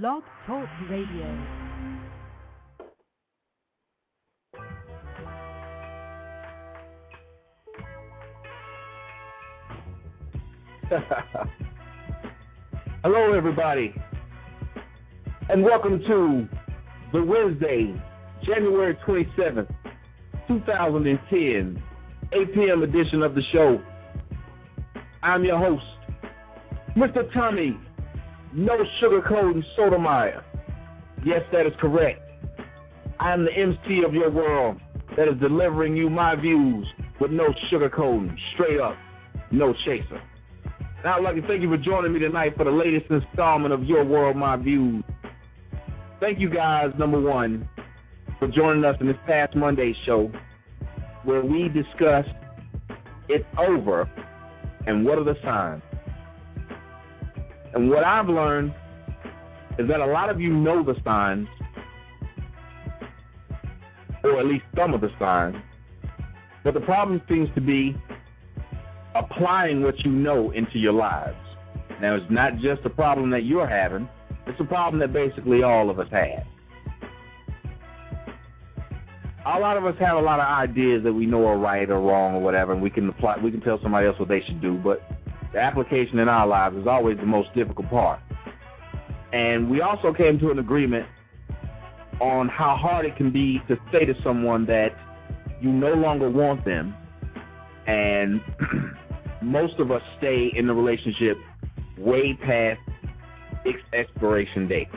Blog Talk Radio. Hello, everybody, and welcome to the Wednesday, January 27th, 2010, 8 p.m. edition of the show. I'm your host, Mr. Tommy, no sugarcoating Sotomayor. Yes, that is correct. I'm the MC of your world that is delivering you my views with no sugarcoating, straight up, no chaser. And I'd like to thank you for joining me tonight for the latest installment of Your World, My Views. Thank you guys, number one, for joining us in this past Monday show where we discussed It's Over and What Are the Signs. And what I've learned is that a lot of you know the signs, or at least some of the signs, but the problem seems to be applying what you know into your lives. Now, it's not just a problem that you're having, it's a problem that basically all of us have. A lot of us have a lot of ideas that we know are right or wrong or whatever, and we can apply. We can tell somebody else what they should do, but the application in our lives is always the most difficult part. And we also came to an agreement on how hard it can be to say to someone that you no longer want them, and most of us stay in the relationship way past its expiration date.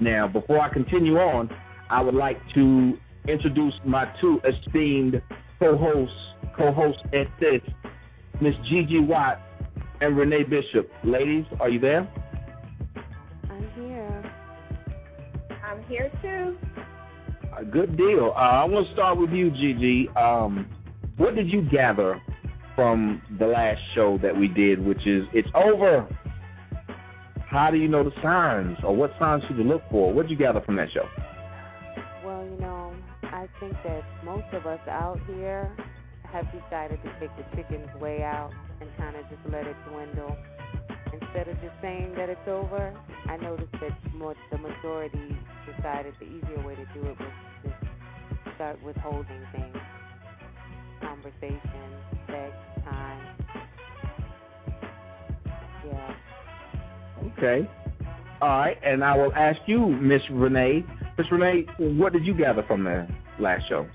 Now, before I continue on, I would like to introduce my two esteemed co-hosts, co-hosts at this, Miss Gigi Watt and Renee Bishop. Ladies, are you there? I'm here. I'm here too. A good deal. Uh, I want to start with you, Gigi. Um, what did you gather from the last show that we did, which is It's Over? How do you know the signs, or what signs should you look for? What did you gather from that show? Well, you know, I think that most of us out here have decided to take the chicken's way out and kind of just let it dwindle. Instead of just saying that it's over, I noticed that more, the majority decided the easier way to do it was just start withholding things. Conversation, sex, time. Yeah. Okay. All right, and I will ask you, Miss Renee. Miss Renee, what did you gather from the last show?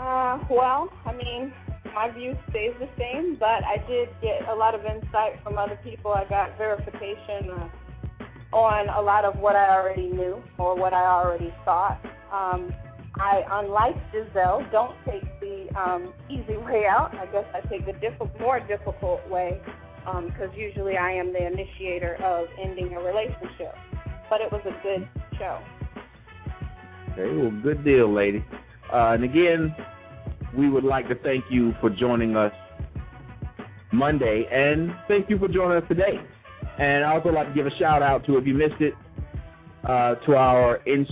Uh, well, I mean, my view stays the same, but I did get a lot of insight from other people. I got verification uh, on a lot of what I already knew or what I already thought. Um, I, unlike Giselle, don't take the um, easy way out. I guess I take the diff- more difficult way because um, usually I am the initiator of ending a relationship. But it was a good show. Okay, well, good deal, lady. Uh, and again, we would like to thank you for joining us Monday, and thank you for joining us today. And I also like to give a shout out to, if you missed it, uh, to our in,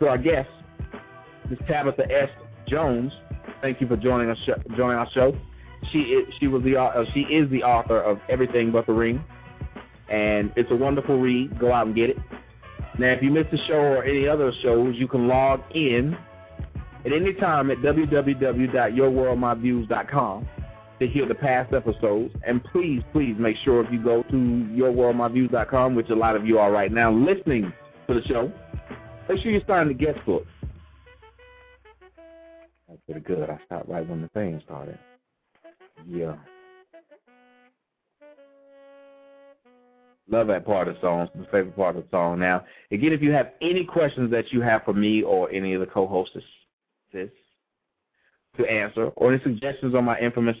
to our guest, Ms. Tabitha S. Jones. Thank you for joining us joining our show. She is, she was the uh, she is the author of Everything But the Ring, and it's a wonderful read. Go out and get it. Now, if you missed the show or any other shows, you can log in at any time at www.yourworldmyviews.com to hear the past episodes. And please, please make sure if you go to yourworldmyviews.com, which a lot of you are right now listening to the show, make sure you sign the guest book. That's pretty good. I stopped right when the thing started. Yeah. Love that part of the song. It's my favorite part of the song. Now, again, if you have any questions that you have for me or any of the co-hosts to answer, or any suggestions on my infamous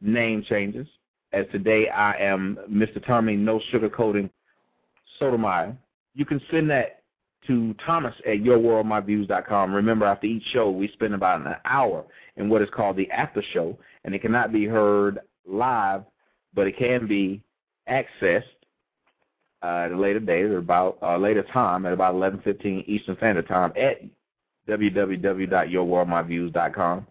name changes, as today I am Mr. Tommy No Sugarcoating Sotomayor, you can send that to Thomas at yourworldmyviews.com. Remember, after each show, we spend about an hour in what is called the after show, and it cannot be heard live, but it can be accessed uh, at a later date or about a uh, later time at about 11:15 Eastern Standard Time at www.yourworldmyviews.com,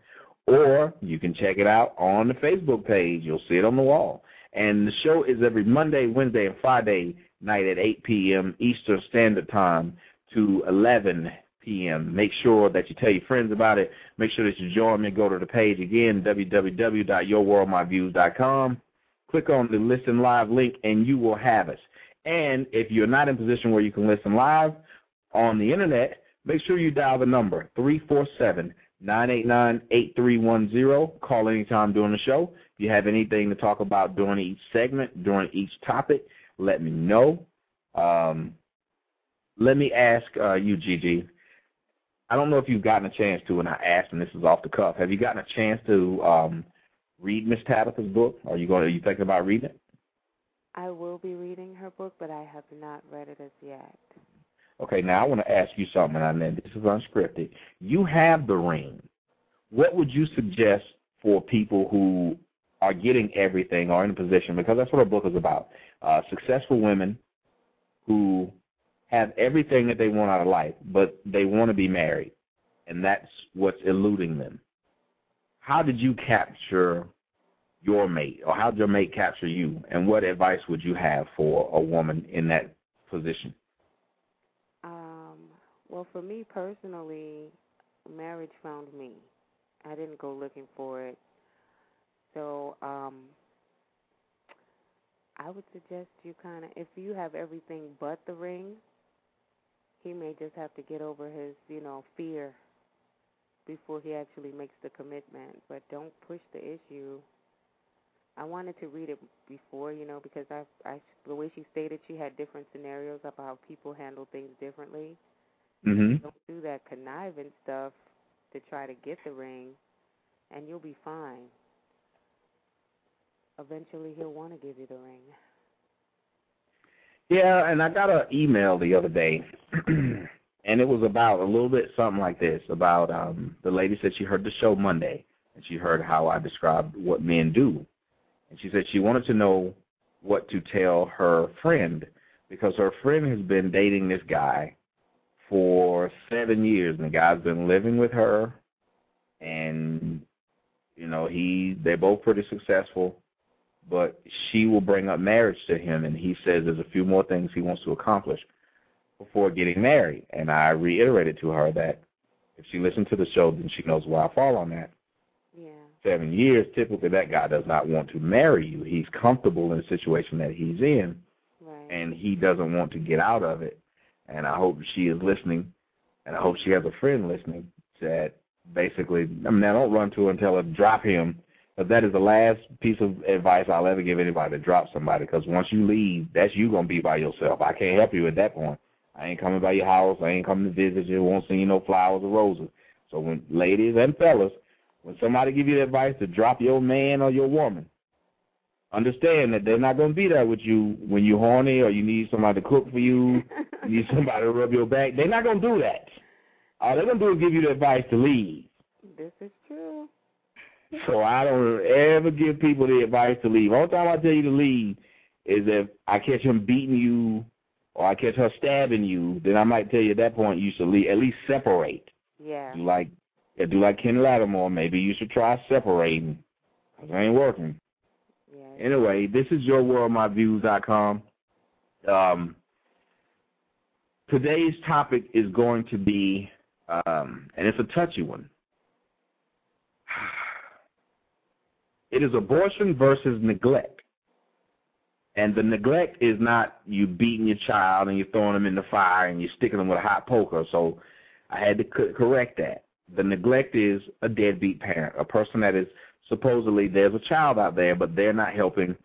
or you can check it out on the Facebook page. You'll see it on the wall. And the show is every Monday, Wednesday, and Friday night at 8 p.m. Eastern Standard Time to 11 p.m. Make sure that you tell your friends about it. Make sure that you join me. Go to the page again, www.yourworldmyviews.com. Click on the Listen Live link, and you will have us. And if you're not in a position where you can listen live on the Internet, make sure you dial the number, 347-989-8310. Call anytime during the show. If you have anything to talk about during each segment, during each topic, let me know. Um, let me ask uh, you, Gigi. I don't know if you've gotten a chance to, and I asked, and this is off the cuff. Have you gotten a chance to um, read Miss Tabitha's book? Are you going? Are you thinking about reading it? I will be reading her book, but I have not read it as yet. Okay, now I want to ask you something, and I, this is unscripted. You have the ring. What would you suggest for people who are getting everything or in a position, because that's what our book is about, uh, successful women who have everything that they want out of life, but they want to be married, and that's what's eluding them. How did you capture your mate, or how did your mate capture you, and what advice would you have for a woman in that position? Well, for me personally, marriage found me. I didn't go looking for it. So, um, I would suggest you kind of, if you have everything but the ring, he may just have to get over his, you know, fear before he actually makes the commitment. But don't push the issue. I wanted to read it before, you know, because I, I, the way she stated, she had different scenarios about how people handle things differently. Mm-hmm. Don't do that conniving stuff to try to get the ring, and you'll be fine. Eventually, he'll want to give you the ring. Yeah, and I got an email the other day, and it was about a little bit something like this about um the lady said she heard the show Monday, and she heard how I described what men do, and she said she wanted to know what to tell her friend because her friend has been dating this guy for seven years, and the guy's been living with her, and you know he they're both pretty successful but she will bring up marriage to him, and he says there's a few more things he wants to accomplish before getting married. And I reiterated to her that if she listened to the show, then she knows where I fall on that. Yeah. Seven years, typically that guy does not want to marry you. He's comfortable in the situation that he's in, right. and he doesn't want to get out of it. And I hope she is listening, and I hope she has a friend listening that basically, I mean, I don't run to her and tell her, drop him but that is the last piece of advice I'll ever give anybody to drop somebody because once you leave, that's you going to be by yourself. I can't help you at that point. I ain't coming by your house. I ain't coming to visit you. Won't you no flowers or roses. So when ladies and fellas, when somebody give you the advice to drop your man or your woman, understand that they're not going to be there with you when you're horny or you need somebody to cook for you, you need somebody to rub your back. They're not going to do that. All they're going to do is give you the advice to leave. This is true. So I don't ever give people the advice to leave. All time I tell you to leave is if I catch him beating you or I catch her stabbing you, then I might tell you at that point you should leave. At least separate. Yeah. Do like do like Ken Lattimore. Maybe you should try separating. Cause it ain't working. Anyway, this is your world, yourworldmyviews.com. Um, today's topic is going to be, um, and it's a touchy one. It is abortion versus neglect. And the neglect is not you beating your child and you're throwing them in the fire and you're sticking them with a hot poker. So I had to correct that. The neglect is a deadbeat parent, a person that is supposedly there's a child out there, but they're not helping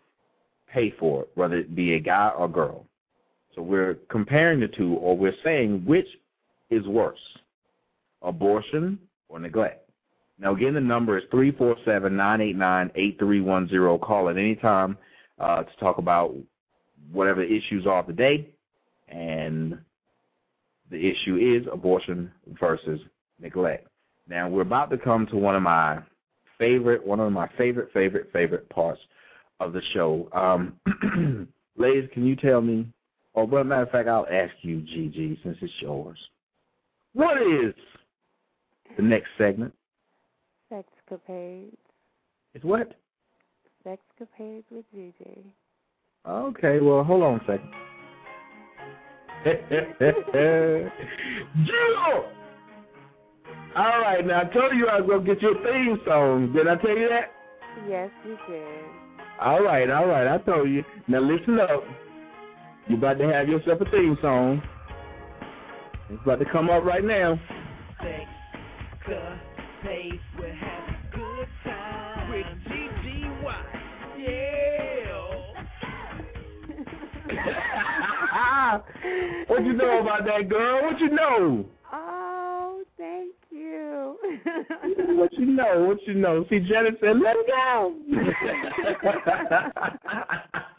pay for it, whether it be a guy or girl. So we're comparing the two, or we're saying which is worse, abortion or neglect. Now, again, the number is 347-989-8310. Call at any time uh, to talk about whatever issues are of the day. And the issue is abortion versus neglect. Now, we're about to come to one of my favorite, one of my favorite, favorite, favorite parts of the show. Um, ladies, can you tell me, or well, matter of fact, I'll ask you, Gigi, since it's yours. What is the next segment? Sexcapades. It's what? Sexcapades with Gigi. Okay, well, hold on a second. Jill! All right, now I told you I was going to get your theme song. Did I tell you that? Yes, you did. All right, all right, I told you. Now listen up. You're about to have yourself a theme song. It's about to come up right now. Sex, pace, we're having good time with GGY. Yeah. what you know about that girl? What you know? Thank you. what you know? What you know? See, Janet said, "Let it go."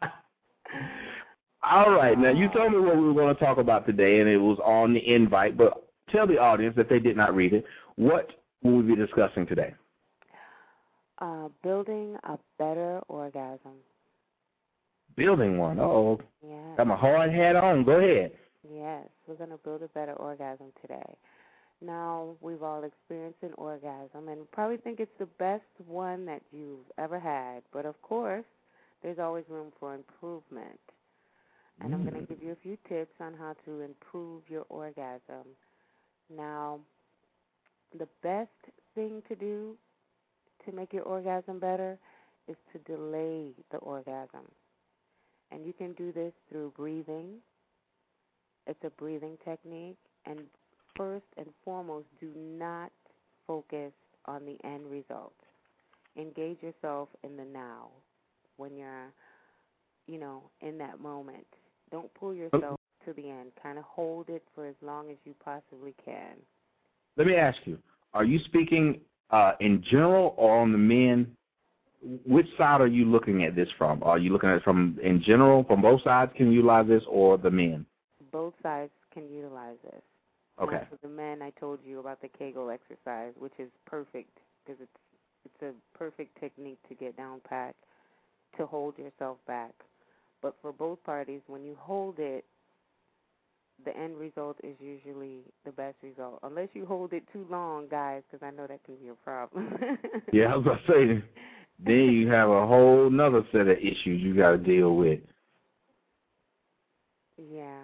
All right. Now you told me what we were going to talk about today, and it was on the invite. But tell the audience if they did not read it, what will we be discussing today? Uh, building a better orgasm. Building one. Oh, Yes. got my hard hat on. Go ahead. Yes, we're going to build a better orgasm today. Now, we've all experienced an orgasm and probably think it's the best one that you've ever had. But of course, there's always room for improvement. And I'm going to mm. give you a few tips on how to improve your orgasm. Now, the best thing to do to make your orgasm better is to delay the orgasm. And you can do this through breathing. It's a breathing technique. And first and foremost, do not focus on the end result. Engage yourself in the now when you're, you know, in that moment. Don't pull yourself to the end. Kind of hold it for as long as you possibly can. Let me ask you: Are you speaking uh, in general or on the men? Which side are you looking at this from? Are you looking at it from in general, from both sides? Can utilize this, or the men? Both sides can utilize this. Okay. Now, for the men, I told you about the Kegel exercise, which is perfect because it's it's a perfect technique to get down pat, to hold yourself back. But for both parties, when you hold it, the end result is usually the best result. Unless you hold it too long, guys, because I know that can be a problem. Yeah, I was about to say. Then you have a whole nother set of issues you got to deal with. Yeah,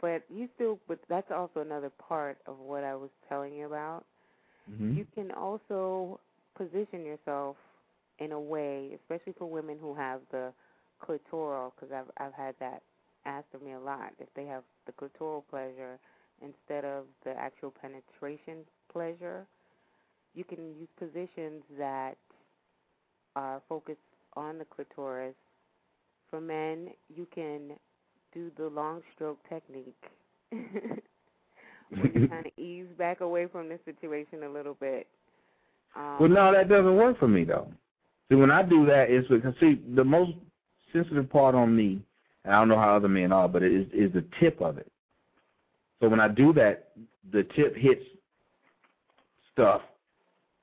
but you still, but that's also another part of what I was telling you about. hmm You can also position yourself in a way, especially for women who have the clitoral, because I've I've had that asked of me a lot. If they have the clitoral pleasure instead of the actual penetration pleasure, you can use positions that are focused on the clitoris. For men, you can do the long stroke technique. where you kind of ease back away from the situation a little bit. Um, Well, no, that doesn't work for me though. See, when I do that, it's because see the most sensitive part on me, and I don't know how other men are, but it is is the tip of it. So when I do that, the tip hits stuff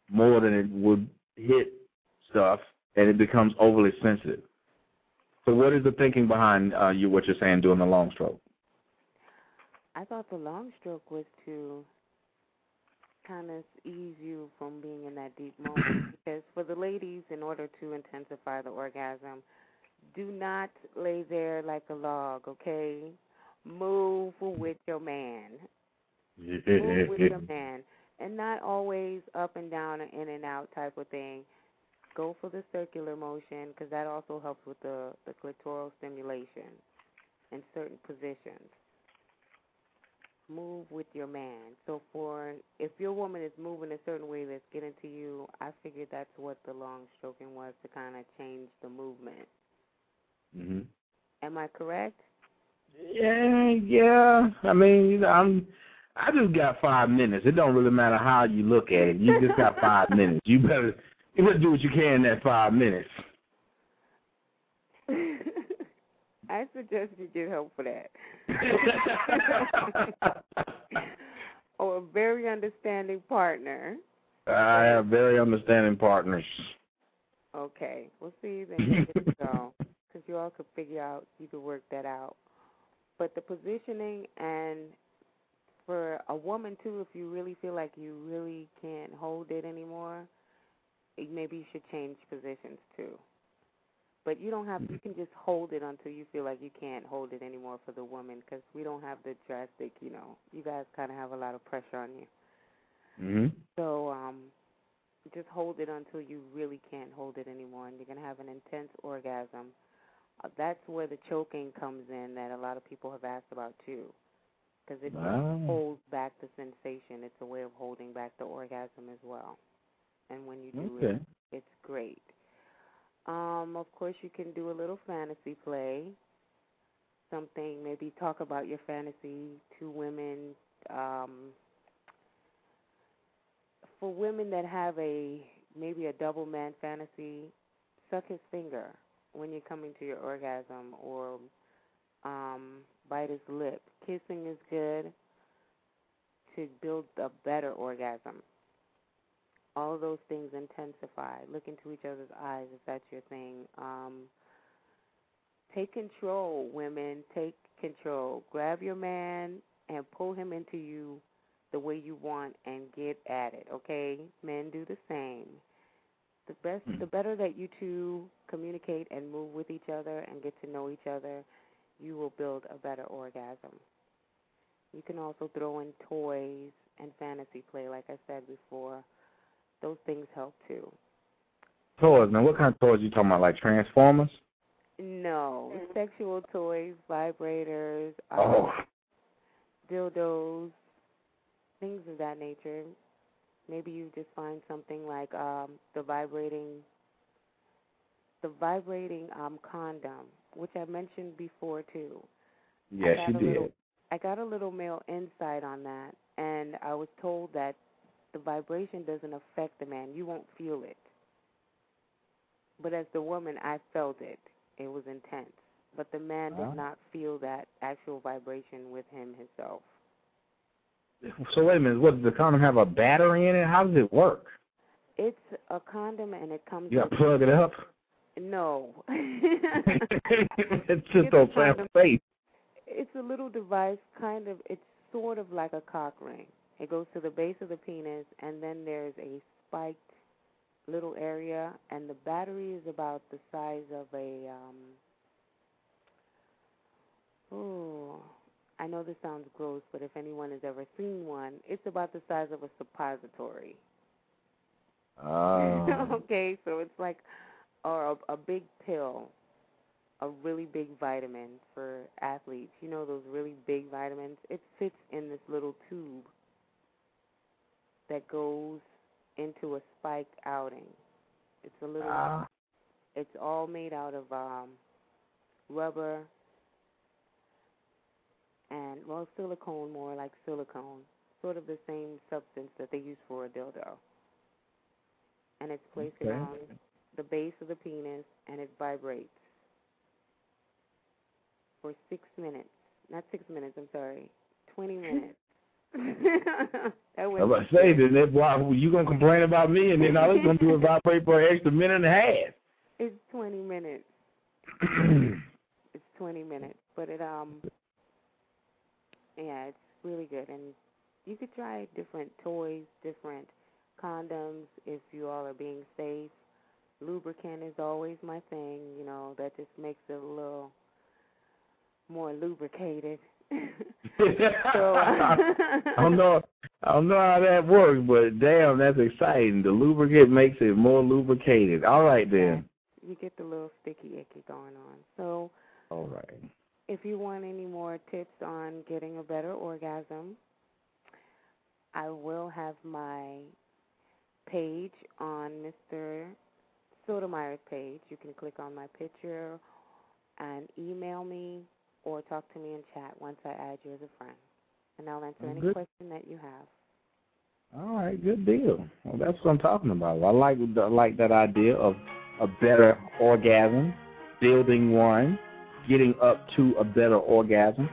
more than it would hit stuff, and it becomes overly sensitive. So what is the thinking behind uh, you what you're saying doing the long stroke? I thought the long stroke was to kind of ease you from being in that deep moment. because for the ladies, in order to intensify the orgasm, do not lay there like a log, okay? Move with your man. Move with your man. And not always up and down and in and out type of thing. Go for the circular motion because that also helps with the, the clitoral stimulation in certain positions move with your man. So for if your woman is moving a certain way that's getting to you, I figured that's what the long stroking was to kind of change the movement. Mm-hmm. Am I correct? Yeah, yeah. I mean, you know, I'm. I just got five minutes. It don't really matter how you look at it. You just got five minutes. You better, you better do what you can in that five minutes. I suggest you get help for that. or a very understanding partner. I have very understanding partners. Okay, we'll see. Then because you all could figure out. You could work that out. But the positioning and for a woman too, if you really feel like you really can't hold it anymore, maybe you should change positions too. But you don't have. You can just hold it until you feel like you can't hold it anymore for the woman, because we don't have the drastic. You know, you guys kind of have a lot of pressure on you. Mhm. So um, just hold it until you really can't hold it anymore, and you're gonna have an intense orgasm. Uh, that's where the choking comes in that a lot of people have asked about too, because it Wow. holds back the sensation. It's a way of holding back the orgasm as well. And when you do it, it's great. Um, of course, you can do a little fantasy play. Something, maybe talk about your fantasy. Two women. Um, for women that have a maybe a double man fantasy, suck his finger when you're coming to your orgasm, or um, bite his lip. Kissing is good to build a better orgasm all of those things intensify. Look into each other's eyes if that's your thing. Um, take control, women. Take control. Grab your man and pull him into you the way you want and get at it. Okay, men do the same. The best, Hmm. the better that you two communicate and move with each other and get to know each other, you will build a better orgasm. You can also throw in toys and fantasy play, like I said before those things help too. Toys. Now, what kind of toys are you talking about? Like Transformers? No, Mm. sexual toys, vibrators, um, Oh. dildos, things of that nature. Maybe you just find something like um, the vibrating, the vibrating um, condom, which I mentioned before too. Yes, you did. little- I got a little male insight on that, and I was told that the vibration doesn't affect the man. You won't feel it. But as the woman, I felt it. It was intense. But the man Ah. did not feel that actual vibration with him himself. So wait a minute. What does the condom have a battery in it? How does it work? It's a condom, and it comes. You got to plug it up. no. it just It's sound safe. It's a little device, kind of. It's sort of like a cock ring. It goes to the base of the penis, and then there's a spiked little area, and the battery is about the size of a. um Oh, I know this sounds gross, but if anyone has ever seen one, it's about the size of a suppository. Oh. okay, so it's like or a, a big pill, a really big vitamin for athletes. You know those really big vitamins? It fits in this little tube that goes into a spiked outing. It's a little Ah. it's all made out of um rubber and well silicone more like silicone. Sort of the same substance that they use for a dildo. And it's placed Okay. around the base of the penis and it vibrates for six minutes. Not six minutes, I'm sorry. Twenty minutes. that I was was about to say, then that why you gonna complain about me, and then all it's gonna do is vibrate for an extra minute and a half. it's twenty minutes. It's twenty minutes. But it um yeah, it's really good and you could try different toys, different condoms if you all are being safe. Lubricant is always my thing, you know, that just makes it a little more lubricated. so I don't know. I don't know how that works, but damn, that's exciting. The lubricant makes it more lubricated. All right then. you get the little sticky icky going on. So All right. if you want any more tips on getting a better orgasm, I will have my page on Mr. Sotomayor's page. You can click on my picture and email me or talk to me in chat once I add you as a friend. And I'll answer any good. question that you have. All right, good deal. Well, that's what I'm talking about. I like I like that idea of a better orgasm, building one, getting up to a better orgasm,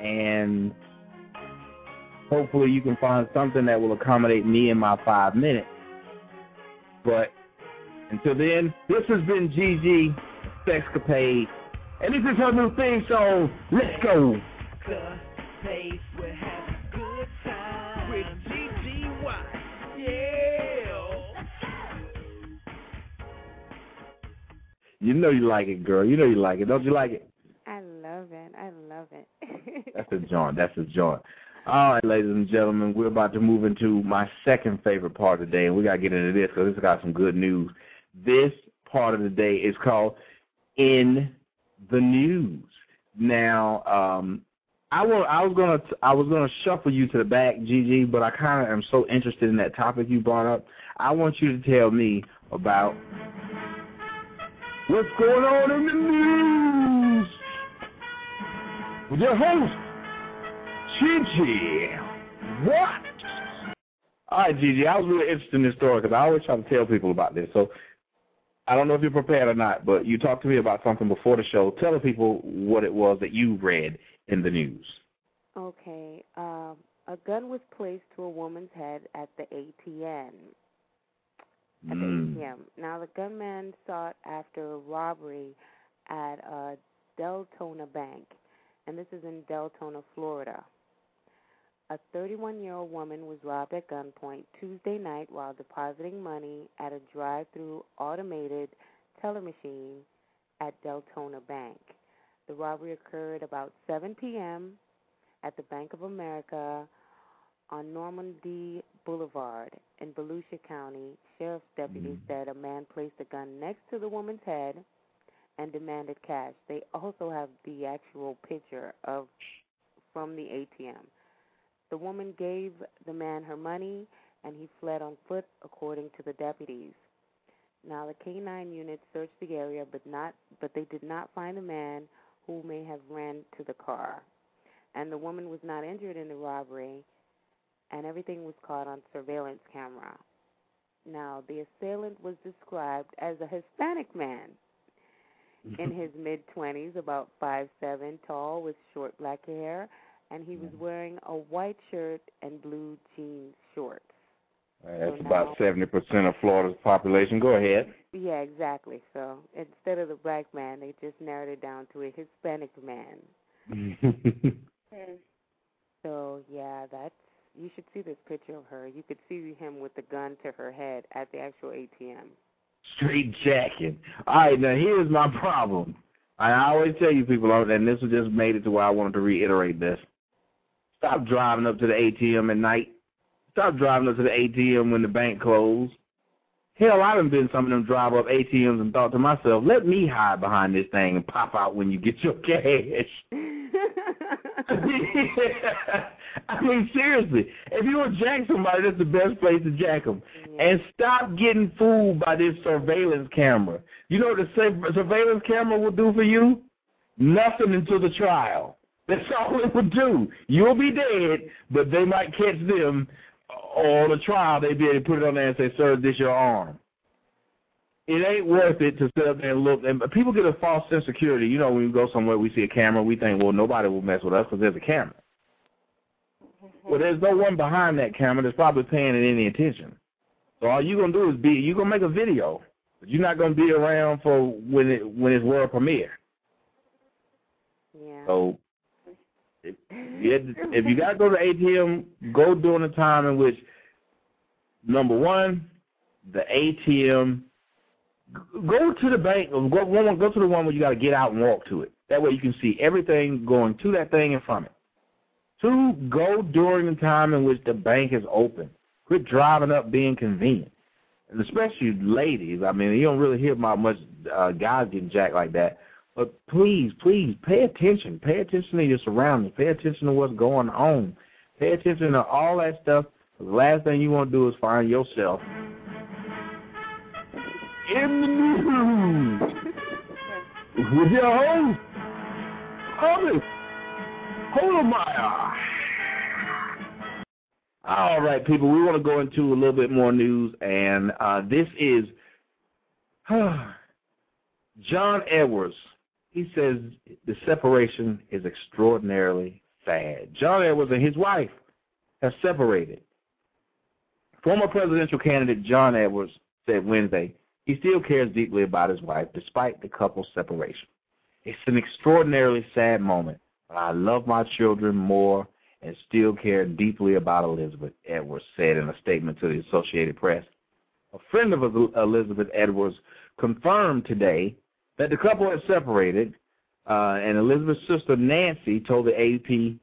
and hopefully you can find something that will accommodate me in my five minutes. But until then, this has been GG Sexcapade, and this is her new theme so Let's go. The place we're having a good time with GGY. Yeah. You know you like it, girl. You know you like it. Don't you like it? I love it. I love it. That's a joint. That's a joint. All right, ladies and gentlemen, we're about to move into my second favorite part of the day, and we got to get into this because this got some good news. This part of the day is called In the News. Now, um, I, will, I was gonna I was gonna shuffle you to the back, Gigi, but I kind of am so interested in that topic you brought up. I want you to tell me about what's going on in the news with your host, Gigi. What? All right, Gigi, I was really interested in this story because I always try to tell people about this. So I don't know if you're prepared or not, but you talked to me about something before the show. Tell the people what it was that you read in the news. Okay. Um, a gun was placed to a woman's head at the ATM. At Mm. the ATM. Now, the gunman sought after a robbery at a Deltona bank, and this is in Deltona, Florida. A 31 year old woman was robbed at gunpoint Tuesday night while depositing money at a drive through automated teller machine at Deltona Bank. The robbery occurred about 7 p.m. at the Bank of America on Normandy Boulevard in Volusia County. Sheriff's deputies mm. said a man placed a gun next to the woman's head and demanded cash. They also have the actual picture of from the ATM. The woman gave the man her money and he fled on foot according to the deputies. Now the K9 unit searched the area but not but they did not find the man who may have ran to the car. And the woman was not injured in the robbery and everything was caught on surveillance camera. Now the assailant was described as a Hispanic man in his mid 20s, about five seven, tall with short black hair, and he was mm-hmm. wearing a white shirt and blue jeans shorts. That's So about seventy percent of Florida's population. Go ahead. Yeah, exactly. So instead of the black man, they just narrowed it down to a Hispanic man. So yeah, that's you should see this picture of her. You could see him with the gun to her head at the actual ATM. Straight jacking. All right, now here's my problem. I always tell you people, and this has just made it to where I wanted to reiterate this. Stop driving up to the ATM at night. Stop driving up to the ATM when the bank closed. Hell, I done been some of them drive up ATMs and thought to myself, let me hide behind this thing and pop out when you get your cash. I mean, seriously, if you want to jack somebody, that's the best place to jack them. And stop getting fooled by this surveillance camera. You know what the surveillance camera will do for you? Nothing until the trial. That's all it would do. You'll be dead, but they might catch them on the trial. They'd be able to put it on there and say, sir, this your arm. It ain't worth it to sit up there and look. And people get a false sense of security. You know, when we go somewhere, we see a camera, we think, well, nobody will mess with us because there's a camera. Mm-hmm. Well, there's no one behind that camera that's probably paying it any attention. So all you're gonna do is be you're gonna make a video, but you're not gonna be around for when it when it's world premiere. Yeah. So if, you to- if you gotta go to ATM, go during the time in which number one, the ATM go to the bank go one go to the one where you gotta get out and walk to it. That way you can see everything going to that thing and from it. Two, go during the time in which the bank is open. Quit driving up being convenient. And especially ladies. I mean, you don't really hear about much uh, guys getting jacked like that. But please, please, pay attention. Pay attention to your surroundings. Pay attention to what's going on. Pay attention to all that stuff. The last thing you want to do is find yourself in the news with your host, Thomas Holemeyer. All right, people, we want to go into a little bit more news, and uh, this is John Edwards. He says the separation is extraordinarily sad. John Edwards and his wife have separated. Former presidential candidate John Edwards said Wednesday he still cares deeply about his wife despite the couple's separation. It's an extraordinarily sad moment, but I love my children more and still care deeply about Elizabeth, Edwards said in a statement to the Associated Press. A friend of Elizabeth Edwards confirmed today that the couple had separated, uh, and Elizabeth's sister Nancy told the AP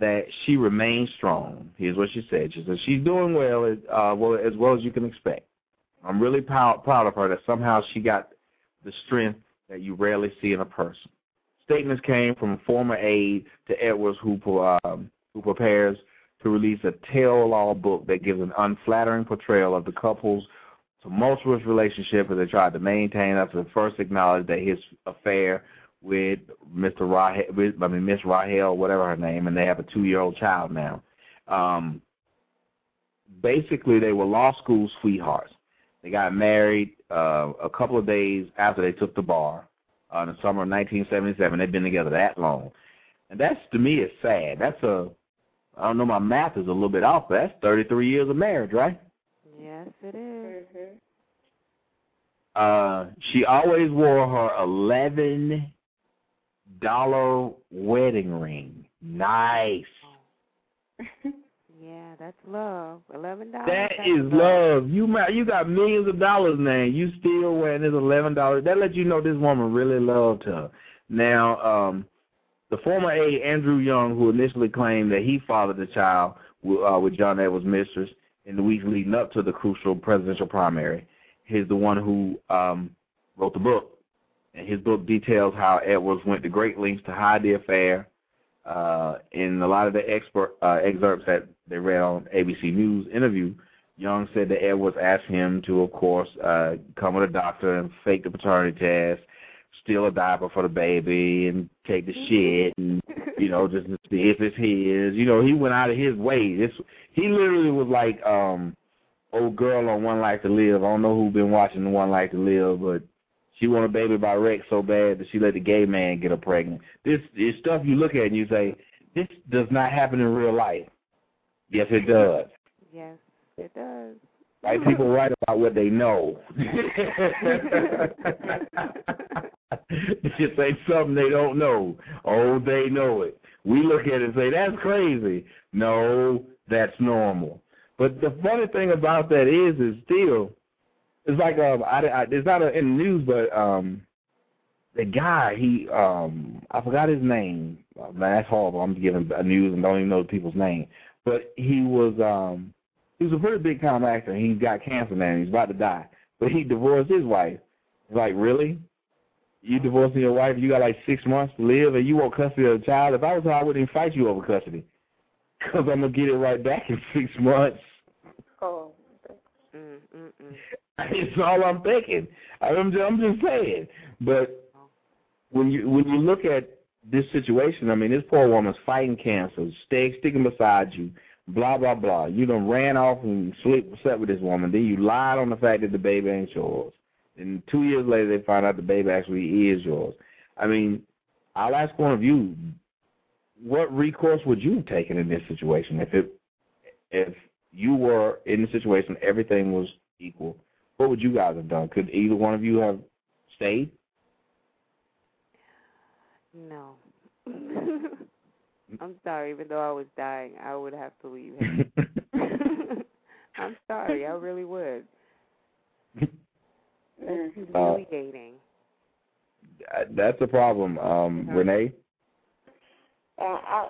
that she remains strong. Here's what she said. She said she's doing well, uh, well as well as you can expect. I'm really proud, proud of her that somehow she got the strength that you rarely see in a person. Statements came from a former aide to Edwards who, um, who prepares to release a tell-all book that gives an unflattering portrayal of the couple's tumultuous relationship as they tried to maintain after the first acknowledged that his affair with Mr. Rahel, with, I mean Miss Rahel, whatever her name, and they have a two-year-old child now. Um, basically, they were law school sweethearts. They got married uh, a couple of days after they took the bar uh, in the summer of 1977. They've been together that long, and that's to me is sad. That's a I don't know, my math is a little bit off, but that's 33 years of marriage, right? Yes, it is. Mhm. Uh, she always wore her eleven dollar wedding ring. Nice. Yeah, that's love. Eleven dollars. That is love. You ma- you got millions of dollars now. You still wearing this eleven dollars. That lets you know this woman really loved her. Now, um, the former aide Andrew Young, who initially claimed that he fathered the child with, uh, with John Edwards' mistress in the weeks leading up to the crucial presidential primary, he's the one who um, wrote the book. And his book details how Edwards went to great lengths to hide the affair. Uh, in a lot of the expert, uh, excerpts that they read on ABC News interview, Young said that Edwards asked him to, of course, uh, come with a doctor and fake the paternity test, steal a diaper for the baby, and take the shit, and you know, just to see if it's his. You know, he went out of his way. This he literally was like um old girl on One Life to Live. I don't know who been watching the One Life to Live, but she wanted a baby by Rex so bad that she let the gay man get her pregnant. This is stuff you look at and you say, this does not happen in real life. Yes, it does. Yes, it does. White people write about what they know. Just say something they don't know. Oh, they know it. We look at it and say, that's crazy. No, that's normal. But the funny thing about that is, is still, it's like, um, I, I, it's not a, in the news, but um, the guy, he, um, I forgot his name. Man, that's horrible. I'm giving a news and don't even know the people's name. But he was, um, he was a pretty big time actor. He's got cancer now. And he's about to die. But he divorced his wife. It's like, really? You divorcing your wife? You got like six months to live, and you want custody of the child? If I was her, I wouldn't even fight you over custody, because I'm gonna get it right back in six months. Oh. Mm, mm, mm. It's all I'm thinking. I'm just, I'm just saying. But when you when you look at this situation, I mean, this poor woman's fighting cancer, stay sticking beside you, blah blah blah. You done ran off and sleep slept with this woman. Then you lied on the fact that the baby ain't yours. And two years later, they find out the baby actually is yours. I mean, I'll ask one of you, what recourse would you have taken in this situation if it if you were in the situation everything was equal? What would you guys have done? Could either one of you have stayed? No. I'm sorry. Even though I was dying, I would have to leave him. I'm sorry. I really would. It's humiliating. Uh, That's a problem, um, Renee. Uh, I,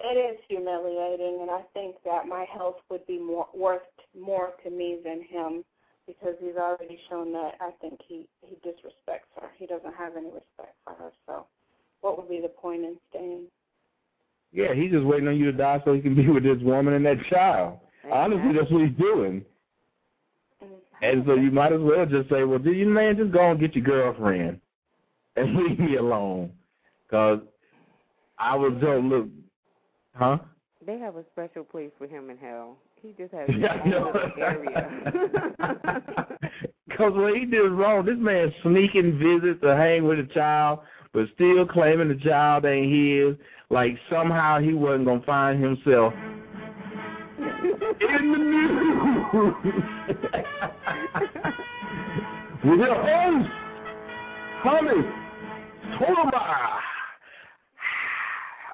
it is humiliating, and I think that my health would be more worth more to me than him because he's already shown that I think he he disrespects her. He doesn't have any respect for her. So, what would be the point in staying? Yeah, he's just waiting on you to die so he can be with this woman and that child. Honestly, that's what he's doing. Mm-hmm. And so you might as well just say, well, you man, just go and get your girlfriend and leave me alone. Because I was just, look, huh? They have a special place for him in hell. He just has Yeah, his I own area. Because what he did wrong. This man sneaking visits to hang with a child, but still claiming the child ain't his. Like somehow he wasn't going to find himself in the news. With your host, Honey Tolma.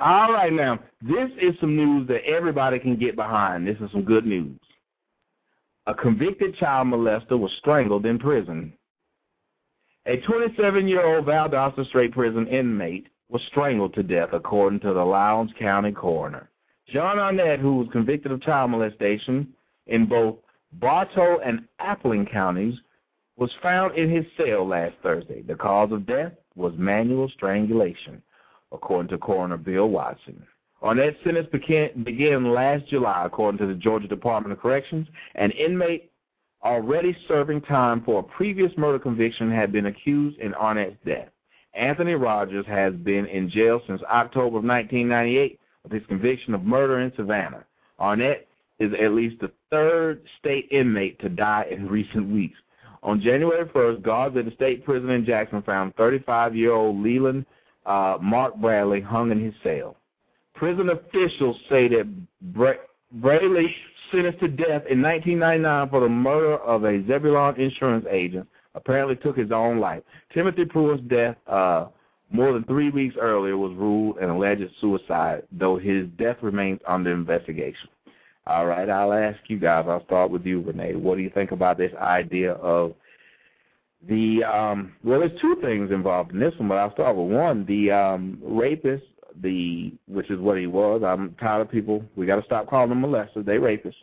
All right, now, this is some news that everybody can get behind. This is some good news. A convicted child molester was strangled in prison. A 27-year-old Valdosta State Prison inmate was strangled to death, according to the Lowndes County coroner. John Arnett, who was convicted of child molestation in both Bartow and Appling counties, was found in his cell last Thursday. The cause of death was manual strangulation, according to coroner Bill Watson. Arnett's sentence began, began last July, according to the Georgia Department of Corrections. An inmate already serving time for a previous murder conviction had been accused in Arnett's death. Anthony Rogers has been in jail since October of 1998 of his conviction of murder in Savannah. Arnett is at least the third state inmate to die in recent weeks. On January 1st, guards at the state prison in Jackson found 35-year-old Leland uh, Mark Bradley hung in his cell. Prison officials say that Bra Bradley, sentenced to death in 1999 for the murder of a Zebulon insurance agent, apparently took his own life. Timothy Pruitt's death uh, more than three weeks earlier was ruled an alleged suicide, though his death remains under investigation. All right, I'll ask you guys. I'll start with you, Renee. What do you think about this idea of the um well there's two things involved in this one, but I'll start with one. The um rapist, the which is what he was. I'm tired of people we gotta stop calling them molesters, they rapists.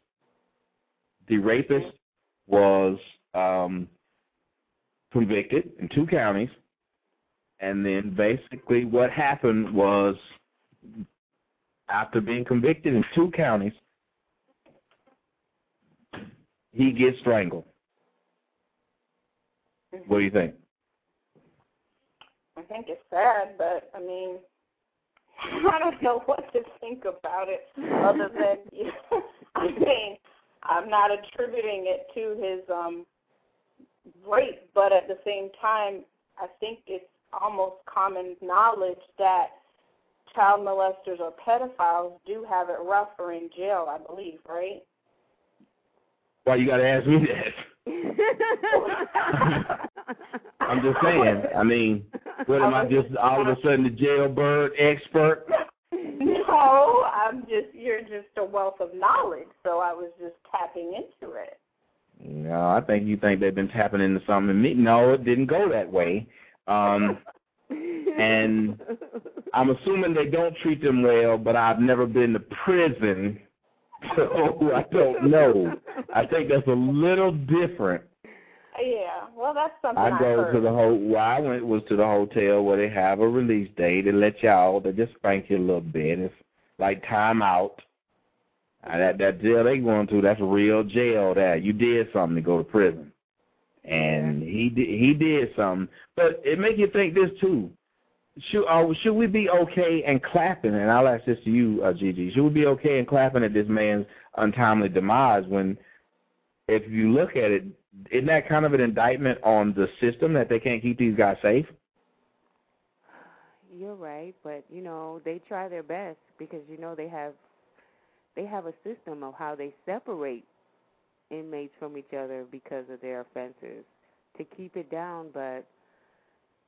The rapist was um convicted in two counties and then basically what happened was after being convicted in two counties he gets strangled. What do you think? I think it's sad, but I mean, I don't know what to think about it other than, you know, I mean, I'm not attributing it to his um rape, but at the same time, I think it's almost common knowledge that child molesters or pedophiles do have it rough or in jail, I believe, right? Why you got to ask me that? I'm just saying. I mean, what am I just all of a sudden the jailbird expert? No, I'm just you're just a wealth of knowledge, so I was just tapping into it. No, I think you think they've been tapping into something. Me, no, it didn't go that way. Um, and I'm assuming they don't treat them well, but I've never been to prison so I don't know. I think that's a little different. Yeah, well, that's something I go heard. to the whole. Where I went was to the hotel where they have a release date and let y'all. They just spank you a little bit. It's like time out. Uh, that that jail they going to, that's a real jail. That you did something to go to prison, and he did he did something. But it make you think this too should uh, should we be okay and clapping? And I'll ask this to you, uh, Gigi. Should we be okay and clapping at this man's untimely demise when, if you look at it, isn't that kind of an indictment on the system that they can't keep these guys safe? You're right, but you know they try their best because you know they have they have a system of how they separate inmates from each other because of their offenses to keep it down, but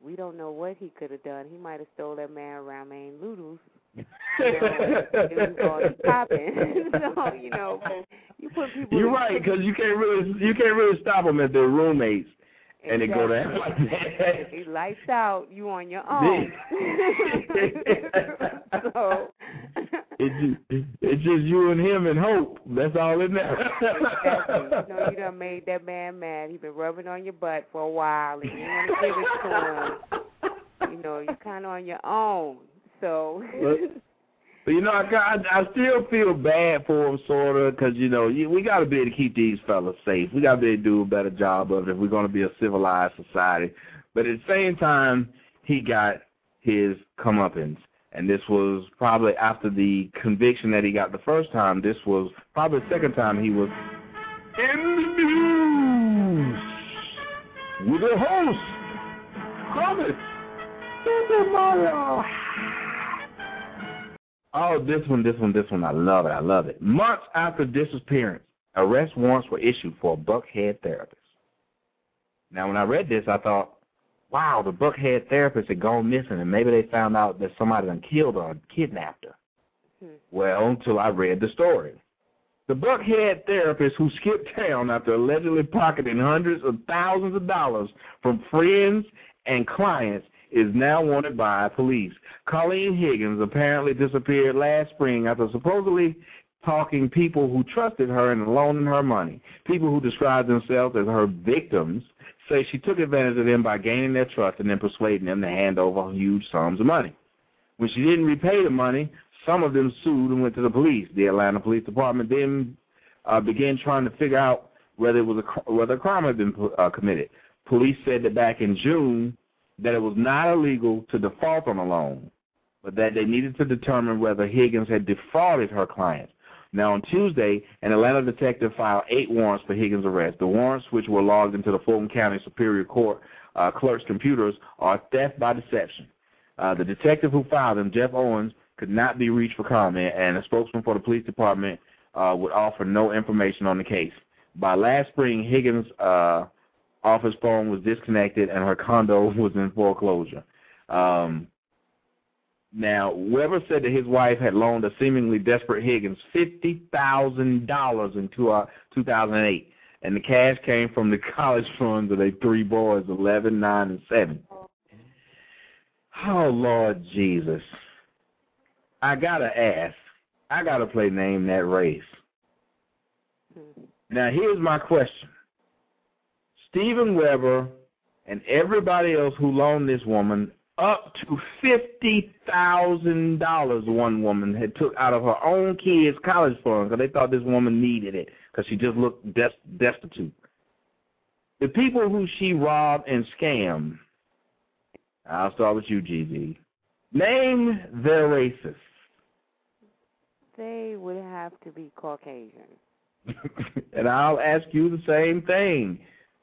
we don't know what he could have done. He might have stole that man ramen noodles. You know, it was popping. so you know, you put people. You're right because you can't really you can't really stop them if they're roommates and they go down like that. He lights out, you on your own. so it's just, it's just you and him and hope. That's all in there. exactly. You know, you done made that man mad. He been rubbing on your butt for a while, and you want to give it to him. You know, you're kind of on your own. So. But, but you know, I, I I still feel bad for him, sort of, because you know you, we got to be able to keep these fellas safe. We got to be able to do a better job of it if we're going to be a civilized society. But at the same time, he got his comeuppance, and this was probably after the conviction that he got the first time. This was probably the second time he was in the news with a host, Thomas Mario. Oh, this one, this one, this one, I love it, I love it. Months after disappearance, arrest warrants were issued for a Buckhead therapist. Now, when I read this, I thought, wow, the Buckhead therapist had gone missing, and maybe they found out that somebody had killed her or kidnapped her. Hmm. Well, until I read the story. The Buckhead therapist who skipped town after allegedly pocketing hundreds of thousands of dollars from friends and clients is now wanted by police. Colleen Higgins apparently disappeared last spring after supposedly talking people who trusted her and loaning her money. People who described themselves as her victims say she took advantage of them by gaining their trust and then persuading them to hand over huge sums of money. When she didn't repay the money, some of them sued and went to the police. The Atlanta Police Department then uh, began trying to figure out whether it was a whether a crime had been uh, committed. Police said that back in June that it was not illegal to default on a loan, but that they needed to determine whether Higgins had defrauded her clients. Now, on Tuesday, an Atlanta detective filed eight warrants for Higgins' arrest. The warrants, which were logged into the Fulton County Superior Court uh, clerk's computers, are theft by deception. Uh, the detective who filed them, Jeff Owens, could not be reached for comment, and a spokesman for the police department uh, would offer no information on the case. By last spring, Higgins' uh, office phone was disconnected, and her condo was in foreclosure. Um, now, Weber said that his wife had loaned a seemingly desperate Higgins $50,000 in two, uh, 2008, and the cash came from the college funds of their three boys, 11, 9, and 7. Oh, Lord Jesus. I got to ask. I got to play Name That Race. Now, here's my question. Stephen Weber and everybody else who loaned this woman up to $50,000 one woman had took out of her own kids' college fund because they thought this woman needed it because she just looked des destitute. The people who she robbed and scammed, I'll start with you, GG. Name their races. They would have to be Caucasian. and I'll ask you the same thing,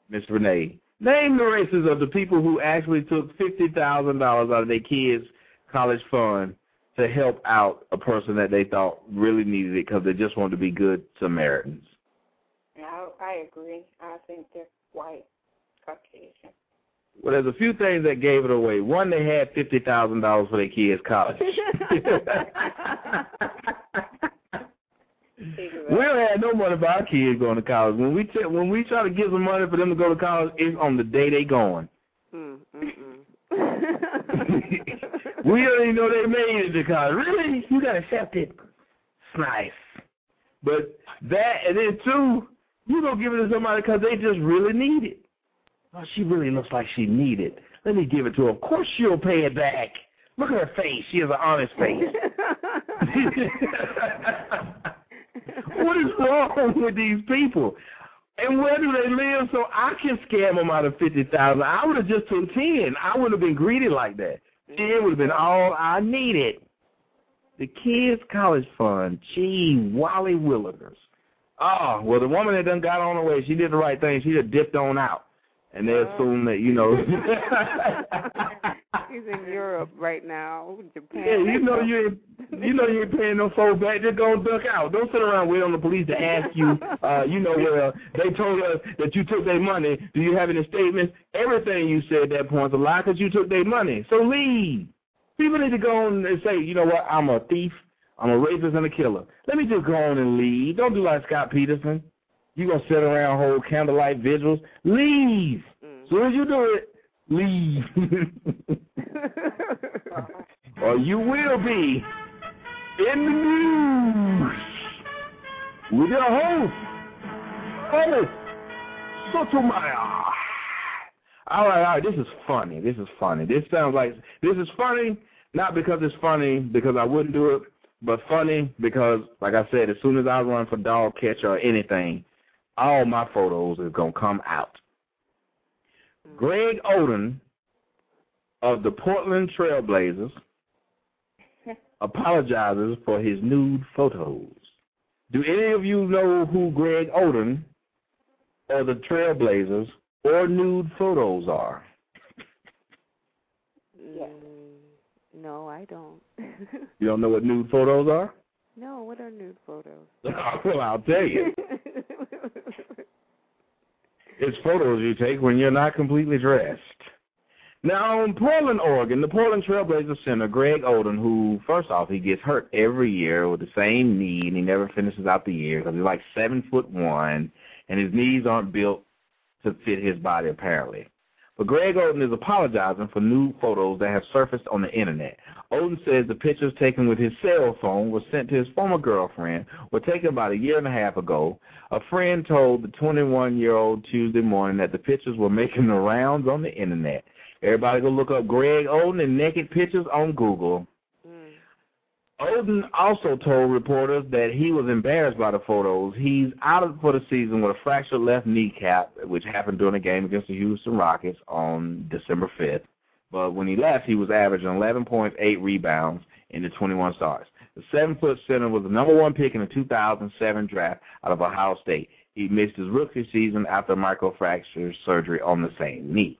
Miss Renee. Name the races of the people who actually took $50,000 out of their kids' college fund to help out a person that they thought really needed it because they just wanted to be good Samaritans. I, I agree. I think they're white, Caucasian. Well, there's a few things that gave it away. One, they had fifty thousand dollars for their kids' college. we don't have no money for our kids going to college. When we t- when we try to give them money for them to go to college, it's on the day they going. Mm, we don't even know they made it to college. Really? You got accepted. It's nice. But that, and then two, you don't give it to somebody because they just really need it. Oh, she really looks like she need it. Let me give it to her. Of course she'll pay it back. Look at her face. She has an honest face. what is wrong with these people? And where do they live so I can scam them out of 50000 I would have just took 10 I wouldn't have been greedy like that. Mm-hmm. 10 would have been all I needed. The kids' college fund, gee, Wally Willigers. Oh, ah, well, the woman that done got on her way, she did the right thing. She just dipped on out. And they assume that, you know. He's in Europe right now, Japan. Yeah, you know you ain't, you know you ain't paying no folks back. Just go duck out. Don't sit around waiting on the police to ask you. Uh, you know, well, they told us that you took their money. Do you have any statements? Everything you said at that point's a lie because you took their money. So leave. People need to go on and say, you know what? I'm a thief. I'm a rapist and a killer. Let me just go on and leave. Don't do like Scott Peterson. You gonna sit around hold candlelight vigils? Leave. Mm. As soon as you do it, leave. or you will be in the news with your host, Ernest Sotomayor. All right, all right. This is funny. This is funny. This sounds like this is funny, not because it's funny because I wouldn't do it, but funny because, like I said, as soon as I run for dog catcher or anything, all my photos is gonna come out. Greg Oden of the Portland Trailblazers apologizes for his nude photos. Do any of you know who Greg Oden or the Trailblazers or nude photos are? Mm, no, I don't. You don't know what nude photos are? No, what are nude photos? well, I'll tell you. It's photos you take when you're not completely dressed. Now, in Portland, Oregon, the Portland Trailblazer center, Greg Oden, who, first off, he gets hurt every year with the same knee, and he never finishes out the year because he's like seven foot one, and his knees aren't built to fit his body, apparently. But Greg Oden is apologizing for new photos that have surfaced on the Internet. Oden says the pictures taken with his cell phone were sent to his former girlfriend, were taken about a year and a half ago. A friend told the 21-year-old Tuesday morning that the pictures were making the rounds on the Internet. Everybody go look up Greg Oden and naked pictures on Google. Mm. Oden also told reporters that he was embarrassed by the photos. He's out of for the season with a fractured left kneecap, which happened during a game against the Houston Rockets on December 5th. But when he left, he was averaging 11.8 rebounds in the 21 starts. The seven-foot center was the number one pick in the 2007 draft out of Ohio State. He missed his rookie season after microfracture surgery on the same knee.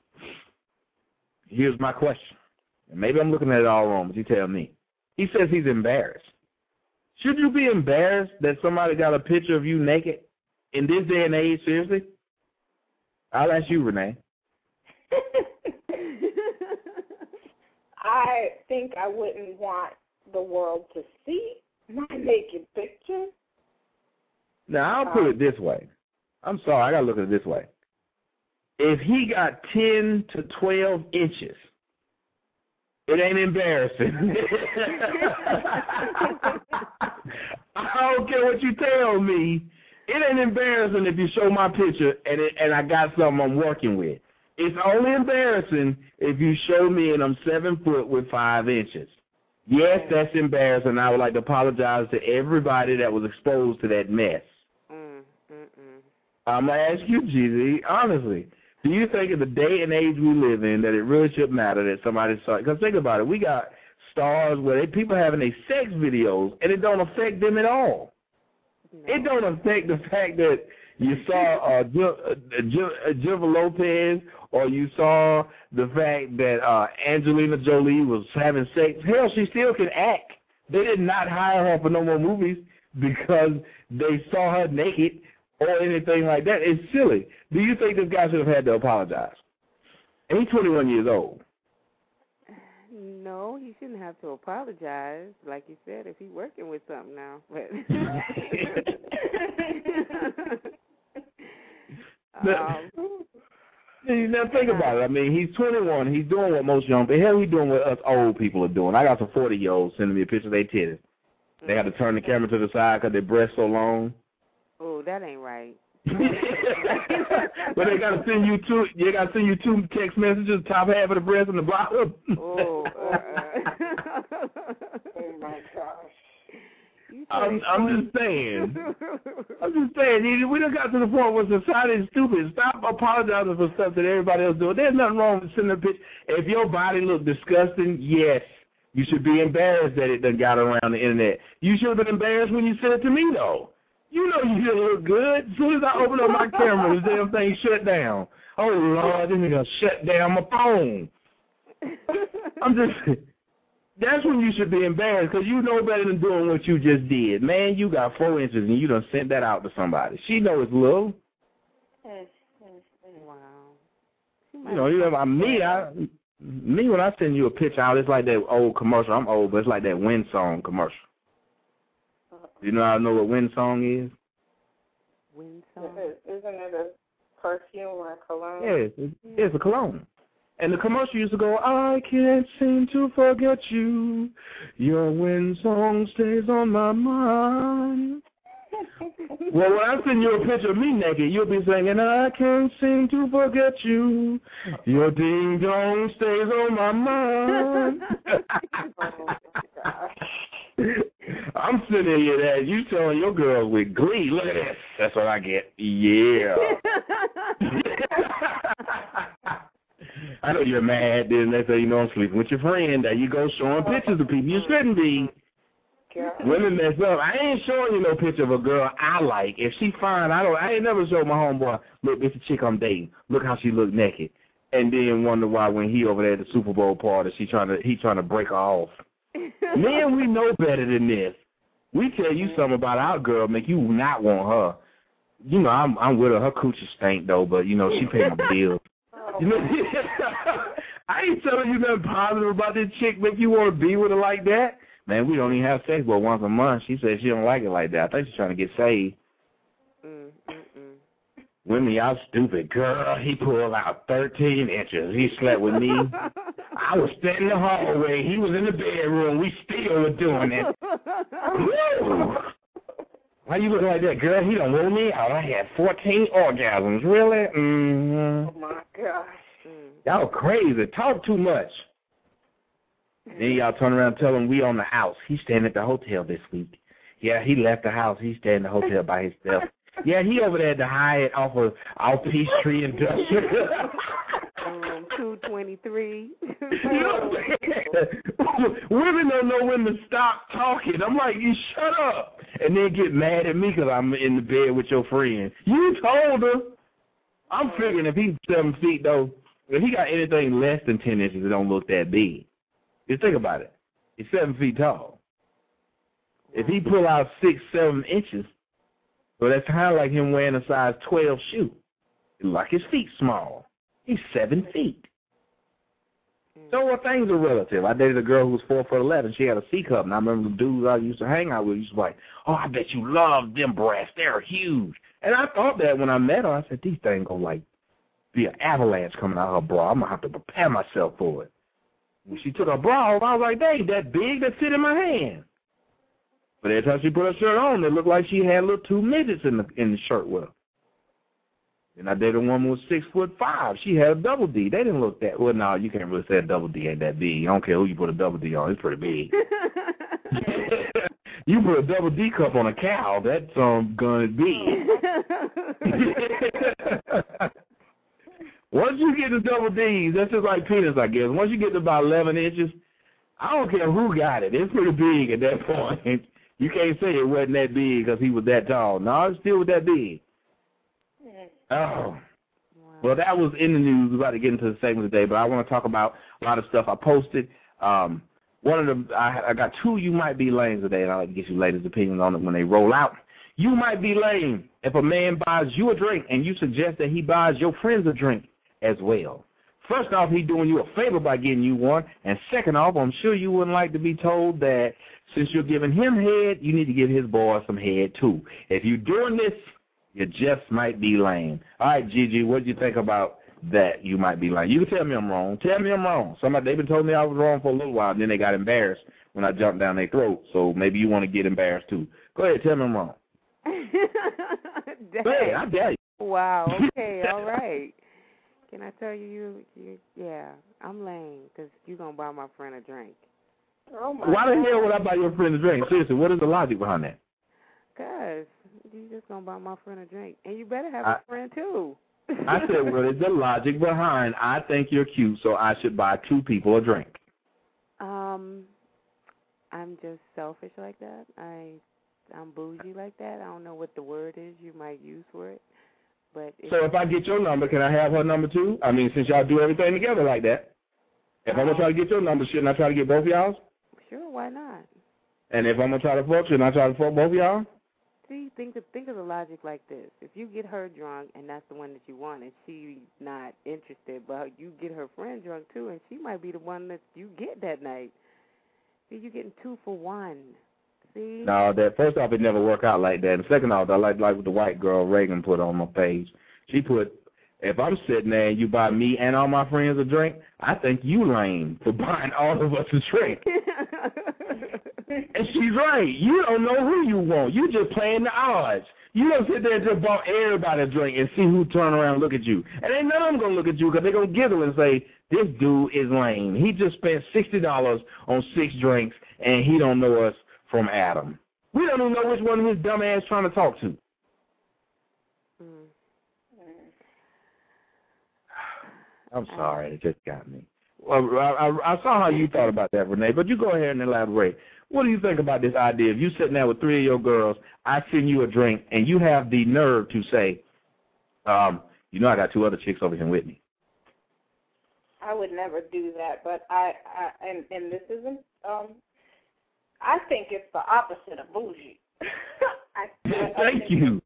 Here's my question. And maybe I'm looking at it all wrong, but you tell me. He says he's embarrassed. Should you be embarrassed that somebody got a picture of you naked in this day and age, seriously? I'll ask you, Renee. I think I wouldn't want the world to see my naked picture. Now, I'll put it um, this way. I'm sorry, I got to look at it this way. If he got 10 to 12 inches, it ain't embarrassing. I don't care what you tell me. It ain't embarrassing if you show my picture and it, and I got something I'm working with. It's only embarrassing if you show me and I'm seven foot with five inches. Yes, that's embarrassing. I would like to apologize to everybody that was exposed to that mess. Mm, mm-mm. I'm gonna ask you, GZ, honestly. Do you think in the day and age we live in that it really should matter that somebody saw? Because think about it, we got stars where they, people having their sex videos and it don't affect them at all. No. It don't affect the fact that you saw uh, Ju- uh, Ju- uh, Jennifer Lopez or you saw the fact that uh, Angelina Jolie was having sex. Hell, she still can act. They did not hire her for no more movies because they saw her naked or anything like that. It's silly. Do you think this guy should have had to apologize? And he's 21 years old. No, he shouldn't have to apologize. Like you said, if he's working with something now. But um, Now think about it. I mean, he's 21. He's doing what most young people. Hell, he's doing what us old people are doing. I got some 40 year olds sending me a picture of their titties. They had to turn the camera to the side because their breasts so long. oh, that ain't right. but they gotta send you two. They gotta send you two text messages: top half of the breast and the bottom. Oh, uh-uh. Oh my gosh. I'm, I'm just saying. I'm just saying. We done got to the point where society is stupid. Stop apologizing for stuff that everybody else doing. There's nothing wrong with sending a picture. If your body look disgusting, yes, you should be embarrassed that it done got around the internet. You should have been embarrassed when you sent it to me, though. You know you didn't look good. As soon as I open up my camera, the damn thing shut down. Oh Lord, this nigga shut down my phone. I'm just. That's when you should be embarrassed because you know better than doing what you just did. Man, you got four inches and you done sent that out to somebody. She know it's little. Mm, mm, wow. You know, you know, I- me, I, me when I send you a picture out, it's like that old commercial. I'm old, but it's like that wind song commercial. You know, I know what wind song is. Wind song. Isn't it a perfume or a cologne? Yes, it's, it's a cologne. And the commercial used to go, I can't seem to forget you. Your wind song stays on my mind. Well, when I send you a picture of me naked, you'll be singing, I can't seem to forget you. Your ding dong stays on my mind. I'm sitting here that you telling your girls with glee. Look at this. That's what I get. Yeah. I know you're mad. Then they say, you know, I'm sleeping with your friend. There you go, showing oh. pictures of people you shouldn't be. Women mess up. I ain't showing you no picture of a girl I like. If she fine, I don't. I ain't never showed my homeboy. Look, this a chick I'm dating. Look how she look naked. And then wonder why when he over there at the Super Bowl party, she trying to he trying to break her off. Men, we know better than this. We tell you something about our girl, make you not want her. You know, I'm I'm with her. Her coochie stank though, but you know she pay my bills. You know, I ain't telling you nothing positive about this chick make you want to be with her like that. Man, we don't even have sex but once a month. She said she don't like it like that. I think she's trying to get saved. Mm, mm, mm. Women, y'all stupid. Girl, he pulled out 13 inches. He slept with me. I was standing in the hallway. He was in the bedroom. We still were doing it. Why you looking like that, girl? He done wore me out. I had 14 orgasms. Really? Mm-hmm. Oh my gosh. Mm. Y'all crazy. Talk too much. Then y'all turn around and tell him we on the house. He's staying at the hotel this week. Yeah, he left the house. He's staying in the hotel by himself. Yeah, he over there at the Hyatt off of off Peachtree Industrial. Um, two twenty three. You know what I'm saying? Women don't know when to stop talking. I'm like, you shut up. And then get mad at me because I'm in the bed with your friend. You told her. I'm figuring if he's seven feet, though, if he got anything less than 10 inches, it don't look that big. Just think about it. He's seven feet tall. If he pull out six, seven inches, well, that's kind of like him wearing a size 12 shoe. Like his feet small. He's seven feet. Mm. So well, things are relative. I dated a girl who was four foot eleven. She had a C cup, and I remember the dudes I used to hang out with used to be like, "Oh, I bet you love them breasts. They're huge." And I thought that when I met her, I said, "These things gonna like be an avalanche coming out of her bra. I'm gonna have to prepare myself for it." When she took her bra off, I was like, "They ain't that big. That fit in my hand." But every time she put her shirt on, it looked like she had little two midgets in the in the shirt with her. And I dated a woman with six foot five. She had a double D. They didn't look that well. No, you can't really say a double D ain't that big. I don't care who you put a double D on. It's pretty big. you put a double D cup on a cow, that's um gonna be. Once you get to double D's, that's just like penis, I guess. Once you get to about 11 inches, I don't care who got it. It's pretty big at that point. You can't say it wasn't that big because he was that tall. No, it's still that big. Oh. Well, that was in the news. We're about to get into the segment today, but I want to talk about a lot of stuff I posted. Um, one of the, I, I got two you might be lame today, and I'd like to get you ladies' opinions on it when they roll out. You might be lame if a man buys you a drink and you suggest that he buys your friends a drink as well. First off, he doing you a favor by getting you one, and second off, I'm sure you wouldn't like to be told that since you're giving him head, you need to give his boy some head too. If you're doing this, you just might be lame. All right, Gigi, what do you think about that? You might be lame. You can tell me I'm wrong. Tell me I'm wrong. Somebody they've been telling me I was wrong for a little while, and then they got embarrassed when I jumped down their throat. So maybe you want to get embarrassed too. Go ahead, tell me I'm wrong. Go ahead, I dare you. Wow. Okay. all right. Can I tell you, you, you yeah, I'm lame because you gonna buy my friend a drink. Oh my Why the God. hell would I buy your friend a drink? Seriously, what is the logic behind that? Cause you just gonna buy my friend a drink, and you better have I- a friend too. I said, what is the logic behind I think you're cute, so I should buy two people a drink? Um, I'm just selfish like that. I, I'm bougie like that. I don't know what the word is you might use for it, but it's, So if I get your number, can I have her number too? I mean, since y'all do everything together like that. If I'm gonna try to get your number, shouldn't I try to get both of y'all's? sure, why not? And if I'm gonna try to fuck, shouldn't I try to fuck both of y'all? See, think of think of the logic like this: if you get her drunk and that's the one that you want, and she's not interested, but you get her friend drunk too, and she might be the one that you get that night. See, you're getting two for one. See? No, that first off, it never work out like that. And second off, I like like what the white girl Reagan put on my page. She put, if I'm sitting there and you buy me and all my friends a drink, I think you lame for buying all of us a drink. And she's right. You don't know who you want. You just playing the odds. You don't sit there and just bought everybody a drink and see who turn around and look at you. And ain't none of them going to look at you because they're going to giggle and say, this dude is lame. He just spent $60 on six drinks and he don't know us from Adam. We don't even know which one of his dumb ass trying to talk to. Mm. I'm sorry. It just got me. Well, I, I, I saw how you thought about that, Renee, but you go ahead and elaborate. What do you think about this idea If you sitting there with three of your girls, I send you a drink, and you have the nerve to say, um, you know I got two other chicks over here with me. I would never do that, but I, I and and this isn't. Um, I think it's the opposite of bougie. I, I, Thank you.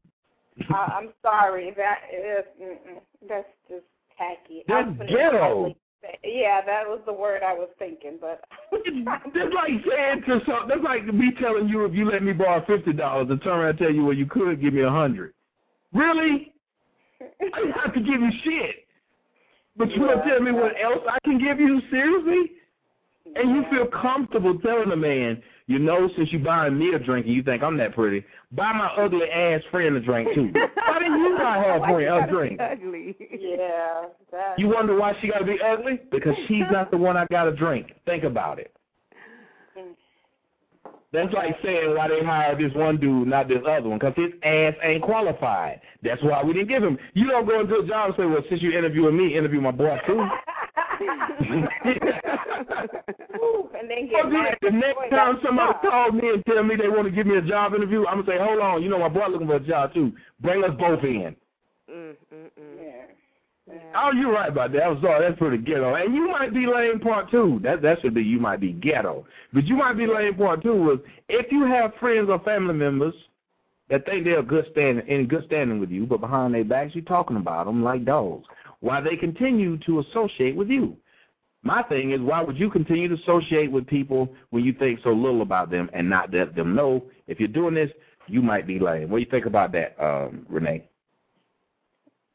I, I'm sorry. That is. Mm-mm, that's just tacky. That's I was gonna ghetto. Yeah, that was the word I was thinking, but That's like saying to some. That's like me telling you if you let me borrow fifty dollars and turn around and tell you, well, you could give me a hundred. Really? I didn't have to give you shit. But you gonna tell me what else I can give you? Seriously? And you feel comfortable telling a man, you know, since you buying me a drink and you think I'm that pretty, buy my ugly ass friend a drink too. Why didn't you buy her a, Why you friend, a drink? Ugly. yeah, that. You wonder why she gotta be ugly? Because she's not the one I gotta drink. Think about it. That's like saying why they hired this one dude, not this other one, because his ass ain't qualified. That's why we didn't give him. You don't go into a job and say, well, since you interviewing me, interview my boy too. Ooh, and then Well, get mad. the next time somebody calls me and tell me they want to give me a job interview, I'm gonna say, hold on, you know my boy looking for a job too. Bring us both in. Mm, mm, mm. Yeah. Yeah. Oh, you're right about that. I'm sorry, that's pretty ghetto. And you might be lame part two. That that should be you might be ghetto. But you might be lame part two was if you have friends or family members that think they're good standing in good standing with you, but behind their backs you're talking about them like dogs. Why they continue to associate with you. My thing is, why would you continue to associate with people when you think so little about them and not let them know if you're doing this, you might be lame. What do you think about that, um, Renee?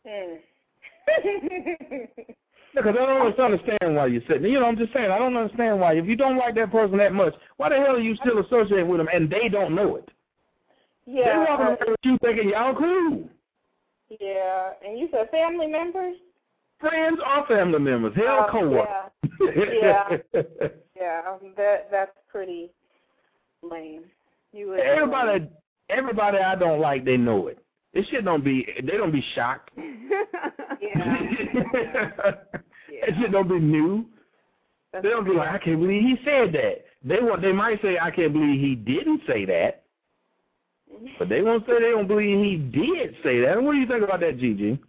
Because I don't understand why you're sitting. You know, I'm just saying, I don't understand why. If you don't like that person that much, why the hell are you still associating with them and they don't know it? yeah. They walking around with you thinking y'all cool. yeah. And you said family members? Friends or family members. Hell, Oh, co-worker. Yeah. Yeah. um, That that's pretty lame. You would everybody, everybody I don't like, they know it. This shit don't be, they don't be shocked. Yeah. That shit don't be new. That's They don't be like, I can't believe he said that. They want, they might say, I can't believe he didn't say that. But they won't say they don't believe he did say that. What do you think about that, Gigi?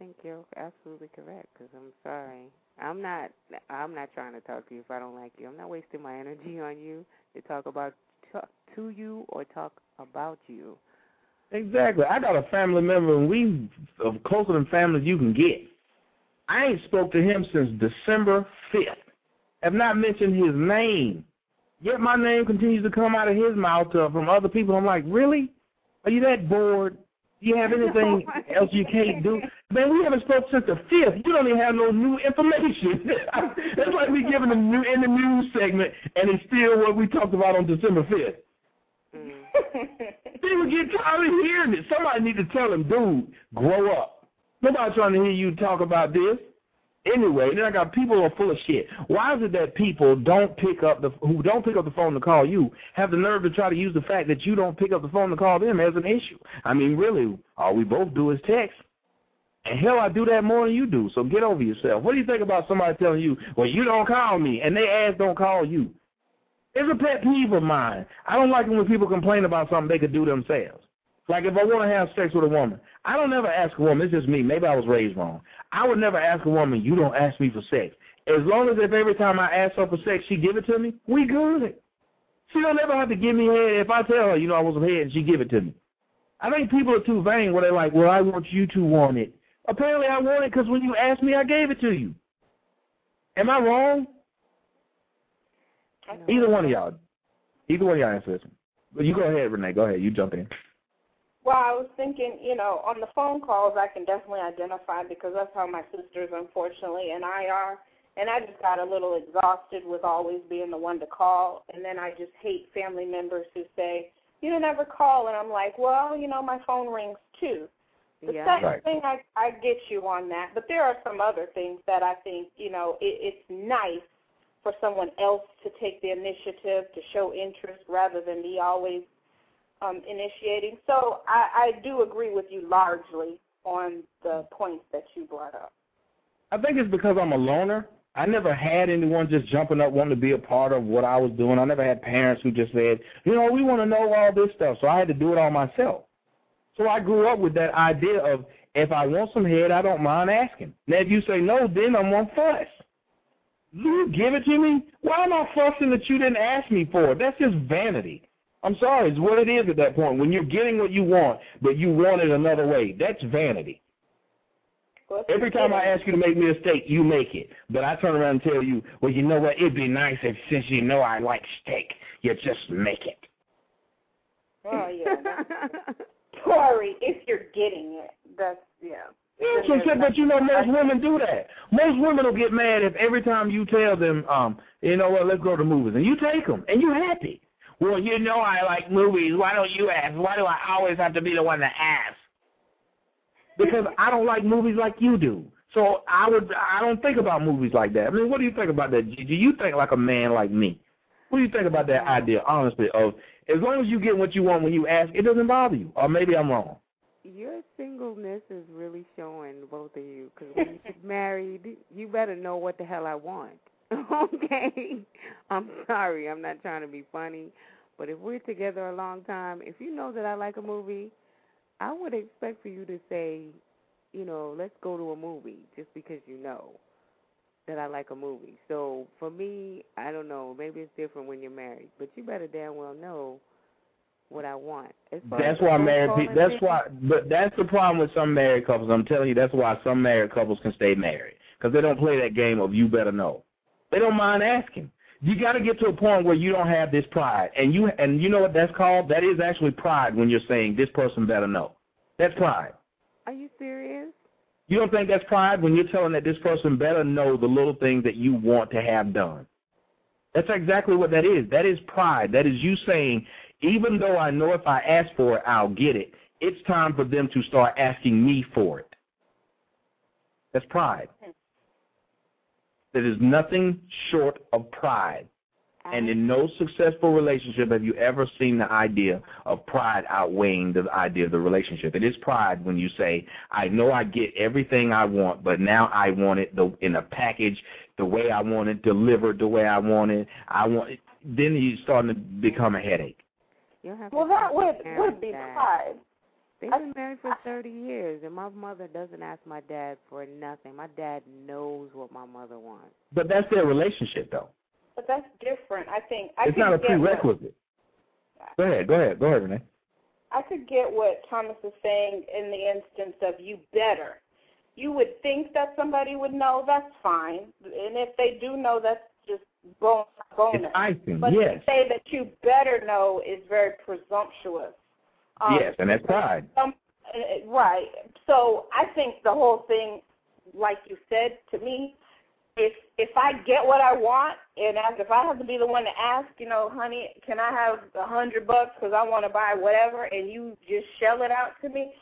Think you're absolutely correct. Because I'm sorry, I'm not. I'm not trying to talk to you if I don't like you. I'm not wasting my energy on you to talk about talk to you or talk about you. Exactly. I got a family member, and we of closer than family you can get. I ain't spoke to him since December fifth. Have not mentioned his name. Yet my name continues to come out of his mouth uh, from other people. I'm like, really? Are you that bored? Do you have anything else you can't do? Man, we haven't spoke since the fifth. You don't even have no new information. That's like we giving the new in the news segment, and it's still what we talked about on December fifth. Mm. People get tired of hearing it. Somebody need to tell them, dude, grow up. Nobody trying to hear you talk about this. Anyway, then I got people who are full of shit. Why is it that people don't pick up the who don't pick up the phone to call you have the nerve to try to use the fact that you don't pick up the phone to call them as an issue? I mean, really, all we both do is text. And hell, I do that more than you do. So get over yourself. What do you think about somebody telling you, "Well, you don't call me," and they ass don't call you? It's a pet peeve of mine. I don't like it when people complain about something they could do themselves. Like if I want to have sex with a woman, I don't never ask a woman. It's just me. Maybe I was raised wrong. I would never ask a woman, "You don't ask me for sex." As long as if every time I ask her for sex, she give it to me, we good. She don't ever have to give me head if I tell her, you know, I was some head and she give it to me. I think people are too vain where they're like, "Well, I want you to want it." Apparently, I want it because when you asked me, I gave it to you. Am I wrong? Either one of y'all. Either one of y'all answer this. But you go ahead, Renee. Go ahead. You jump in. Well, I was thinking, you know, on the phone calls, I can definitely identify because that's how my sisters, unfortunately, and I are. And I just got a little exhausted with always being the one to call. And then I just hate family members who say, you don't ever call. And I'm like, well, you know, my phone rings too. The Yeah. second Right. thing, I, I get you on that. But there are some other things that I think, you know, it, it's nice for someone else to take the initiative, to show interest rather than me always um, initiating. So I, I do agree with you largely on the points that you brought up. I think it's because I'm a loner. I never had anyone just jumping up wanting to be a part of what I was doing. I never had parents who just said, you know, we want to know all this stuff. So I had to do it all myself. So I grew up with that idea of if I want some head, I don't mind asking. Now, if you say no, then I'm on fuss. You give it to me? Why am I fussing that you didn't ask me for it? That's just vanity. I'm sorry, it's what it is at that point. When you're getting what you want, but you want it another way, that's vanity. What's Every time I ask you to make me a steak, you make it. But I turn around and tell you, well, you know what? It'd be nice if, since you know I like steak, you just make it. Oh yeah, Tori, if you're getting it, that's yeah. Yeah, so, so, but you know, most women do that. Most women will get mad if every time you tell them, um, you know what, let's go to movies, and you take them, and you're happy. Well, you know I like movies. Why don't you ask? Why do I always have to be the one to ask? Because I don't like movies like you do. So I would, I don't think about movies like that. I mean, what do you think about that? Do you think like a man like me? What do you think about that idea, honestly, of as long as you get what you want when you ask, it doesn't bother you? Or maybe I'm wrong. Your singleness is really showing both of you. Because when you get married, you better know what the hell I want. okay? I'm sorry. I'm not trying to be funny. But if we're together a long time, if you know that I like a movie, I would expect for you to say, you know, let's go to a movie just because you know that I like a movie. So for me, I don't know. Maybe it's different when you're married, but you better damn well know what I want. That's why married people. That's why, but that's the problem with some married couples. I'm telling you, that's why some married couples can stay married because they don't play that game of you better know. They don't mind asking. You got to get to a point where you don't have this pride, and you and you know what that's called? That is actually pride when you're saying this person better know. That's pride. Are you serious? You don't think that's pride when you're telling that this person better know the little things that you want to have done? That's exactly what that is. That is pride. That is you saying, even though I know if I ask for it, I'll get it, it's time for them to start asking me for it. That's pride. That is nothing short of pride. And in no successful relationship have you ever seen the idea of pride outweighing the idea of the relationship. It is pride when you say, I know I get everything I want, but now I want it the, in a package the way I want it, delivered the way I want it. I want it. Then you're starting to become a headache. Well, that would would be Dad. pride. They've been married for 30 years, and my mother doesn't ask my dad for nothing. My dad knows what my mother wants. But that's their relationship, though. But that's different. I think I it's not a get what- prerequisite. Go ahead. Go ahead. Go ahead, Renee. I could get what Thomas is saying in the instance of you better. You would think that somebody would know, that's fine. And if they do know, that's just bon- bonus. It's icing. but yes. to say that you better know is very presumptuous. Um, yes, and that's pride. Um, uh, right. So I think the whole thing, like you said to me, if if I get what I want, and as if I have to be the one to ask, you know, honey, can I have a hundred bucks because I want to buy whatever, and you just shell it out to me,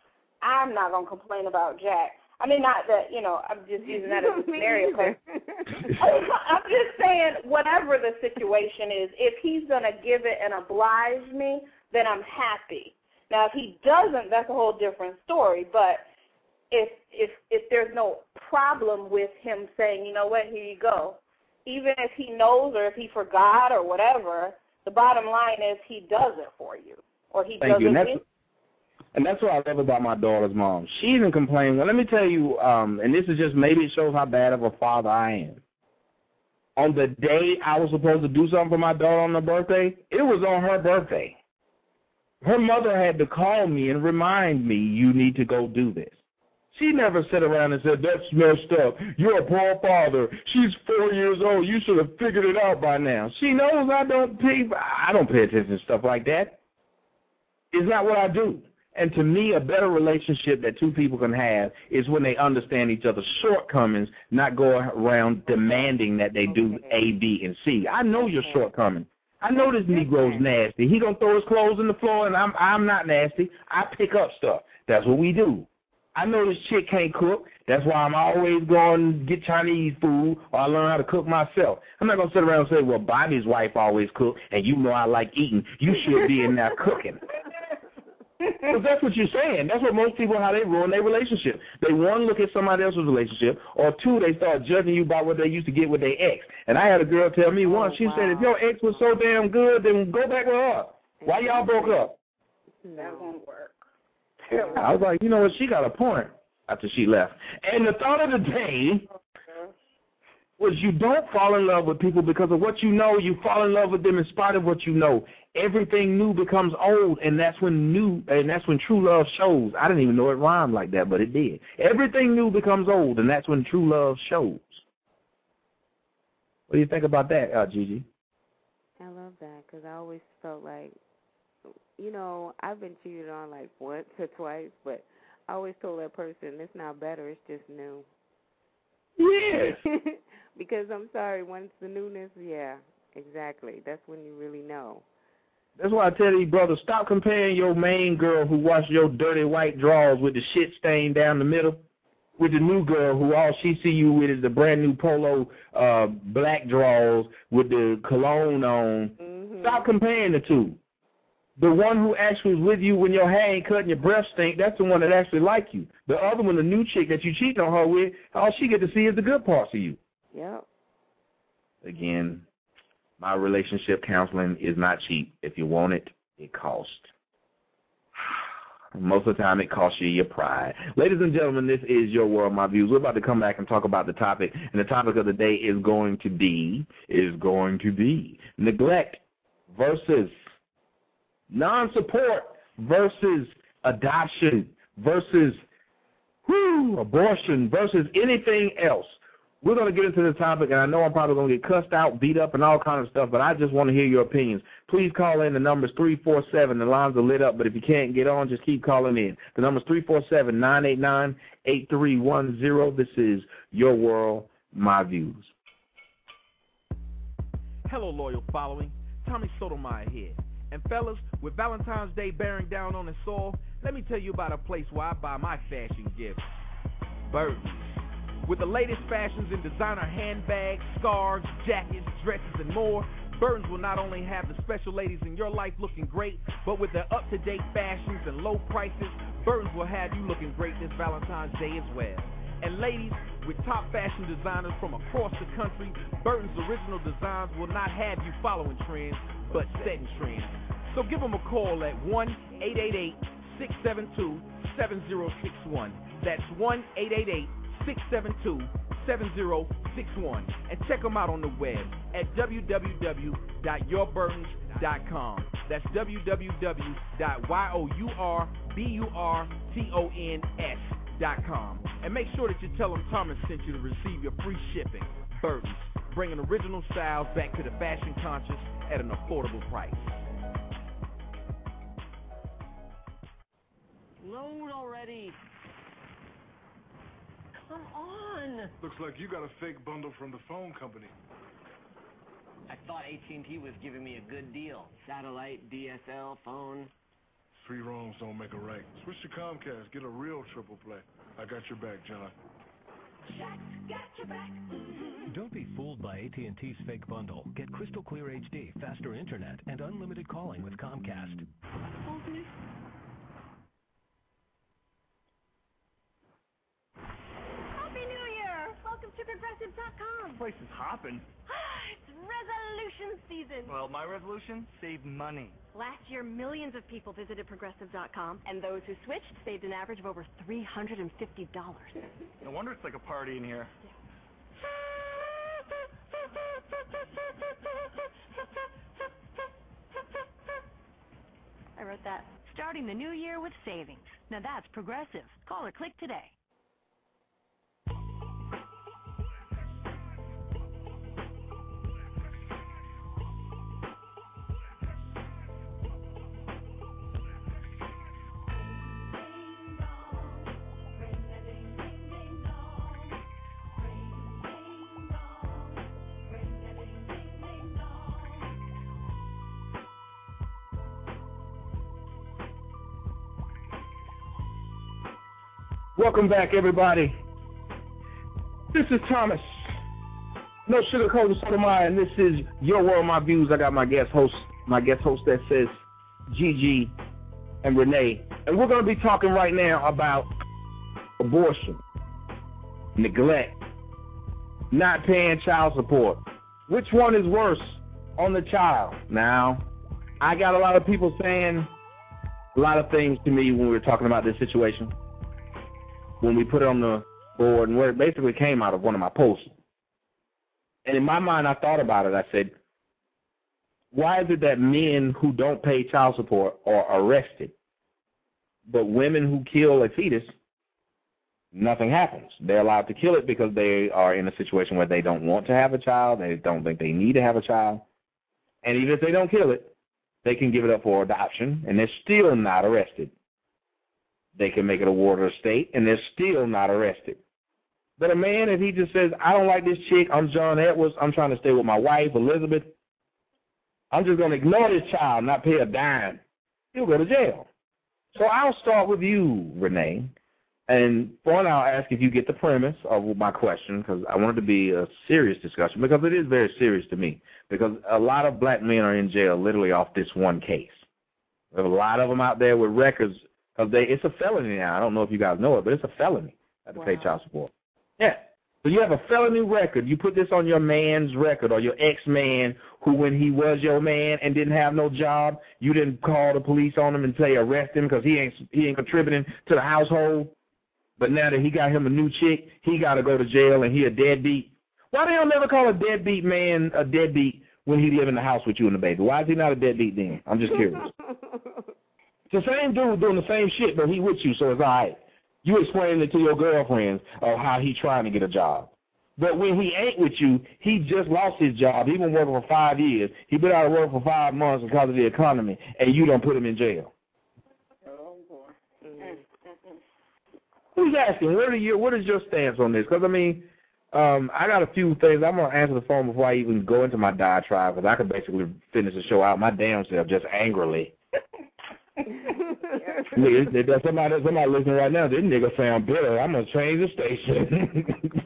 I'm not gonna complain about Jack. I mean, not that you know, I'm just using that as a scenario. I'm just saying, whatever the situation is, if he's going to give it and oblige me, then I'm happy. Now, if he doesn't, that's a whole different story. But if if if there's no problem with him saying, you know what, here you go, even if he knows or if he forgot or whatever, the bottom line is he does it for you, or he Thank does you. And it. that's, and that's what I love about my daughter's mom. She even complained. Well, let me tell you, um, and this is just maybe it shows how bad of a father I am. On the day I was supposed to do something for my daughter on her birthday, it was on her birthday. Her mother had to call me and remind me, you need to go do this. She never sat around and said, that's messed up. You're a poor father. She's four years old. You should have figured it out by now. She knows I don't pay, I don't pay attention to stuff like that. It's not what I do. And to me, a better relationship that two people can have is when they understand each other's shortcomings, not go around demanding that they do A, B, and C. I know your shortcomings. I know this Negro's nasty. He gonna throw his clothes in the floor, and I'm I'm not nasty. I pick up stuff. That's what we do. I know this chick can't cook. That's why I'm always going get Chinese food or I learn how to cook myself. I'm not to sit around and say, well, Bobby's wife always cook, and you know I like eating. You should be in there cooking. Because that's what you're saying. That's what most people, how they ruin their relationship. They, one, look at somebody else's relationship, or two, they start judging you by what they used to get with their ex. And I had a girl tell me once, oh, she said, if your ex was so damn good, then go back with her. Why y'all broke up? That won't work. I was like, you know what, she got a point after she left. And the thought of the day was you don't fall in love with people because of what you know. You fall in love with them in spite of what you know. Everything new becomes old, and that's when new and that's when true love shows. I didn't even know it rhymed like that, but it did. Everything new becomes old, and that's when true love shows. What do you think about that, uh, Gigi? I love that because I always felt like, you know, I've been cheated on like once or twice, but I always told that person it's not better, it's just new. Yes. because I'm sorry, once the newness, yeah, exactly. That's when you really know. That's why I tell these brothers, stop comparing your main girl who washed your dirty white drawers with the shit stain down the middle with the new girl who all she see you with is the brand new polo uh black drawers with the cologne on. Mm-hmm. Stop comparing the two. The one who actually was with you when your hair ain't cut and your breath stink, that's the one that actually like you. The other one, the new chick that you cheating on her with, all she get to see is the good parts of you. Yep. Again, my relationship counseling is not cheap. If you want it, it costs. Most of the time, it costs you your pride. Ladies and gentlemen, this is Your World, My Views. We're about to come back and talk about the topic, and the topic of the day is going to be, is going to be neglect versus non-support versus adoption versus whew, abortion versus anything else. We're going to get into the topic, and I know I'm probably going to get cussed out, beat up, and all kind of stuff, but I just want to hear your opinions. Please call in. The number's 347. The lines are lit up, but if you can't get on, just keep calling in. The number's 347-989-8310. This is Your World, My Views. Hello, loyal following. Tommy Sotomayor here. And fellas, with Valentine's Day bearing down on us all, let me tell you about a place where I buy my fashion gifts. Burton's. With the latest fashions in designer handbags, scarves, jackets, dresses, and more, Burton's will not only have the special ladies in your life looking great, but with their up-to-date fashions and low prices, Burton's will have you looking great this Valentine's Day as well. And ladies, with top fashion designers from across the country, Burton's original designs will not have you following trends, but setting trends. So give them a call at 1-888-672-7061. That's 1-888-672-7061. And check them out on the web at www.yourburtons.com. That's www.yourburtons.com. And make sure that you tell them Thomas sent you to receive your free shipping. Burton's, bringing original styles back to the fashion conscious at an affordable price. Load already. Come on. Looks like you got a fake bundle from the phone company. I thought AT&T was giving me a good deal. Satellite, DSL, phone. Three wrongs don't make a right. Switch to Comcast. Get a real triple play. I got your back, John. Don't be fooled by AT&T's fake bundle. Get crystal clear HD, faster internet, and unlimited calling with Comcast. Happy New Year! Welcome to Progressive.com. Place is hopping. it's resolution season. Well, my resolution? Save money. Last year, millions of people visited Progressive.com, and those who switched saved an average of over $350. No wonder it's like a party in here. I wrote that. Starting the new year with savings. Now that's progressive. Call or click today. Welcome back, everybody. This is Thomas. No sugarcoating Sotomayor, and this is Your World, My Views. I got my guest host, my guest host that says Gigi and Renee. And we're going to be talking right now about abortion, neglect, not paying child support. Which one is worse on the child? Now, I got a lot of people saying a lot of things to me when we were talking about this situation when we put it on the board and where it basically came out of one of my posts. And in my mind, I thought about it. I said, why is it that men who don't pay child support are arrested, but women who kill a fetus, nothing happens? They're allowed to kill it because they are in a situation where they don't want to have a child, they don't think they need to have a child, and even if they don't kill it, they can give it up for adoption, and they're still not arrested. They can make it a ward the state, and they're still not arrested. But a man, if he just says, I don't like this chick, I'm John Edwards, I'm trying to stay with my wife, Elizabeth, I'm just going to ignore this child, not pay a dime, he'll go to jail. So I'll start with you, Renee. And one, I'll ask if you get the premise of my question, because I want it to be a serious discussion, because it is very serious to me. Because a lot of black men are in jail literally off this one case. There's a lot of them out there with records of they. It's a felony now. I don't know if you guys know it, but it's a felony to wow. pay child support. Yeah. So you have a felony record. You put this on your man's record or your ex-man who, when he was your man and didn't have no job, you didn't call the police on him and say arrest him because he ain't he ain't contributing to the household. But now that he got him a new chick, he got to go to jail and he a deadbeat. Why do y'all never call a deadbeat man a deadbeat when he live in the house with you and the baby? Why is he not a deadbeat then? I'm just curious. the same dude doing the same shit, but he with you, so it's all right. You explaining it to your girlfriends of how he trying to get a job. But when he ain't with you, he just lost his job. He been working for five years. He been out of work for five months because of the economy, and you don't put him in jail. Who's asking? What are your What is your stance on this? Because I mean, um, I got a few things. I'm gonna answer the phone before I even go into my diatribe because I could basically finish the show out my damn self just angrily. Nigga, somebody somebody listening right now. This nigga sound bitter. I'm gonna change the station.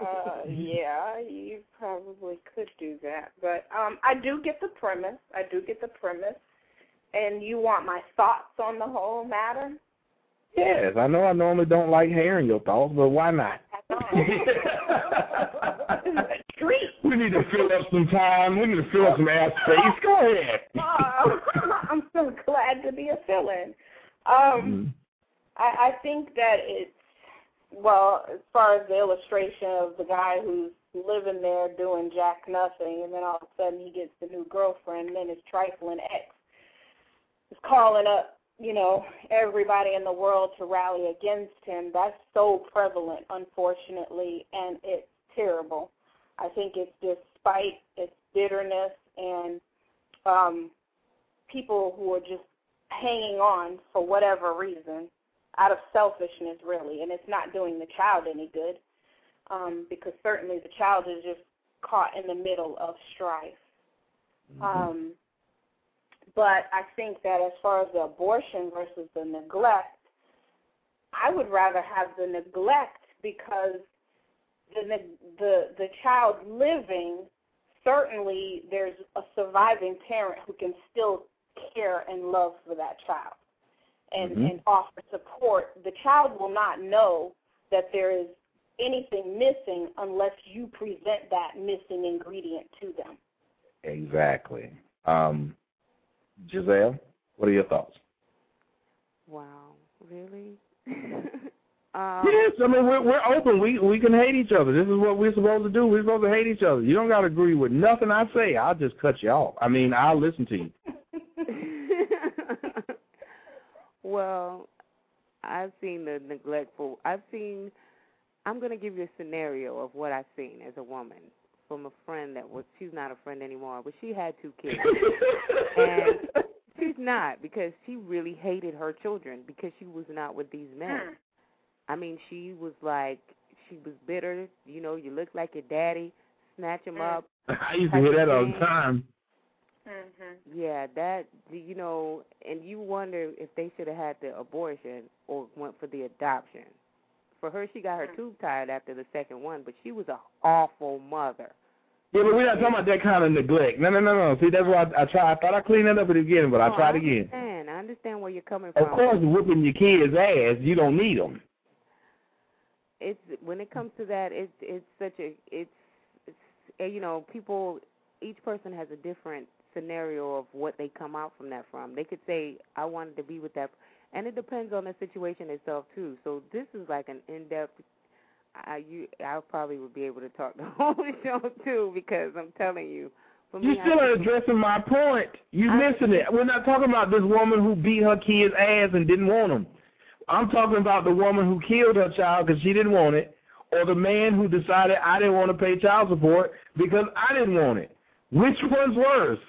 uh, yeah, you probably could do that, but um, I do get the premise. I do get the premise, and you want my thoughts on the whole matter. Yes, I know I normally don't like hearing your thoughts, but why not? we need to fill up some time. We need to fill up some ass space. Go ahead. uh, I'm so glad to be a fill-in. Um, mm-hmm. I, I think that it's well, as far as the illustration of the guy who's living there doing jack nothing, and then all of a sudden he gets the new girlfriend, and then his trifling ex is calling up you know, everybody in the world to rally against him. That's so prevalent, unfortunately, and it's terrible. I think it's just spite, it's bitterness, and um, people who are just hanging on for whatever reason out of selfishness, really, and it's not doing the child any good um, because certainly the child is just caught in the middle of strife. Mm-hmm. Um, but I think that as far as the abortion versus the neglect, I would rather have the neglect because the the the child living certainly there's a surviving parent who can still care and love for that child and mm-hmm. and offer support. The child will not know that there is anything missing unless you present that missing ingredient to them. Exactly. Um Giselle, what are your thoughts? Wow, really? um, yes, I mean we're we're open. We we can hate each other. This is what we're supposed to do. We're supposed to hate each other. You don't got to agree with nothing I say. I'll just cut you off. I mean, I'll listen to you. well, I've seen the neglectful. I've seen. I'm going to give you a scenario of what I've seen as a woman from a friend that was she's not a friend anymore, but she had two kids. and she's not because she really hated her children because she was not with these men. Hmm. I mean, she was like she was bitter, you know, you look like your daddy, snatch him up. I used to hear that all the time. Mhm. Yeah, that you know, and you wonder if they should have had the abortion or went for the adoption. For her, she got her mm. tube tied after the second one, but she was an awful mother. Yeah, but we're not talking about that kind of neglect. No, no, no, no. See, that's why I, I try. I thought I cleaned that up at the beginning, but I oh, tried I again. I understand. I understand where you're coming from. Of course, whooping your kids' ass, you don't need them. It's when it comes to that, it's it's such a it's, it's you know people. Each person has a different scenario of what they come out from that from. They could say, "I wanted to be with that," and it depends on the situation itself too. So this is like an in-depth I you I probably would be able to talk the whole show too because I'm telling you. You still are addressing my point. You missing it. We're not talking about this woman who beat her kid's ass and didn't want him. I'm talking about the woman who killed her child because she didn't want it, or the man who decided I didn't want to pay child support because I didn't want it. Which one's worse?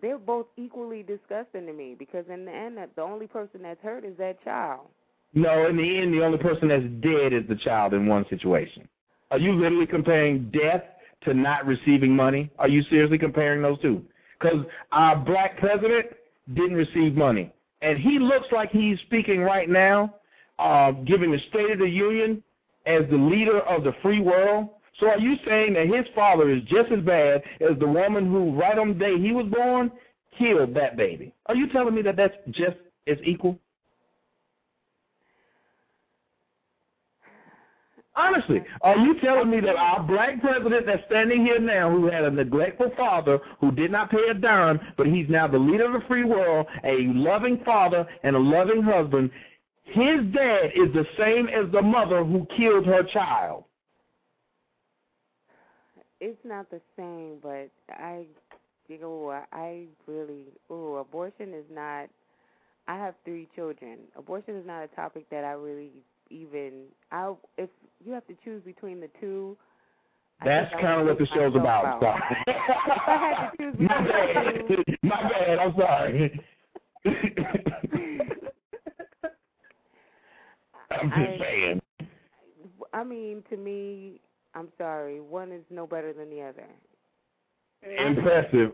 they're both equally disgusting to me because in the end, the only person that's hurt is that child. No, in the end, the only person that's dead is the child in one situation. Are you literally comparing death to not receiving money? Are you seriously comparing those two? Because our black president didn't receive money. And he looks like he's speaking right now, uh, giving the State of the Union as the leader of the free world. So are you saying that his father is just as bad as the woman who, right on the day he was born, killed that baby? Are you telling me that that's just as equal? Honestly, are you telling me that our black president that's standing here now, who had a neglectful father who did not pay a dime, but he's now the leader of the free world, a loving father and a loving husband, his dad is the same as the mother who killed her child? It's not the same, but I, you know, I- really, oh, abortion is not. I have three children. Abortion is not a topic that I really even. I if you have to choose between the two. That's kind of what the show's myself about. out. Sorry. If I had to choose My between the two, bad. My bad. I'm sorry. I'm just I- saying. I mean, to me, I'm sorry. One is no better than the other. Impressive.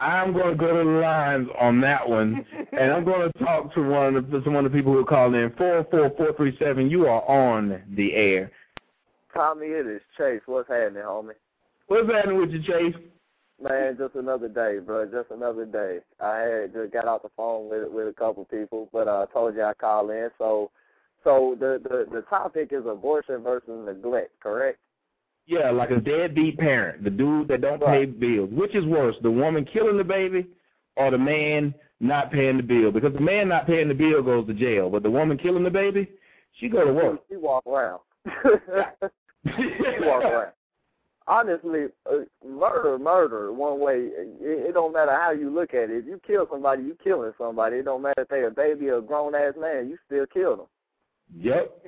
I'm going to go to the lines on that one, and I'm going to talk to one of the, one of the people who called in. Four four four three seven. You are on the air. Tommy, it is Chase. What's happening, homie? What's happening with you, Chase? Man, just another day, bro. Just another day. I had just got off the phone with with a couple people, but uh, I told you I call in. So, so the the the topic is abortion versus neglect, correct? Yeah, like a deadbeat parent, the dude that don't pay bills. Which is worse, the woman killing the baby or the man not paying the bill? Because the man not paying the bill goes to jail, but the woman killing the baby, she go to work. She walk around. she walk around. Honestly, uh, murder, murder. One way, it, it don't matter how you look at it. If you kill somebody, you killing somebody. It don't matter if they a baby or a grown ass man. You still kill them. Yep.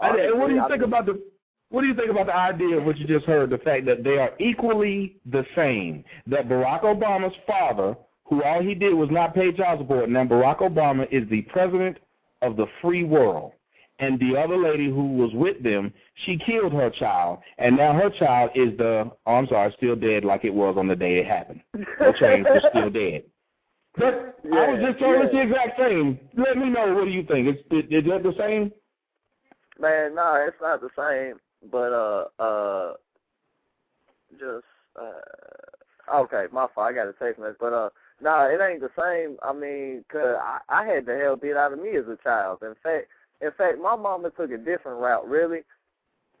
And, and what do you Honestly, think about the what do you think about the idea of what you just heard, the fact that they are equally the same? That Barack Obama's father, who all he did was not pay child support, and now Barack Obama is the president of the free world. And the other lady who was with them, she killed her child, and now her child is the, oh, I'm sorry, still dead like it was on the day it happened. No change, it's still dead. But I was just told it's the exact same. Let me know, what do you think? Is, is, is that the same? Man, no, it's not the same. But uh uh just uh okay, my fault. I got a text message, but uh no, it ain't the same. I mean, 'cause I, I had the hell beat out of me as a child. In fact, in fact, my mama took a different route. Really,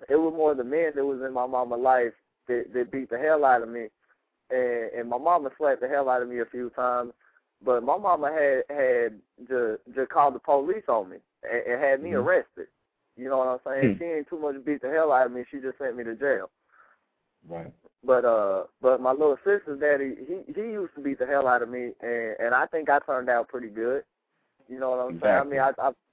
it was more the men that was in my mama's life that that beat the hell out of me, and and my mama slapped the hell out of me a few times. But my mama had had just just called the police on me and, and had me Mhm. arrested. You know what I'm saying? Hmm. She ain't too much beat the hell out of me. She just sent me to jail. Right. But uh, but my little sister's daddy, he he used to beat the hell out of me, and and I think I turned out pretty good. You know what I'm saying? I mean, I,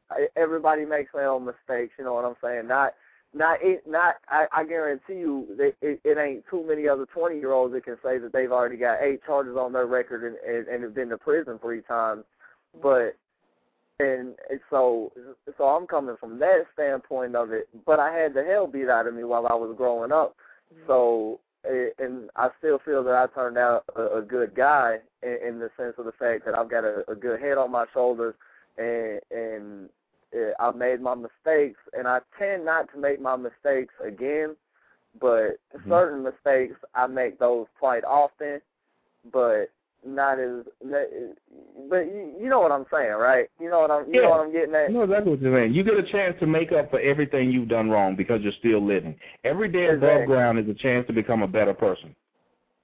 I, everybody makes their own mistakes. You know what I'm saying? Not not it not. I, I guarantee you, that it, it ain't too many other 20 year olds that can say that they've already got eight charges on their record and and, and have been to prison three times. But and and so so I'm coming from that standpoint of it. But I had the hell beat out of me while I was growing up. So eh, and I still feel that I turned out a, a good guy in, in the sense of the fact that I've got a, a good head on my shoulders and and uh, I've made my mistakes and I tend not to make my mistakes again. But certain mistakes I make those quite often, but not as. But you, you know what I'm saying, right? You know what I'm. You know what I'm getting at. I know exactly what you're saying. You get a chance to make up for everything you've done wrong because you're still living. Every day above ground is a chance to become a better person.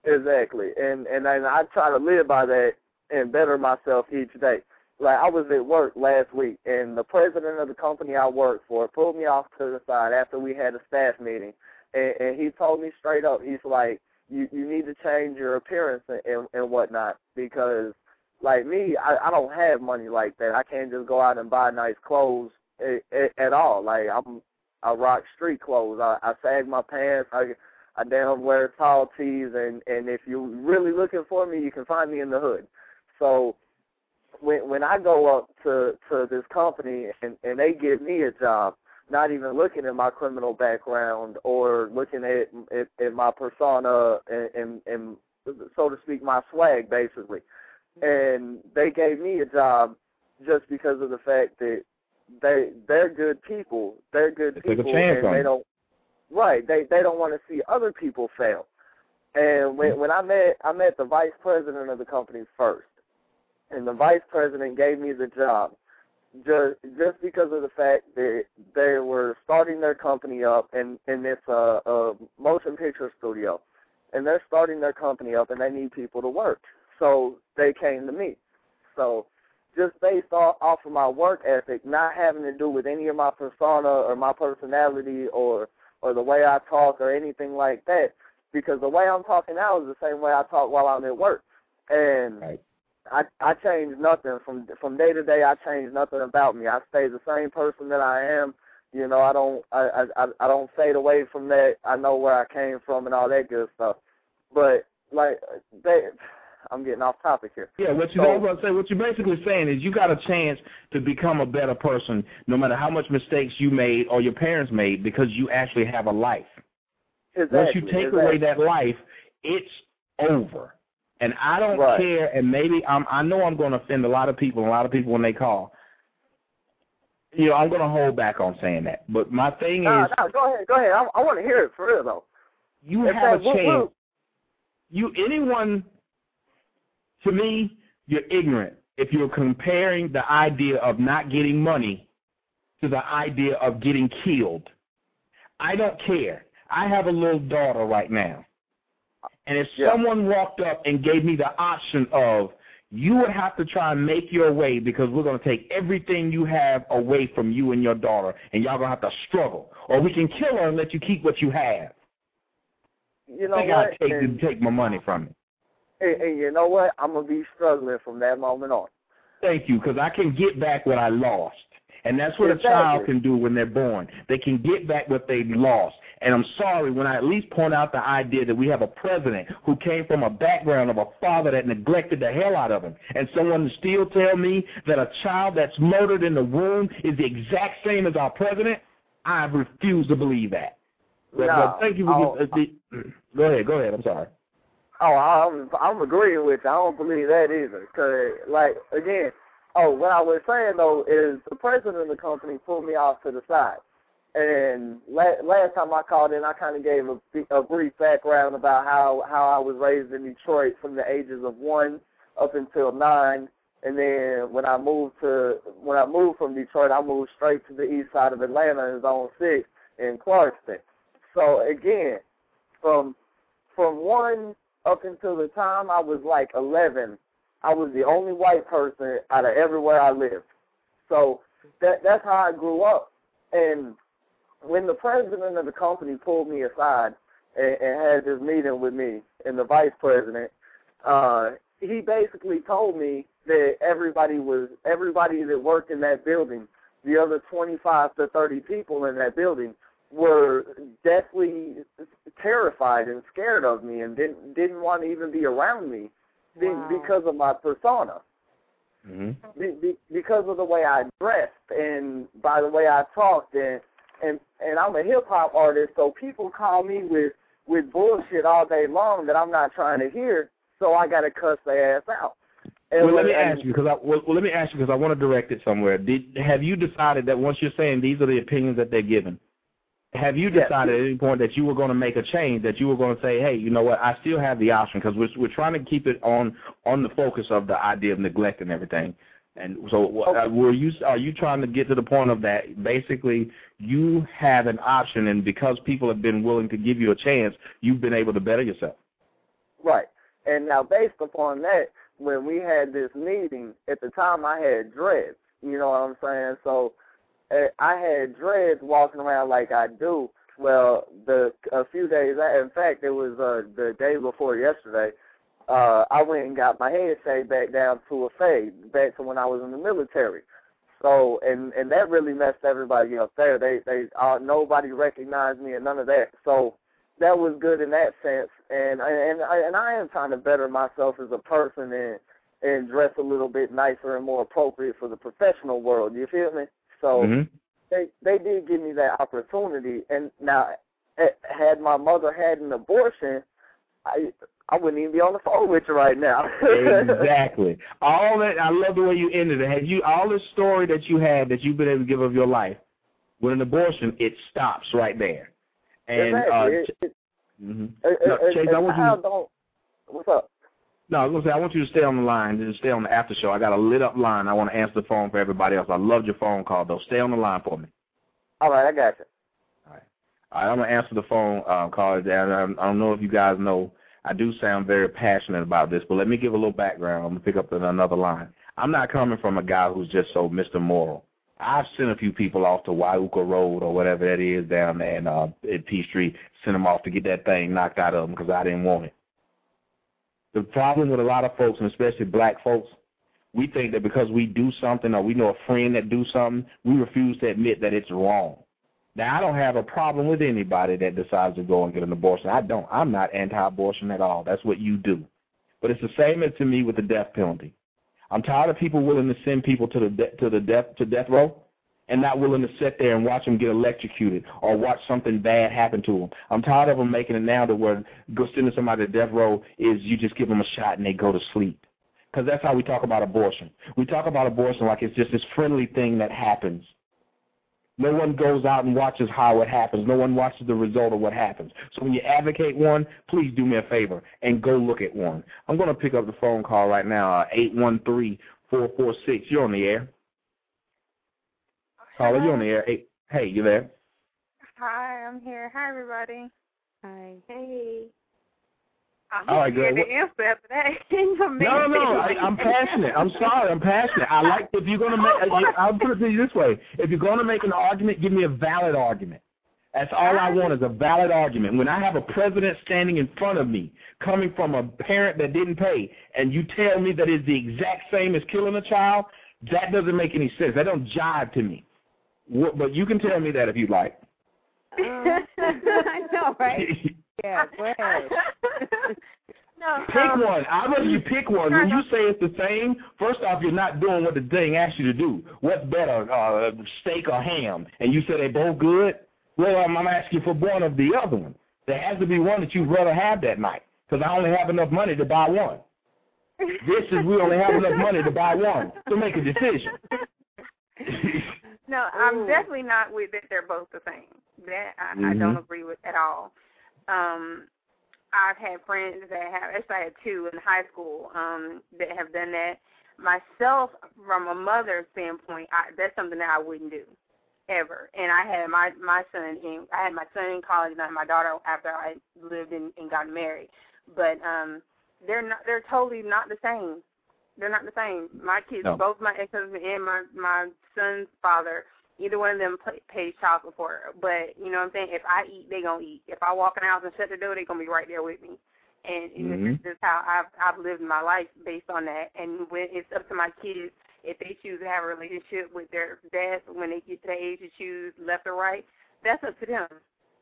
Exactly, and and and I try to live by that and better myself each day. like I was at work last week, and the president of the company I work for pulled me off to the side after we had a staff meeting, and, and he told me straight up, he's like, you you need to change your appearance and and, and whatnot because like me, I, I don't have money like that. I can't just go out and buy nice clothes at, at, at all. Like I'm, I rock street clothes. I, I sag my pants. I I damn wear tall tees, and and if you're really looking for me, you can find me in the hood. So when when I go up to to this company and and they give me a job, not even looking at my criminal background or looking at at, at my persona and, and and so to speak my swag basically, mm-hmm. and they gave me a job just because of the fact that they they're good people, they're good They took a people, and they don't right they they don't want to see other people fail. And when mm-hmm. when I met I met the vice president of the company first, and the vice president gave me the job just just because of the fact that they were starting their company up and and it's a, a motion picture studio, and they're starting their company up and they need people to work, so they came to me. So just based off, off of my work ethic, not having to do with any of my persona or my personality or or the way I talk or anything like that, because the way I'm talking now is the same way I talk while I'm at work, and I I change nothing from from day to day. I change nothing about me. I stay the same person that I am. You know, I don't I I I don't fade away from that. I know where I came from and all that good stuff. But like they, I'm getting off topic here. Yeah, what you So- about to say, what you're basically saying is you got a chance to become a better person, no matter how much mistakes you made or your parents made, because you actually have a life. Exactly, Once you take away that life, it's over. And I don't Right. care. And maybe I'm. I know I'm going to offend a lot of people. A lot of people when they call. You know, I'm going to hold back on saying that. But my thing No, is, no, go ahead, go ahead. I, I want to hear it for real though. you In have a chance. You anyone to me, you're ignorant if you're comparing the idea of not getting money to the idea of getting killed. I don't care. I have a little daughter right now. And if someone walked up and gave me the option of you would have to try and make your way because we're going to take everything you have away from you and your daughter and y'all going to have to struggle. Or we can kill her and let you keep what you have. You know think what? I'll take, And- take my money from you. And, and you know what? I'm gonna be struggling from that moment on. Thank you, because I can get back what I lost. And that's what Exactly. a child can do when they're born. They can get back what they lost. And I'm sorry when I at least point out the idea that we have a president who came from a background of a father that neglected the hell out of him. And someone to still tell me that a child that's murdered in the womb is the exact same as our president, I refuse to believe that. But, No, but thank you for uh, the, Go ahead, go ahead. I'm sorry. Oh, I'm I'm agreeing with you. I don't believe that either. Cause like again, oh, what I was saying though is the president of the company pulled me off to the side, and la- last time I called in, I kind of gave a brief background about how how I was raised in Detroit from the ages of one up until nine, and then when I moved to when I moved from Detroit, I moved straight to the east side of Atlanta in Zone Six in Clarkston. So again, from from one up until the time I was like 11, I was the only white person out of everywhere I lived. So that that's how I grew up. And when the president of the company pulled me aside and, and had this meeting with me and the vice president, uh, he basically told me that everybody was everybody that worked in that building, the other 25 to 30 people in that building, were deathly terrified and scared of me and didn't didn't want to even be around me be, Wow. because of my persona Mm-hmm. be, be, because of the way I dressed and by the way I talked and and and I'm a hip hop artist so people call me with with bullshit all day long that I'm not trying to hear so I got to cuss their ass out. And well, let me ask you because I well, well, let me ask you because I want to direct it somewhere. Did have you decided that once you're saying these are the opinions that they're given, have you Yes. decided at any point that you were going to make a change? That you were going to say, hey, you know what? I still have the option because we're we're trying to keep it on on the focus of the idea of neglect and everything. And so, uh, were you are you trying to get to the point of that? Basically, you have an option, and because people have been willing to give you a chance, you've been able to better yourself. Right. And now based upon that, when we had this meeting, at the time I had dreads. You know what I'm saying? So uh, I had dreads walking around like I do. Well, the a few days, in fact, it was uh, the day before yesterday. Uh, I went and got my head shaved back down to a fade, back to when I was in the military. So, and and that really messed everybody up there. They they uh, nobody recognized me and none of that. So that was good in that sense. And and and I am trying to better myself as a person and and dress a little bit nicer and more appropriate for the professional world. You feel me? So mm-hmm. they they did give me that opportunity. And now, had my mother had an abortion, I I wouldn't even be on the phone with you right now. exactly. All that I love the way you ended it. Had you all the story that you had that you've been able to give of your life with an abortion, it stops right there. And exactly. uh, it, it, mm-hmm. it, no, Chase, I want you. To, don't, what's up? No, I was gonna say I want you to stay on the line and stay on the after show. I got a lit up line. I want to answer the phone for everybody else. I loved your phone call though. Stay on the line for me. All right, I got you. All right, all right I'm gonna answer the phone uh, call. I don't know if you guys know I do sound very passionate about this, but let me give a little background. I'm going to pick up another line. I'm not coming from a guy who's just so Mr. Moral. I've sent a few people off to Wyuka Road or whatever that is down there in, uh, at Peachtree, sent them off to get that thing knocked out of them because I didn't want it. The problem with a lot of folks, and especially black folks, we think that because we do something or we know a friend that do something, we refuse to admit that it's wrong. Now, I don't have a problem with anybody that decides to go and get an abortion. I don't. I'm not anti-abortion at all. That's what you do. But it's the same as to me with the death penalty. I'm tired of people willing to send people to the de- to the death to death row and not willing to sit there and watch them get electrocuted or watch something bad happen to them. I'm tired of them making it now to where go sending somebody to death row is you just give them a shot and they go to sleep. Because that's how we talk about abortion. We talk about abortion like it's just this friendly thing that happens. No one goes out and watches how it happens. No one watches the result of what happens. So when you advocate one, please do me a favor and go look at one. I'm going to pick up the phone call right now, uh, 813-446. You're on the air. Caller, you're on the air. Hey, hey, you there? Hi, I'm here. Hi, everybody. Hi. Hey. I'm All right, girl. to answer after that. No, no, I, I'm passionate. I'm sorry, I'm passionate. I like if you're gonna make. I'll put it to you this way: if you're gonna make an argument, give me a valid argument. That's all I want is a valid argument. When I have a president standing in front of me, coming from a parent that didn't pay, and you tell me that it's the exact same as killing a child, that doesn't make any sense. That don't jive to me. But you can tell me that if you'd like. I know, right? yeah, go ahead. no, Pick um, one. I'd rather you pick one. When you say it's the same, first off, you're not doing what the thing asked you to do. What's better, uh, steak or ham? And you say they're both good? Well, I'm, I'm asking for one of the other one. There has to be one that you'd rather have that night because I only have enough money to buy one. This is we only have enough money to buy one. So make a decision. no, I'm definitely not with that. They're both the same. That I, I don't Mhm. agree with at all. Um, I've had friends that have. Actually, I had two in high school um, that have done that. Myself, from a mother's standpoint, I, that's something that I wouldn't do ever. And I had my my son in. I had my son in college, and I had my daughter after I lived in, and got married. But um, they're not. They're totally not the same. They're not the same. My kids, No. both my ex-husband and my my son's father, either one of them pay, pays child support. But you know what I'm saying? If I eat, they gonna eat. If I walk in the house and shut the door, they gonna be right there with me. And Mhm. this is how I've I've lived my life based on that. And when it's up to my kids, if they choose to have a relationship with their dads when they get to the age to choose left or right, that's up to them.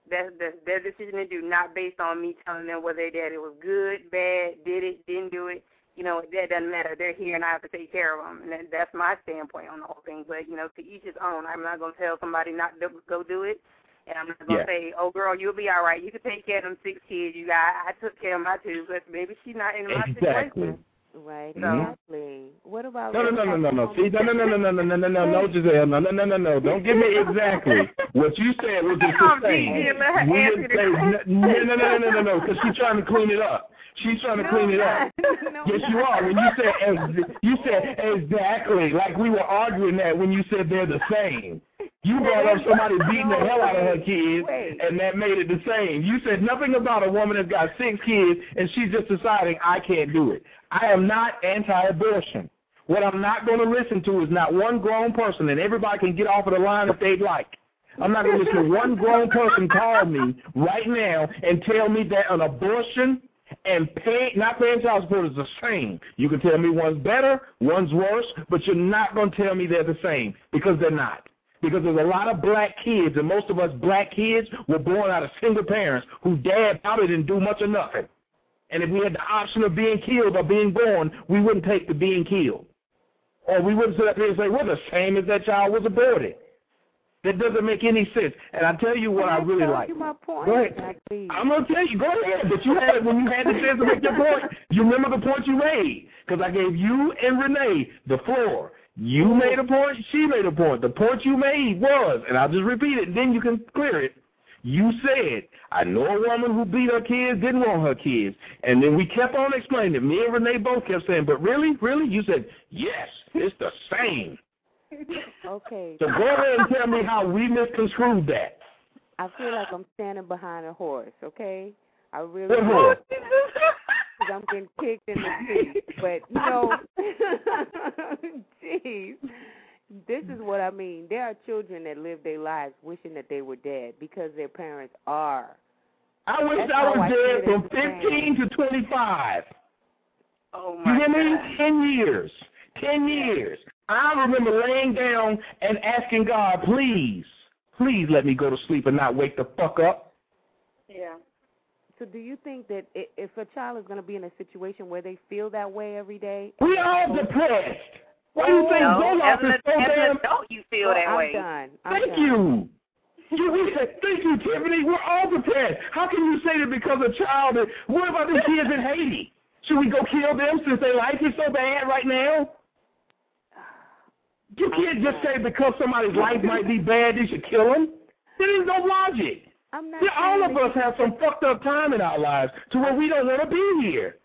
That's, that's their decision to do, not based on me telling them whether their daddy was good, bad, did it, didn't do it. You know, that doesn't matter. They're here, and I have to take care of them. And that, that's my standpoint on the whole thing. But you know, to each his own. I'm not gonna tell somebody not to go do it, and I'm not gonna Yeah. say, "Oh, girl, you'll be all right. You can take care of them six kids you got. I took care of my two, but maybe she's not in my Exactly. situation." Right, Mhm. exactly. What about No, no, no, no, no, no. See, no, no, no, no, no, no, no, no, no, no, Giselle, no, no, no, no, no. Don't give me exactly what you said was just the same. being let her We didn't say no, no, no, no, no, no, no, because she's trying to clean it up. She's trying to clean it up. Yes, you are. When you said ex- you said exactly like we were arguing that when you said they're the same. You brought up somebody beating the hell out of her kids, and that made it the same. You said nothing about a woman that's got six kids, and she's just deciding, I can't do it. I am not anti-abortion. What I'm not going to listen to is not one grown person, and everybody can get off of the line if they'd like. I'm not going to listen to one grown person call me right now and tell me that an abortion and pay, not paying child support is the same. You can tell me one's better, one's worse, but you're not going to tell me they're the same because they're not. Because there's a lot of black kids, and most of us black kids were born out of single parents whose dad probably didn't do much or nothing. And if we had the option of being killed or being born, we wouldn't take the being killed. Or we wouldn't sit up here and say, we're the same as that child was aborted. That doesn't make any sense. And I tell you what I, I really like. You my point. Go ahead. I'm going to tell you. Go ahead. But you had when you had the chance to make your point. You remember the point you made. Because I gave you and Renee the floor. You made a point. She made a point. The point you made was, and I'll just repeat it, then you can clear it. You said, I know a woman who beat her kids, didn't want her kids. And then we kept on explaining it. Me and Renee both kept saying, but really, really? You said, yes, it's the same. Okay. So go ahead and tell me how we misconstrued that. I feel like I'm standing behind a horse, okay? I really What horse? Because I'm getting kicked in the feet. But, you know, jeez, this is what I mean. There are children that live their lives wishing that they were dead because their parents are. I wish That's I was dead feel from as a parent. 15 to 25. Oh my You hear me? Ten years. Ten years. I remember laying down and asking God, please, please let me go to sleep and not wake the fuck up. Yeah. So do you think that if a child is going to be in a situation where they feel that way every day? We all depressed. Why do you think No, Zoloft as is so as an damn... adult, you feel Oh, that I'm way. done. I'm Thank done. you. You, we said, thank you, Tiffany. We're all depressed. How can you say that because a child is... What about the kids in Haiti? Should we go kill them since their life is so bad right now? You can't just say because somebody's life might be bad, they should kill them. There is no logic. I'm not Yeah, all of us have some fucked up time in our lives to where we don't want to be here.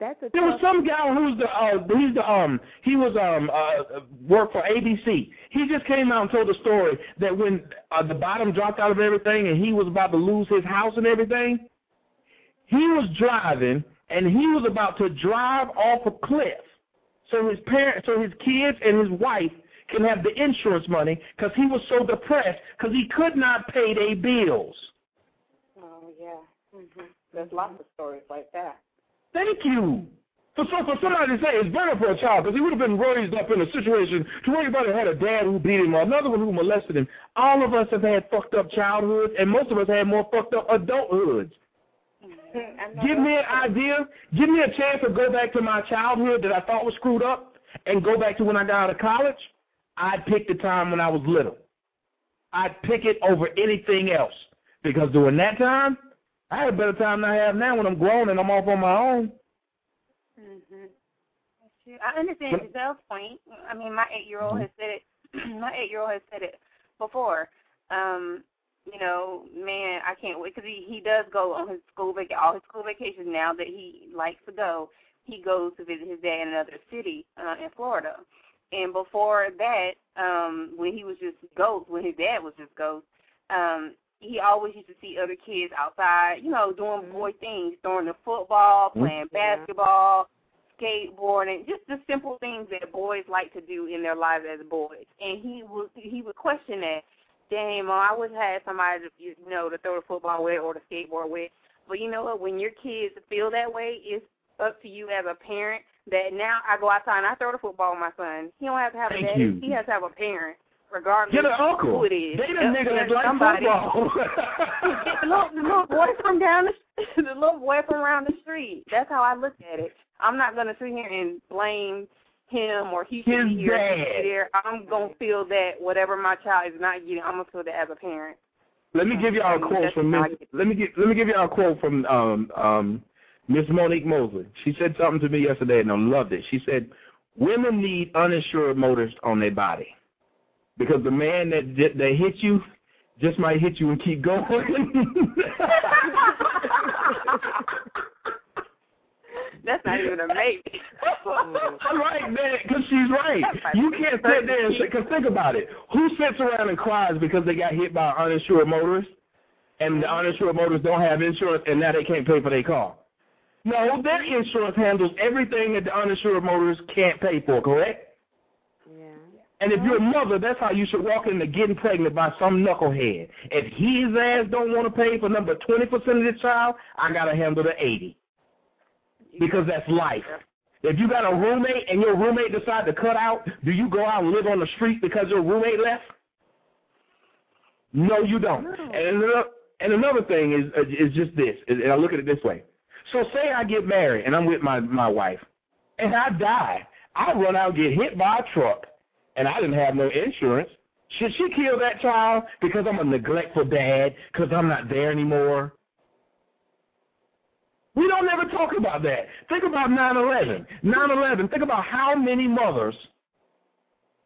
That's a There was some guy who's the uh he's the um he was um uh worked for ABC. He just came out and told a story that when uh, the bottom dropped out of everything and he was about to lose his house and everything, he was driving and he was about to drive off a cliff. So his parents, so his kids and his wife can have the insurance money because he was so depressed because he could not pay their bills. Oh yeah. hmm There's lots of stories like that. Thank you. For, so for somebody to say it's better for a child because he would have been raised up in a situation to where everybody had a dad who beat him or another one who molested him. All of us have had fucked up childhoods, and most of us had more fucked up adulthoods. Give me an idea. Give me a chance to go back to my childhood that I thought was screwed up and go back to when I got out of college. I'd pick the time when I was little. I'd pick it over anything else because during that time, I had a better time than I have now when I'm grown and I'm off on my own. Mhm. I understand Giselle's point. I mean, my eight-year-old has said it. my eight-year-old has said it before. Um, you know, man, I can't wait because he he does go on his school vac all his school vacations now that he likes to go. He goes to visit his dad in another city uh, in Florida. And before that, um, when he was just ghost, when his dad was just ghost, um, he always used to see other kids outside, you know, doing boy things, throwing the football, playing basketball, skateboarding, just the simple things that boys like to do in their lives as boys. And he would he would question that. Mom, I wish I had somebody to you know to throw the football with or the skateboard with. But you know what? When your kids feel that way, it's up to you as a parent. That now I go outside and I throw the football with my son. He don't have to have Thank a daddy. you. He has to have a parent, regardless Get an uncle. who it is. They the nigga that like somebody. football. the, little, the little boy from down the, the little boy from around the street. That's how I look at it. I'm not gonna sit here and blame him or he should be here, he should be there. I'm gonna feel that whatever my child is not getting, I'm gonna feel that as a parent. Let me give y'all a quote from Miss. how I get- Let me give let me give y'all a quote from um um Miss Monique Mosley. She said something to me yesterday and I loved it. She said, "Women need uninsured motors on their body because the man that that hit you just might hit you and keep going." That's not even a maybe. right, man, because she's right. You can't sit there and say, because think about it. Who sits around and cries because they got hit by an uninsured motorist and the mm-hmm. uninsured motorists don't have insurance and now they can't pay for their car? No, their insurance handles everything that the uninsured motorist can't pay for, correct? And if you're a mother, that's how you should walk into getting pregnant by some knucklehead. If his ass don't want to pay for number 20% of the child, I got to handle the 80. Because that's life. If you got a roommate and your roommate decide to cut out, do you go out and live on the street because your roommate left? No, you don't. And another, and another thing is is just this, and I look at it this way. So say I get married and I'm with my my wife, and I die. I run out and get hit by a truck and I didn't have no insurance. Should she kill that child because I'm a neglectful dad, because I'm not there anymore? We don't ever talk about that. Think about 9-11. 9-11, think about how many mothers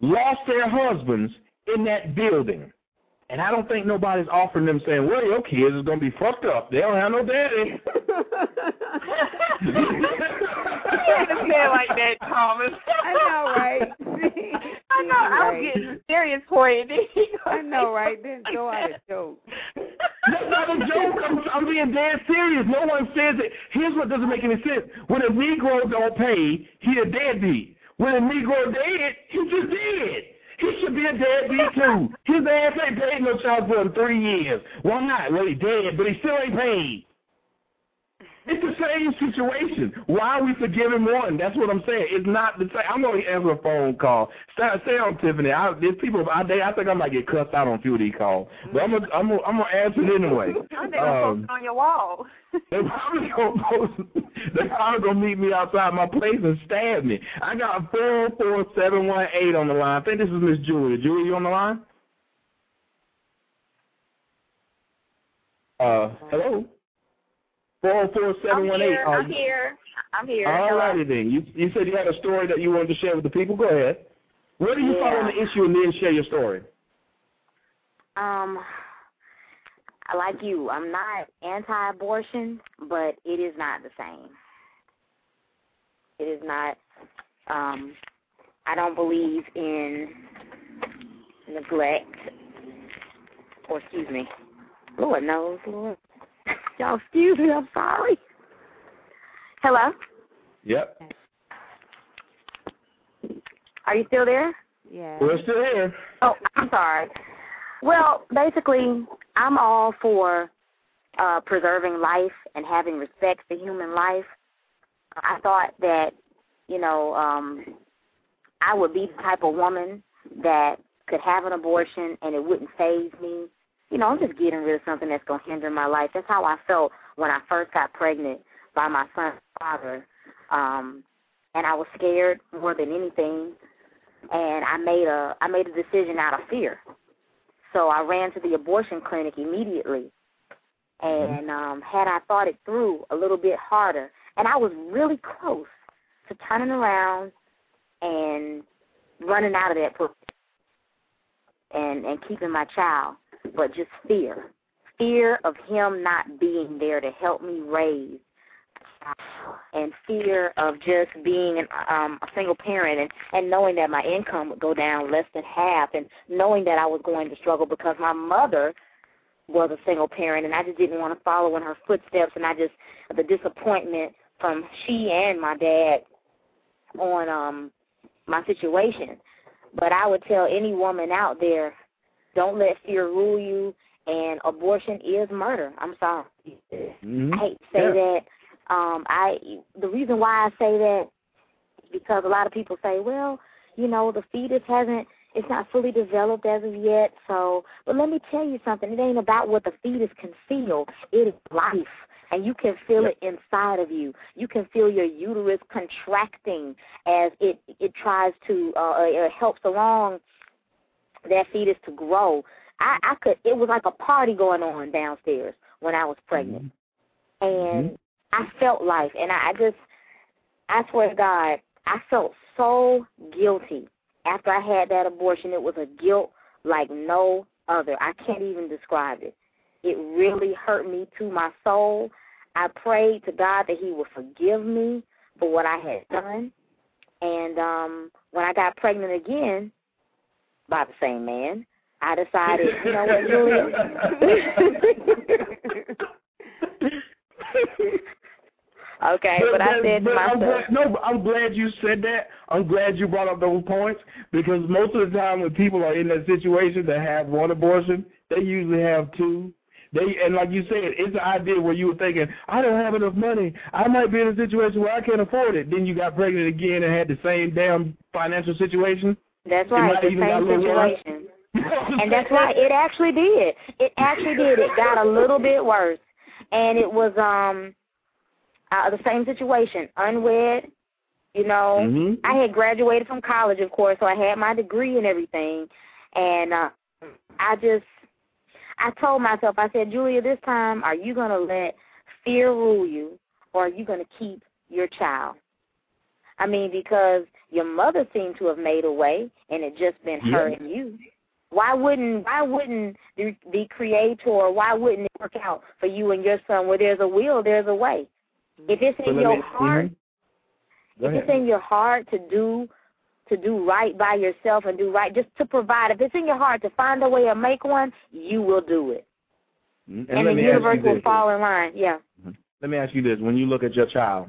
lost their husbands in that building. And I don't think nobody's offering them saying, well, your kids is going to be fucked up. They don't have no daddy. you can't say like that, Thomas. I know, right? I know. I was getting serious for you. I know, right? Then go out a joke. That's not a joke. I'm, I'm being dead serious. No one says it. Here's what doesn't make any sense. When a Negro don't pay, he a deadbeat. When a Negro dead, he just dead. He should be a deadbeat too. His ass ain't paid no child support in three years. Why not? Well, dead, but he still ain't paid. It's the same situation. Why are we forgiving one? That's what I'm saying. It's not the same. I'm going to answer a phone call. Stay, stay on Tiffany. I, there's people. I, they, I think I might get cussed out on a few of these calls, but I'm gonna, I'm gonna, I'm gonna answer it anyway. I think um, post on your wall. they probably post. They probably gonna meet me outside my place and stab me. I got four four seven one eight on the line. I think this is Miss Julia. Julia, you on the line? Uh, hello. Four four seven one eight. I'm here. I'm here. All righty then. You you said you had a story that you wanted to share with the people. Go ahead. Where do you yeah. follow the issue and then share your story? Um, like you, I'm not anti-abortion, but it is not the same. It is not. Um, I don't believe in neglect, or excuse me, Lord knows, Lord. Y'all excuse me, I'm sorry. Hello? Yep. Are you still there? Yeah. We're still here. Oh, I'm sorry. Well, basically, I'm all for uh, preserving life and having respect for human life. I thought that, you know, um, I would be the type of woman that could have an abortion and it wouldn't phase me you know, I'm just getting rid of something that's going to hinder my life. That's how I felt when I first got pregnant by my son's father. Um, and I was scared more than anything. And I made a I made a decision out of fear. So I ran to the abortion clinic immediately. And um, had I thought it through a little bit harder, and I was really close to turning around and running out of that and and keeping my child but just fear. Fear of him not being there to help me raise and fear of just being an, um, a single parent and, and knowing that my income would go down less than half and knowing that I was going to struggle because my mother was a single parent and I just didn't want to follow in her footsteps and I just the disappointment from she and my dad on um my situation. But I would tell any woman out there don't let fear rule you. And abortion is murder. I'm sorry. Mm-hmm. I hate to say yeah. that. Um, I the reason why I say that is because a lot of people say, well, you know, the fetus hasn't it's not fully developed as of yet. So, but let me tell you something. It ain't about what the fetus can feel. It is life, and you can feel it inside of you. You can feel your uterus contracting as it it tries to uh, it helps along that fetus to grow. I, I could it was like a party going on downstairs when I was pregnant. Mm-hmm. And I felt life and I, I just I swear to God, I felt so guilty after I had that abortion. It was a guilt like no other. I can't even describe it. It really hurt me to my soul. I prayed to God that He would forgive me for what I had done. And um when I got pregnant again by the same man, I decided, you know what, Julia? okay, but, I said I'm myself, glad, no, but I'm glad you said that. I'm glad you brought up those points because most of the time when people are in that situation that have one abortion, they usually have two. They and like you said, it's an idea where you were thinking, I don't have enough money. I might be in a situation where I can't afford it. Then you got pregnant again and had the same damn financial situation. That's right, the even got a same situation. and that's right, it actually did. It actually did. It got a little bit worse. And it was um uh, the same situation, unwed, you know. Mhm. I had graduated from college, of course, so I had my degree and everything. And uh I just I told myself, I said, Julia, this time are you going to let fear rule you or are you going to keep your child? I mean, because your mother seemed to have made a way and it just been her and you. Why wouldn't why wouldn't the, the creator why wouldn't it work out for you and your son where there's a will, there's a way? If it's in your heart. If it's in your heart to do to do right by yourself and do right just to provide if it's in your heart to find a way to make one you will do it Mhm. and, the ask you universe will fall in line yeah Let me ask you this: When you look at your child,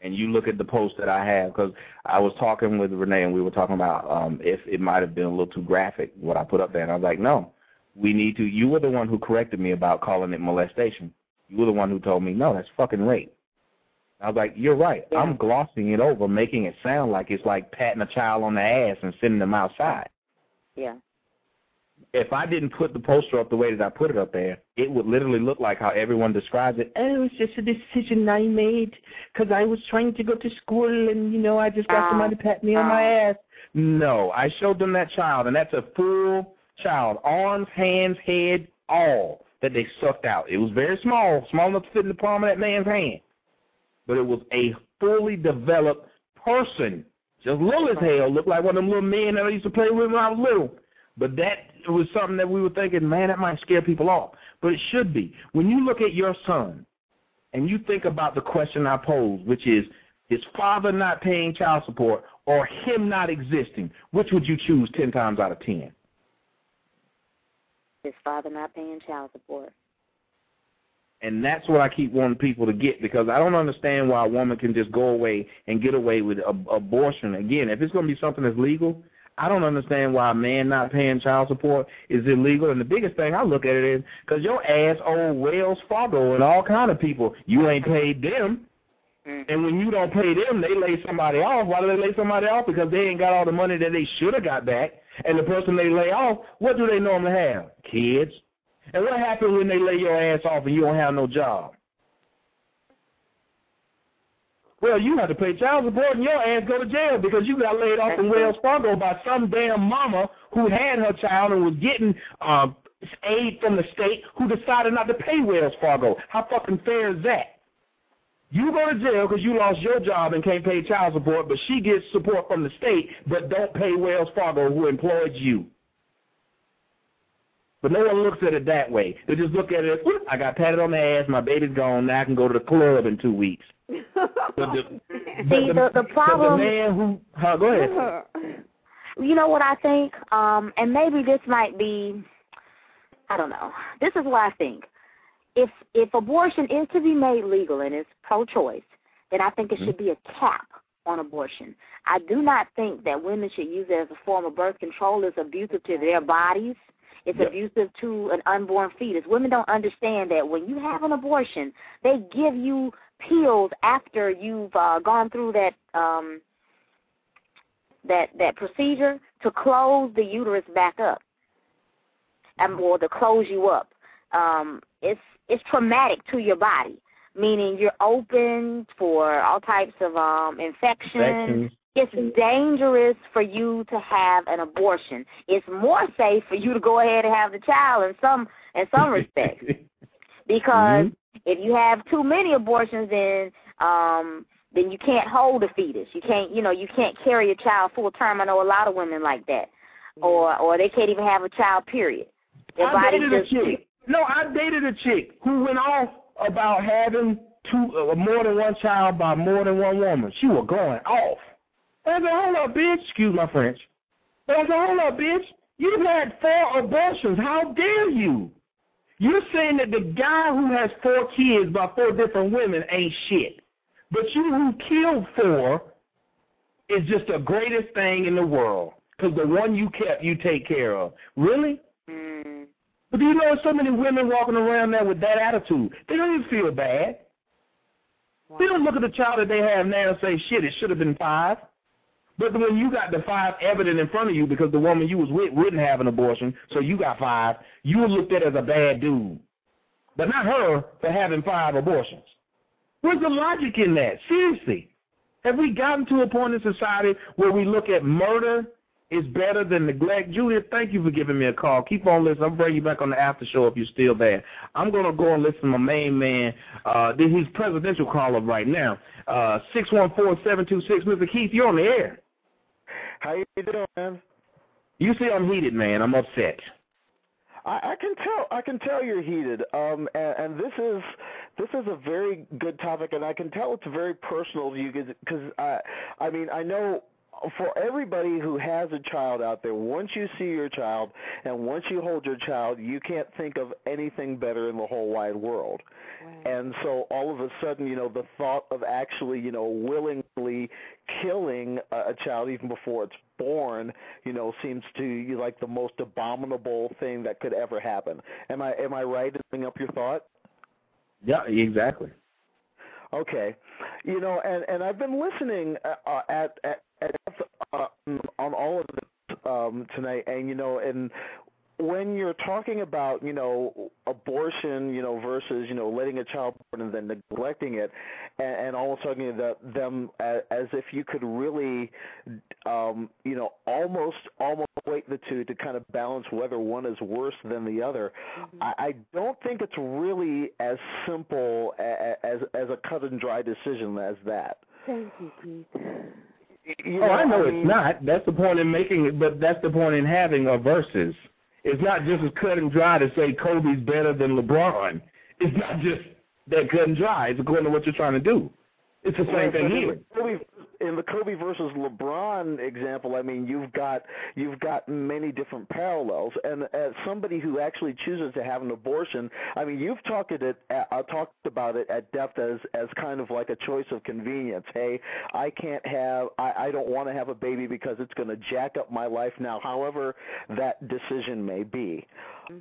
and you look at the post that I have, because I was talking with Renee, and we were talking about um, if it might have been a little too graphic what I put up there, and I was like, no, we need to. You were the one who corrected me about calling it molestation. You were the one who told me, no, that's fucking rape. I was like, you're right. I'm glossing it over, making it sound like it's like patting a child on the ass and sending them outside. yeah If I didn't put the poster up the way that I put it up there, it would literally look like how everyone describes it. Oh, it's just a decision I made because I was trying to go to school and, you know, I just got Oh. somebody to pat me on my Oh. ass. No, I showed them that child, and that's a full child, arms, hands, head, all that they sucked out. It was very small, small enough to fit in the palm of that man's hand. But it was a fully developed person. Just little as uh-huh. hell, looked like one of them little men that I used to play with when I was little. But that was something that we were thinking, man, that might scare people off. But it should be. When you look at your son and you think about the question I posed, which is his father not paying child support or him not existing, which would you choose 10 times out of 10? his father not paying child support And that's what I keep wanting people to get because I don't understand why a woman can just go away and get away with a, abortion. Again, if it's going to be something that's legal, I don't understand why a man not paying child support is illegal. And the biggest thing I look at it is because your ass owe Wells Fargo and all kind of people. You ain't paid them. Mm. And when you don't pay them, they lay somebody off. Why do they lay somebody off? Because they ain't got all the money that they should have got back. And the person they lay off, what do they normally have? Kids. And what happens when they lay your ass off and you don't have no job? Well, you have to pay child support and your ass go to jail because you got laid off from Wells Fargo by some damn mama who had her child and was getting um, aid from the state who decided not to pay Wells Fargo. How fucking fair is that? You go to jail because you lost your job and can't pay child support, but she gets support from the state, but don't pay Wells Fargo who employed you. But no one looks at it that way. They just look at it as, I got patted on the ass, my baby's gone, now I can go to the club in two weeks. But the, See, the- the problem- the man who, huh, go ahead. you know what I think? Um, and maybe this might be I don't know. This is what I think. If if abortion is to be made legal and it's pro choice, then I think it should be a cap on abortion. I do not think that women should use it as a form of birth control. It's abusive to their bodies. It's Yep. abusive to an unborn fetus. Women don't understand that when you have an abortion, they give you pills after you've uh, gone through that um that that procedure to close the uterus back up, and or to close you up. Um, it's it's traumatic to your body, meaning you're open for all types of um infections. Infections. It's dangerous for you to have an abortion. It's more safe for you to go ahead and have the child in some in some respects because if you have too many abortions then um then you can't hold a fetus. You can't you know, you can't carry a child full term. I know a lot of women like that. Or or they can't even have a child period. Their I dated a chick. No, I dated a chick who went off about having two uh, more than one child by more than one woman. She was going off. I said, hold up, bitch. Excuse my French. I said, hold up, bitch. You've had four abortions. How dare you? You're saying that the guy who has four kids by four different women ain't shit. But you who killed four is just the greatest thing in the world. Because the one you kept, you take care of. Really? Mm. But do you know so many women walking around there with that attitude? They don't even feel bad. Wow. They don't look at the child that they have now and say, shit, it should have been five. But when you got the five evident in front of you because the woman you was with wouldn't have an abortion, so you got five, you were looked at as a bad dude. But not her for having five abortions. Where's the logic in that? Seriously. Have we gotten to a point in society where we look at murder is better than neglect? Julia, thank you for giving me a call. Keep on listening. I'll bring you back on the after show if you're still there. I'm going to go and listen to my main man. Uh, he's presidential caller right now. Uh, 614-726. Mr. Keith, you're on the air. How you doing, man? You see I'm heated, man. I'm upset. I, I can tell. I can tell you're heated. Um, and, and this is this is a very good topic, and I can tell it's very personal to you because I, I mean, I know for everybody who has a child out there, once you see your child and once you hold your child, you can't think of anything better in the whole wide world. Right. And so all of a sudden, you know, the thought of actually, you know, willingly killing a, a child even before it's born, you know, seems to you like the most abominable thing that could ever happen. Am I am I right in bringing up your thought? Yeah, exactly. Okay, you know, and and I've been listening uh, at at, at uh, on all of this um, tonight, and you know, and when you're talking about you know abortion, you know versus you know letting a child born and then neglecting it, and, and almost talking about them as, as if you could really, um, you know, almost almost weight the two to kind of balance whether one is worse than the other. Mm-hmm. I, I don't think it's really as simple as as, as a cut and dry decision as that. Thank you, Keith. You oh, I know mean, it's not. That's the point in making it, but that's the point in having a versus. It's not just as cut and dry to say Kobe's better than LeBron. It's not just that cut and dry. It's according to what you're trying to do. It's the same thing here. In the Kobe versus LeBron example, I mean, you've got you've got many different parallels, and as somebody who actually chooses to have an abortion, I mean, you've talked it uh, talked about it at depth as as kind of like a choice of convenience. Hey, I can't have, I, I don't want to have a baby because it's going to jack up my life now. However, that decision may be.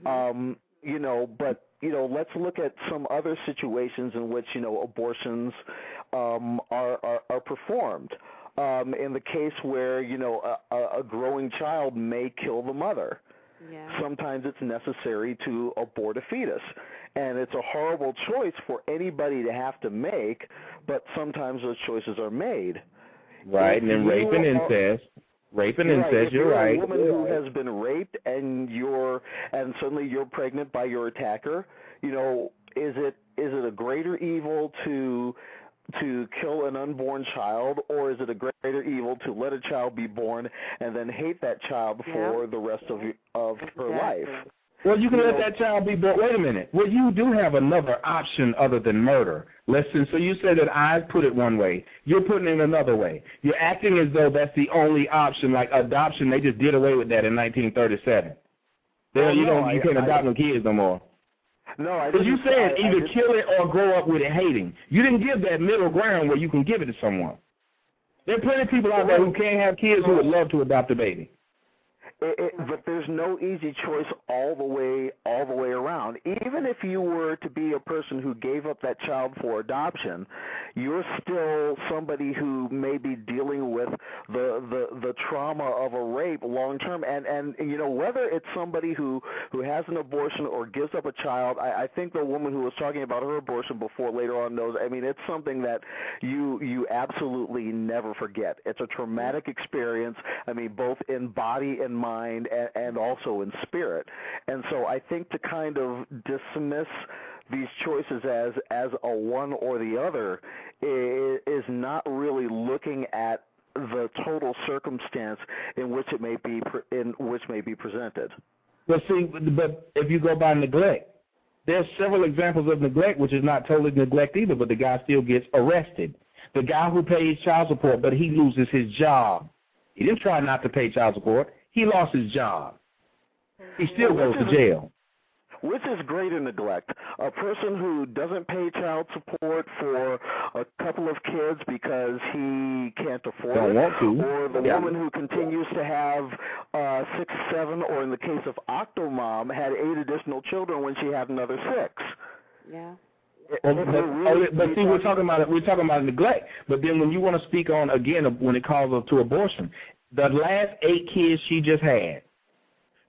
Um, you know, but you know, let's look at some other situations in which you know abortions um, are, are are performed. Um, in the case where you know a, a a growing child may kill the mother, Yeah. sometimes it's necessary to abort a fetus, and it's a horrible choice for anybody to have to make. But sometimes those choices are made. Right, and then If rape and you are- incest. Rape and Right, incest, if you're you're right. A woman who has been raped and you're and suddenly you're pregnant by your attacker, you know, is it is it a greater evil to to kill an unborn child or is it a greater evil to let a child be born and then hate that child for the rest of your- of her life? Well, you can You let know- that child be born. Wait a minute. Well, you do have another option other than murder. Listen, so you say that I put it one way. You're putting it another way. You're acting as though that's the only option. Like adoption, they just did away with that in 1937. They, you no, don't, you can't I- adopt no kids no more. No, I Because you didn't- said I- I either didn't- kill it or grow up with it hating. You didn't give that middle ground where you can give it to someone. There are plenty of people out there who can't have kids who would love to adopt a baby. It, it, but there's no easy choice all the way all the way around. Even if you were to be a person who gave up that child for adoption, you're still somebody who may be dealing with the the the trauma of a rape long term. And and you know whether it's somebody who who has an abortion or gives up a child. I, I think the woman who was talking about her abortion before later on knows. I mean, it's something that you you absolutely never forget. It's a traumatic experience. I mean, both in body and mind, and, and also in spirit. And so I think to kind of dismiss these choices as as a one or the other is, is not really looking at the total circumstance in which it may be in which may be presented. But see, but if you go by neglect, There's several examples of neglect, which is not totally neglect either, but the guy still gets arrested. The guy who pays child support, but he loses his job. He didn't try not to pay child support. He lost his job. He still goes to jail. Which is greater neglect? A person who doesn't pay child support for a couple of kids because he can't afford Don't it, want to. or the Yeah. woman who continues to have uh, six, seven, or in the case of Octomom, had eight additional children when she had another six. Yeah. Well, but, oh, but see, we're talking about we're talking about neglect. But then when you want to speak on again when it calls to abortion, the last eight kids she just had,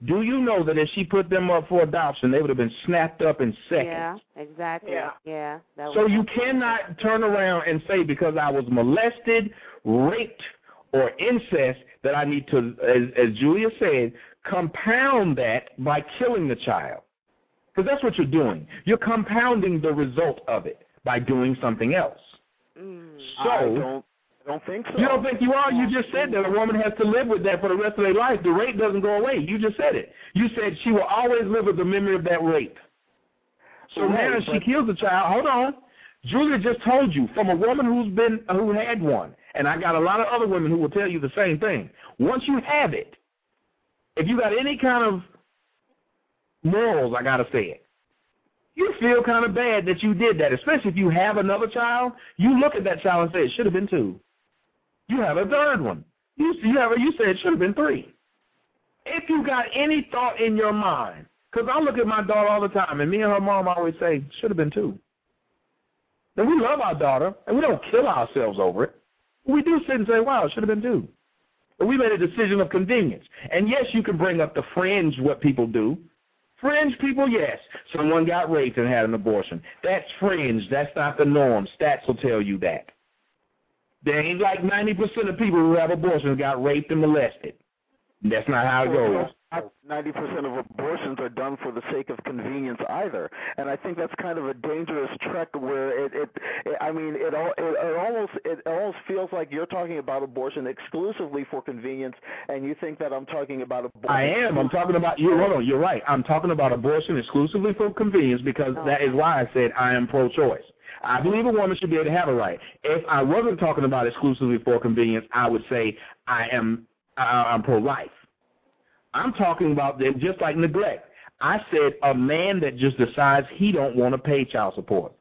do you know that if she put them up for adoption, they would have been snapped up in seconds? Yeah, exactly. Yeah. Yeah. That So you cannot turn around and say because I was molested, raped, or incest that I need to, as, as Julia said, compound that by killing the child. Because that's what you're doing. You're compounding the result of it by doing something else. So I don't, think so. you don't think you are? You just said that a woman has to live with that for the rest of their life. The rape doesn't go away. You just said it. You said she will always live with the memory of that rape. So Right, now if she kills the child, hold on. Julia just told you from a woman who's been who had one, and I got a lot of other women who will tell you the same thing. Once you have it, if you got any kind of morals, I gotta say it, you feel kind of bad that you did that. Especially if you have another child, you look at that child and say it should have been two. You have a third one. You you have a, you said it should have been three. If you got any thought in your mind, because I look at my daughter all the time, and me and her mom always say should have been two. And we love our daughter, and we don't kill ourselves over it. We do sit and say, wow, it should have been two. But we made a decision of convenience. And yes, you can bring up the fringe, what people do. Fringe people, yes. Someone got raped and had an abortion. That's fringe. That's not the norm. Stats will tell you that. There ain't like 90% of people who have abortions got raped and molested. That's not how it goes. Ninety percent of abortions are done for the sake of convenience either, and I think that's kind of a dangerous trek where it, it, it I mean, it, all, it, it almost it almost feels like you're talking about abortion exclusively for convenience, and you think that I'm talking about abortion. I am. I'm talking about you. Hold on. You're right. I'm talking about abortion exclusively for convenience because oh, that is why I said I am pro-choice. I believe a woman should be able to have a right. If I wasn't talking about exclusively for convenience, I would say I am I'm pro-life. I'm talking about them just like neglect. I said a man that just decides he don't want to pay child support.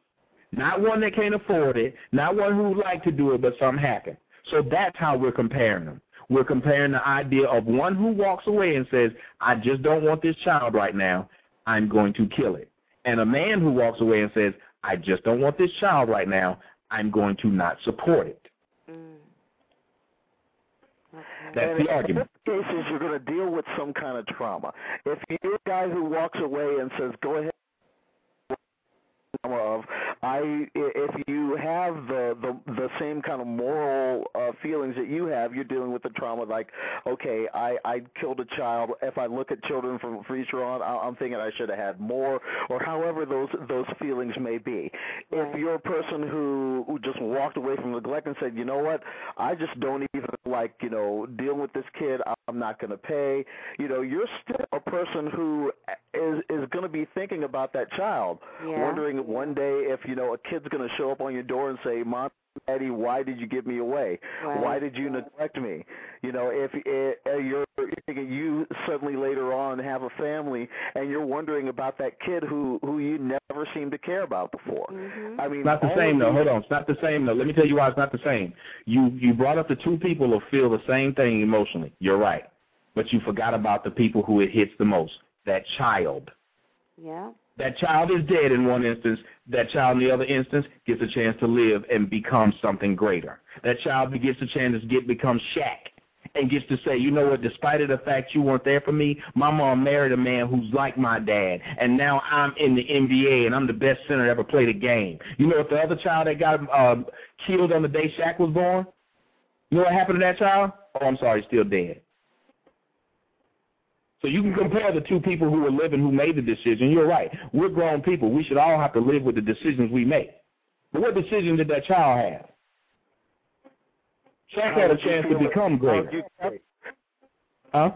Not one that can't afford it, not one who would like to do it, but something happened. So that's how we're comparing them. We're comparing the idea of one who walks away and says, I just don't want this child right now. I'm going to kill it. And a man who walks away and says, I just don't want this child right now. I'm going to not support it. Mm. That's and the argument. In most cases, you're going to deal with some kind of trauma. If you're a guy who walks away and says, "Go ahead," of I, if you have the the the same kind of moral uh, feelings that you have, you're dealing with the trauma. Like, okay, I I killed a child. If I look at children from future on, I- I'm thinking I should have had more, or however those those feelings may be. If you're a person who who just walked away from neglect and said, you know what, I just don't even like you know dealing with this kid. I'm not going to pay. You know, you're still a person who is is going to be thinking about that child, Yeah. wondering one day if you know a kid's going to show up on your door and say, "Mom, Daddy, why did you give me away? Right. Why did you neglect me?" You know, if it, uh, you're you're you suddenly later on have a family and you're wondering about that kid who who you never seemed to care about before. I mean, It's not the same though. Hold on, it's not the same though. Let me tell you why it's not the same. You you brought up the two people who feel the same thing emotionally. You're right, but you forgot about the people who it hits the most. That child. Yeah. That child is dead in one instance. That child in the other instance gets a chance to live and become something greater. That child gets a chance to get become Shaq and gets to say, you know what, despite of the fact you weren't there for me, my mom married a man who's like my dad, and now I'm in the NBA and I'm the best center to ever play the game. You know what the other child that got um, killed on the day Shaq was born? You know what happened to that child? Oh, I'm sorry, still dead. So you can compare the two people who were living who made the decision. You're right. We're grown people. We should all have to live with the decisions we make. But what decision did that child have? Shaq had a chance to become greater. Huh?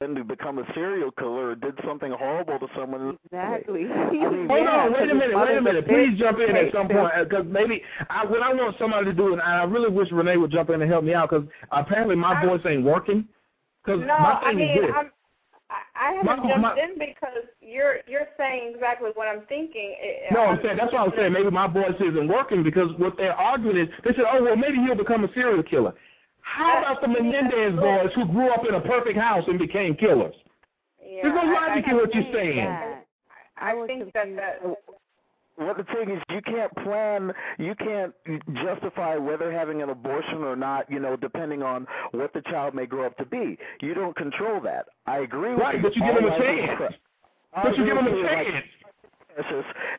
then to become a serial killer or did something horrible to someone. Exactly. I mean, Hold Yeah, on, wait a minute, wait a minute. Please bitch. jump in Hey, at some Phil. point because maybe I, what I want somebody to do, and I really wish Renee would jump in and help me out because apparently my voice ain't working. Because No, my I mean, is this. I'm, I, I haven't My- jumped my- in because you're you're saying exactly what I'm thinking. No, I'm saying that's what I'm saying. Maybe my voice isn't working because what they're arguing is they said, "Oh, well, maybe he'll become a serial killer." How about the Menendez boys who grew up in a perfect house and became killers? Yeah, There's no logic in what you're saying. that- I think that that Well, the thing is, you can't plan, you can't justify whether having an abortion or not, you know, depending on what the child may grow up to be. You don't control that. I agree with Right, you. but you give them a chance. But you give them a chance.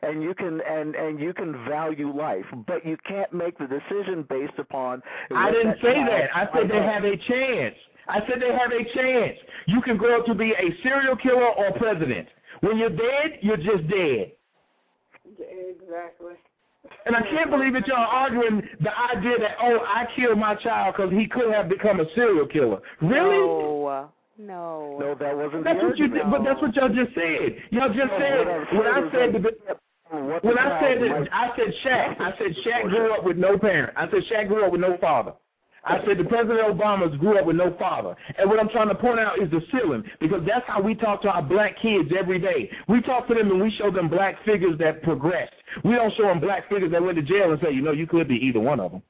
and you can and and you can value life, but you can't make the decision based upon. I didn't that say that. I said they have a chance. I said they have a chance. You can grow up to be a serial killer or president. When you're dead, you're just dead. Exactly. And I can't believe that y'all arguing the idea that oh, I killed my child because he could have become a serial killer. Really? No. Uh, no. No, that wasn't That's the what you did, argument. but that's what y'all just said. Y'all just No, said when I said is the, What when I said that I said Shaq. I said Shaq grew up with no parent. I said Shaq grew up with no father. I said the President Obama's grew up with no father. And what I'm trying to point out is the ceiling, because that's how we talk to our black kids every day. We talk to them and we show them black figures that progressed. We don't show them black figures that went to jail and say, you know, you could be either one of them.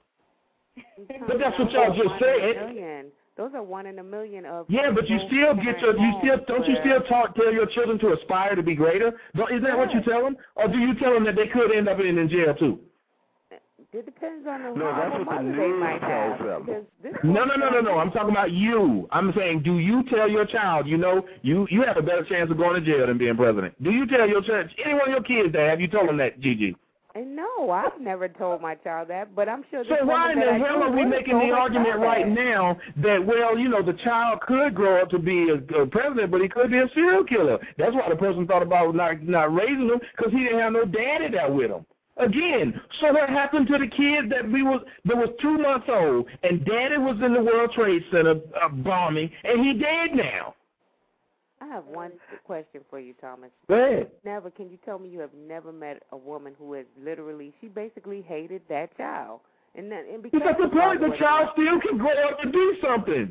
But that's what y'all just said. Those are one in a million of. Yeah, but you still get your you still don't you still talk tell your children to aspire to be greater? Don't, isn't that what you tell them, or do you tell them that they could end up in, in jail too? It depends on the No, that's what the mother they news might tells have. them. No, no, no, no, no. I'm talking about you. I'm saying, do you tell your child, you know, you you have a better chance of going to jail than being president? Do you tell your child, any one of your kids that? Have you told them that, Gigi? And no, I've never told my child that, but I'm sure. So why in the I hell are we would've making the argument right that. now that well, you know, the child could grow up to be a, a president, but he could be a serial killer? That's why the person thought about not not raising him because he didn't have no daddy there with him. Again, so what happened to the kid that we was that was two months old and daddy was in the World Trade Center uh, bombing and he dead now? I have one question for you, Thomas. Go ahead. Never can you tell me you have never met a woman who has literally she basically hated that child, and that and because Because the point, the child still can grow up and do something.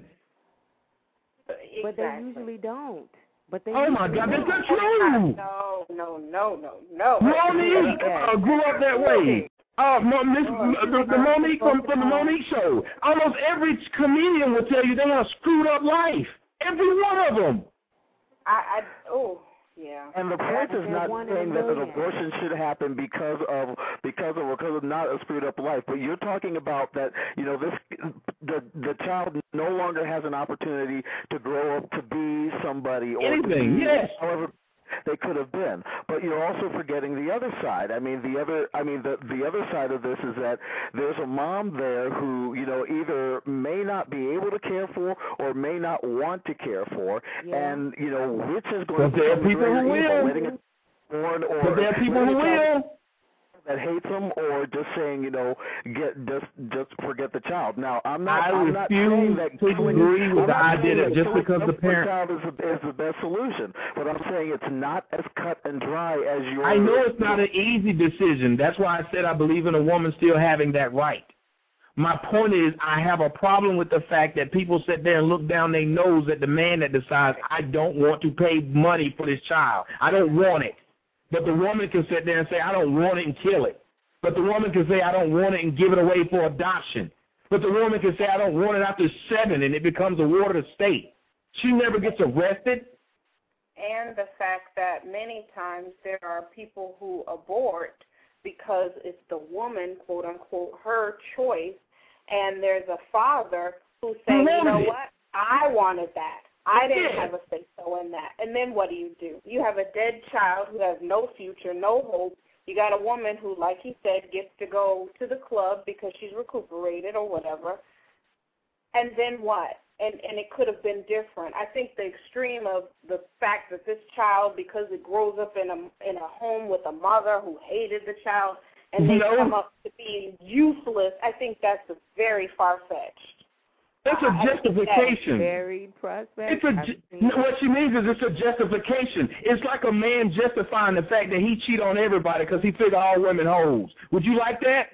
but they usually don't. But they Oh my God, that's don't. true. No, no, no, no, no. Mo'Nique uh, grew up that way. Uh, Miss, the, the Mo'Nique from, from the Mo'Nique show. Almost every comedian will tell you they have screwed up life. Every one of them. I, I, oh, yeah. And the point is not one in a saying that an abortion should happen because of because of because of not a screwed up life, but you're talking about that you know this the the child no longer has an opportunity to grow up to be somebody or to Anything, be yes. however they could have been. But you're also forgetting the other side. I mean the other I mean the the other side of this is that there's a mom there who, you know, either may not be able to care for or may not want to care for and you know, which is going But to there are become the people who will. born or But there are people who will. That hates them or just saying, you know, get just just forget the child. Now, I'm not I I'm not saying that to killing, agree with the idea that just because the parent- child is the, is the best solution, but I'm saying it's not as cut and dry as your I know it's not an easy decision. That's why I said I believe in a woman still having that right. My point is, I have a problem with the fact that people sit there and look down their nose at the man that decides, I don't want to pay money for this child. I don't want it. But the woman can sit there and say, I don't want it and kill it. But the woman can say, I don't want it and give it away for adoption. But the woman can say, I don't want it after seven and it becomes a ward of the state. She never gets arrested. and the fact that many times there are people who abort because it's the woman, quote unquote, her choice, and there's a father who's saying, you know it. what, I wanted that. I didn't have a say so in that. And then what do you do? You have a dead child who has no future, no hope. You got a woman who, like he said, gets to go to the club because she's recuperated or whatever. And then what? And and it could have been different. I think the extreme of the fact that this child, because it grows up in a in a home with a mother who hated the child, and they No. come up to being useless. I think that's very far fetched. It's a justification. Varied prospects. It's a ju- what she means is it's a justification. It's like a man justifying the fact that he cheat on everybody because he figure all women hoes. Would you like that?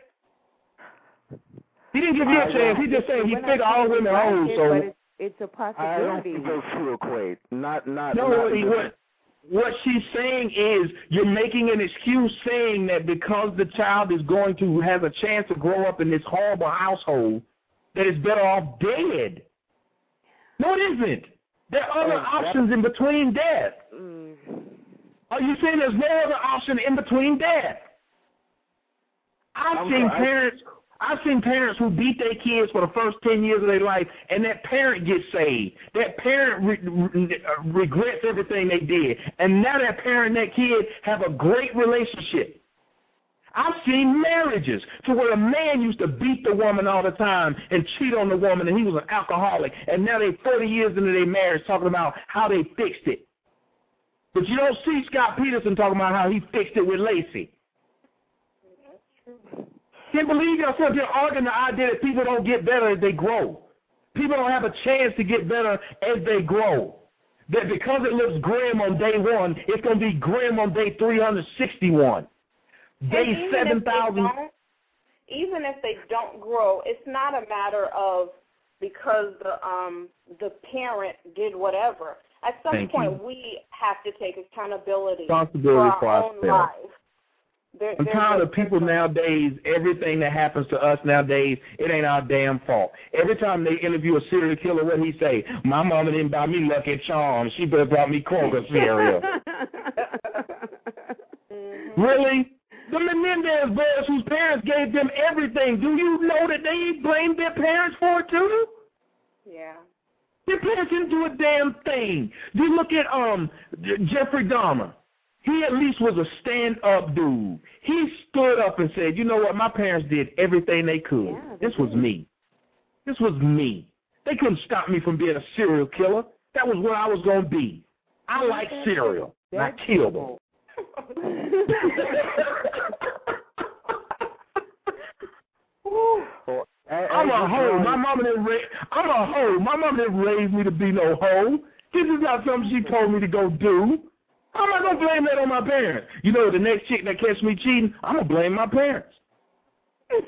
He didn't give you a chance. He just saying he We're figure all women like hoes. it, So but it's, it's a I don't possibility. think those two equate. Not not. No, not what, what what she's saying is you're making an excuse saying that because the child is going to have a chance to grow up in this horrible household, that it's better off dead. No, it isn't. There are other Oh, options in between death. Mm. Are you saying there's no other option in between death? I've I'm seen sorry, parents. I've seen parents who beat their kids for the first ten years of their life, and that parent gets saved. That parent re- re- uh, regrets everything they did, and now that parent and that kid have a great relationship. I've seen marriages to where a man used to beat the woman all the time and cheat on the woman, and he was an alcoholic, and now they're 40 years into their marriage talking about how they fixed it. But you don't see Scott Peterson talking about how he fixed it with Laci. Can't believe yourself. sit arguing the idea that people don't get better as they grow. People don't have a chance to get better as they grow. That because it looks grim on day one, it's going to be grim on day 361. Day even if they 7,000. don't- Even if they don't grow, it's not a matter of because the um the parent did whatever. At some Thank point, you. we have to take accountability Responsibility for for our own lives. There, I'm tired of people nowadays, everything that happens to us nowadays, it ain't our damn fault. Every time they interview a serial killer, what he say? My mama didn't buy me Lucky Charms. She better brought me Kroger cereal. really? The Menendez boys whose parents gave them everything, do you know that they blamed their parents for it too? Yeah. Their parents didn't do a damn thing. You look at um Jeffrey Dahmer. He at least was a stand-up dude. He stood up and said, "You know what? My parents did everything they could. this was me. This was me. They couldn't stop me from being a serial killer. That was what I was going to be. I like cereal. I killed them." I'm a hoe. My mama didn't raise. I'm a hoe. My mama didn't raise me to be no hoe. This is not something she told me to go do. I'm not gonna blame that on my parents. You know, the next chick that catch me cheating, I'm gonna blame my parents. what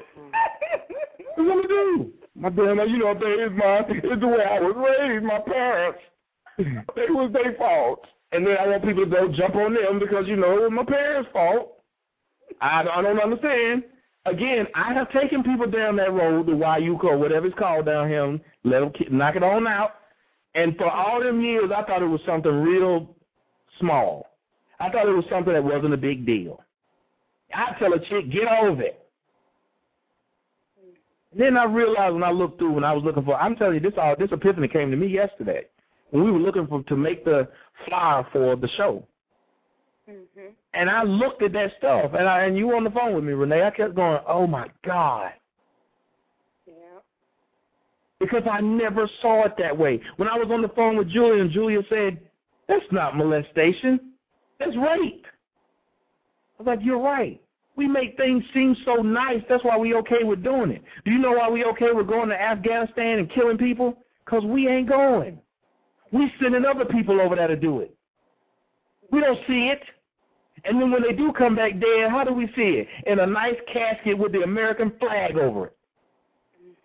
am I gonna do? My damn, you know, it's my, it's the way I was raised. My parents, it was their fault. And then I want people to go jump on them because you know it was my parents' fault. I, I don't understand. Again, I have taken people down that road, the YUCO, whatever it's called down here, let them knock it on out. And for all them years, I thought it was something real small. I thought it was something that wasn't a big deal. I tell a chick, get over it. And Then I realized when I looked through, when I was looking for, I'm telling you, this all this epiphany came to me yesterday when we were looking for to make the flyer for the show. Mm-hmm. And I looked at that stuff, and I and you were on the phone with me, Renee. I kept going, "Oh my God," Yeah. because I never saw it that way. When I was on the phone with Julia, and Julia said, "That's not molestation, that's rape." I was like, "You're right. We make things seem so nice. That's why we okay with doing it. Do you know why we okay with going to Afghanistan and killing people? Because we ain't going. We sending other people over there to do it. We don't see it. And then when they do come back dead, how do we see it? In a nice casket with the American flag over it.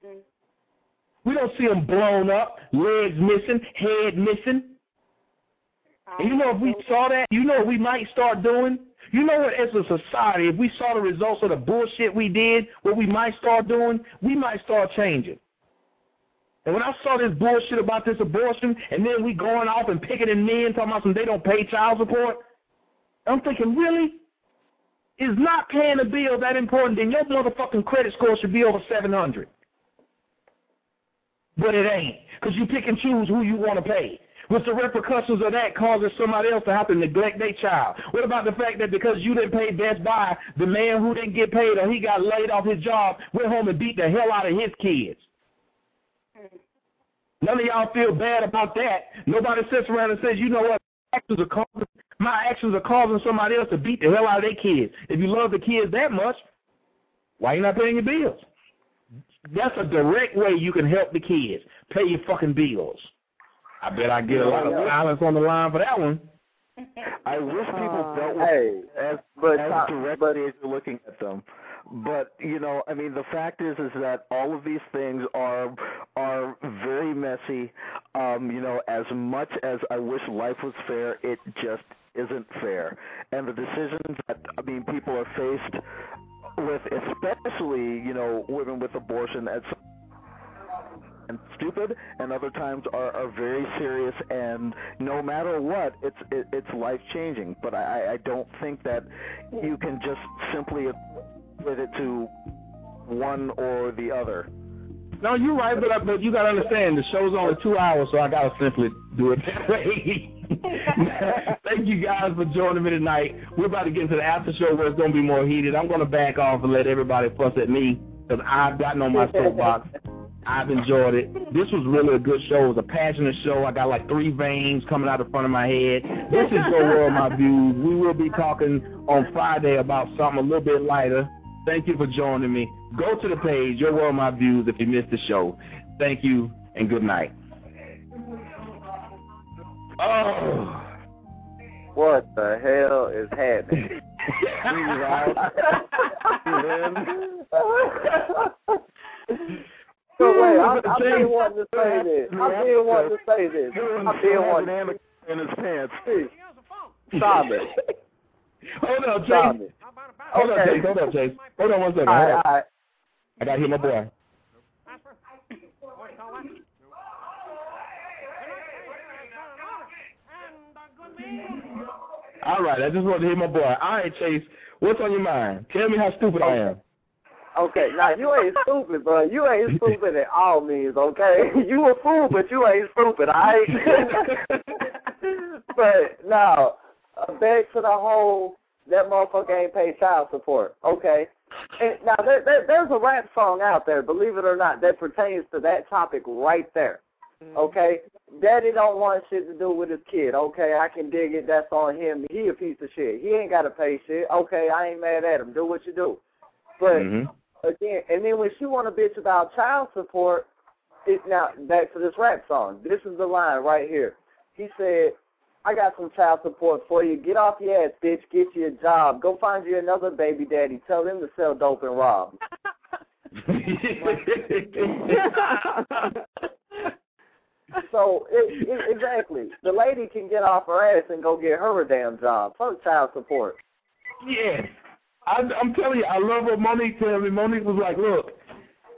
Mm-hmm. We don't see them blown up, legs missing, head missing. And you know if we saw that, you know what we might start doing? You know what, as a society, if we saw the results of the bullshit we did, what we might start doing? We might start changing. And when I saw this bullshit about this abortion, and then we going off and picking picketing men talking about some they don't pay child support, I'm thinking, really? Is not paying a bill that important? Then your motherfucking credit score should be over 700. But it ain't, because you pick and choose who you want to pay. What's the repercussions of that causing somebody else to have to neglect their child? What about the fact that because you didn't pay Best Buy, the man who didn't get paid or he got laid off his job went home and beat the hell out of his kids? None of y'all feel bad about that. Nobody sits around and says, you know what, actions are causing, my actions are causing somebody else to beat the hell out of their kids. If you love the kids that much, why are you not paying your bills? That's a direct way you can help the kids pay your fucking bills. I bet I get a lot of silence on the line for that one. I wish people dealt with Hey, as, but as Tom- directly as you're looking at them. But you know, I mean, the fact is, is that all of these things are are very messy. Um, you know, as much as I wish life was fair, it just isn't fair. And the decisions that I mean, people are faced with, especially you know, women with abortion, at and stupid, and other times are, are very serious. And no matter what, it's it, it's life changing. But I, I don't think that you can just simply equate it to one or the other. No, you're right, but but you gotta understand the show's only two hours, so I gotta simply do it that way. Thank you guys for joining me tonight. We're about to get into the after show where it's gonna be more heated. I'm gonna back off and let everybody fuss at me because I've gotten on my soapbox. I've enjoyed it. This was really a good show. It was a passionate show. I got like three veins coming out the front of my head. This is Your World, My Views. We will be talking on Friday about something a little bit lighter. Thank you for joining me. Go to the page, Your World, My Views, if you missed the show. Thank you and good night. Oh. What the hell is happening? So wait, I'm, I'm being wanting to say this. I'm being wanting to say this. I'm being wanting in his pants. Stop it. Hold on, Stop Chase. it. Hold on, Okay. Chase. Hold on, Chase. Hold on one second. All Hold right, on. all right. I got to hear my boy. All right, I just wanted to hear my boy. All right, Chase, what's on your mind? Tell me how stupid I am. Okay, now you ain't stupid, bro. You ain't stupid at all means, okay? You a fool, but you ain't stupid, alright? but now, uh, back to the whole that motherfucker ain't paid child support, okay? And now there, there there's a rap song out there, believe it or not, that pertains to that topic right there. Okay? Daddy don't want shit to do with his kid. Okay, I can dig it, that's on him. He a piece of shit. He ain't gotta pay shit. Okay, I ain't mad at him. Do what you do. But mm-hmm. again, and then when she want to bitch about child support, it now back to this rap song. This is the line right here. He said, "I got some child support for you. Get off your ass, bitch. Get you a job. Go find you another baby daddy. Tell him to sell dope and rob." so it, it, exactly, the lady can get off her ass and go get her a damn job. Fuck child support. Yeah. I, I'm telling you, I love what Mo'Nique told me. Mo'Nique was like, look,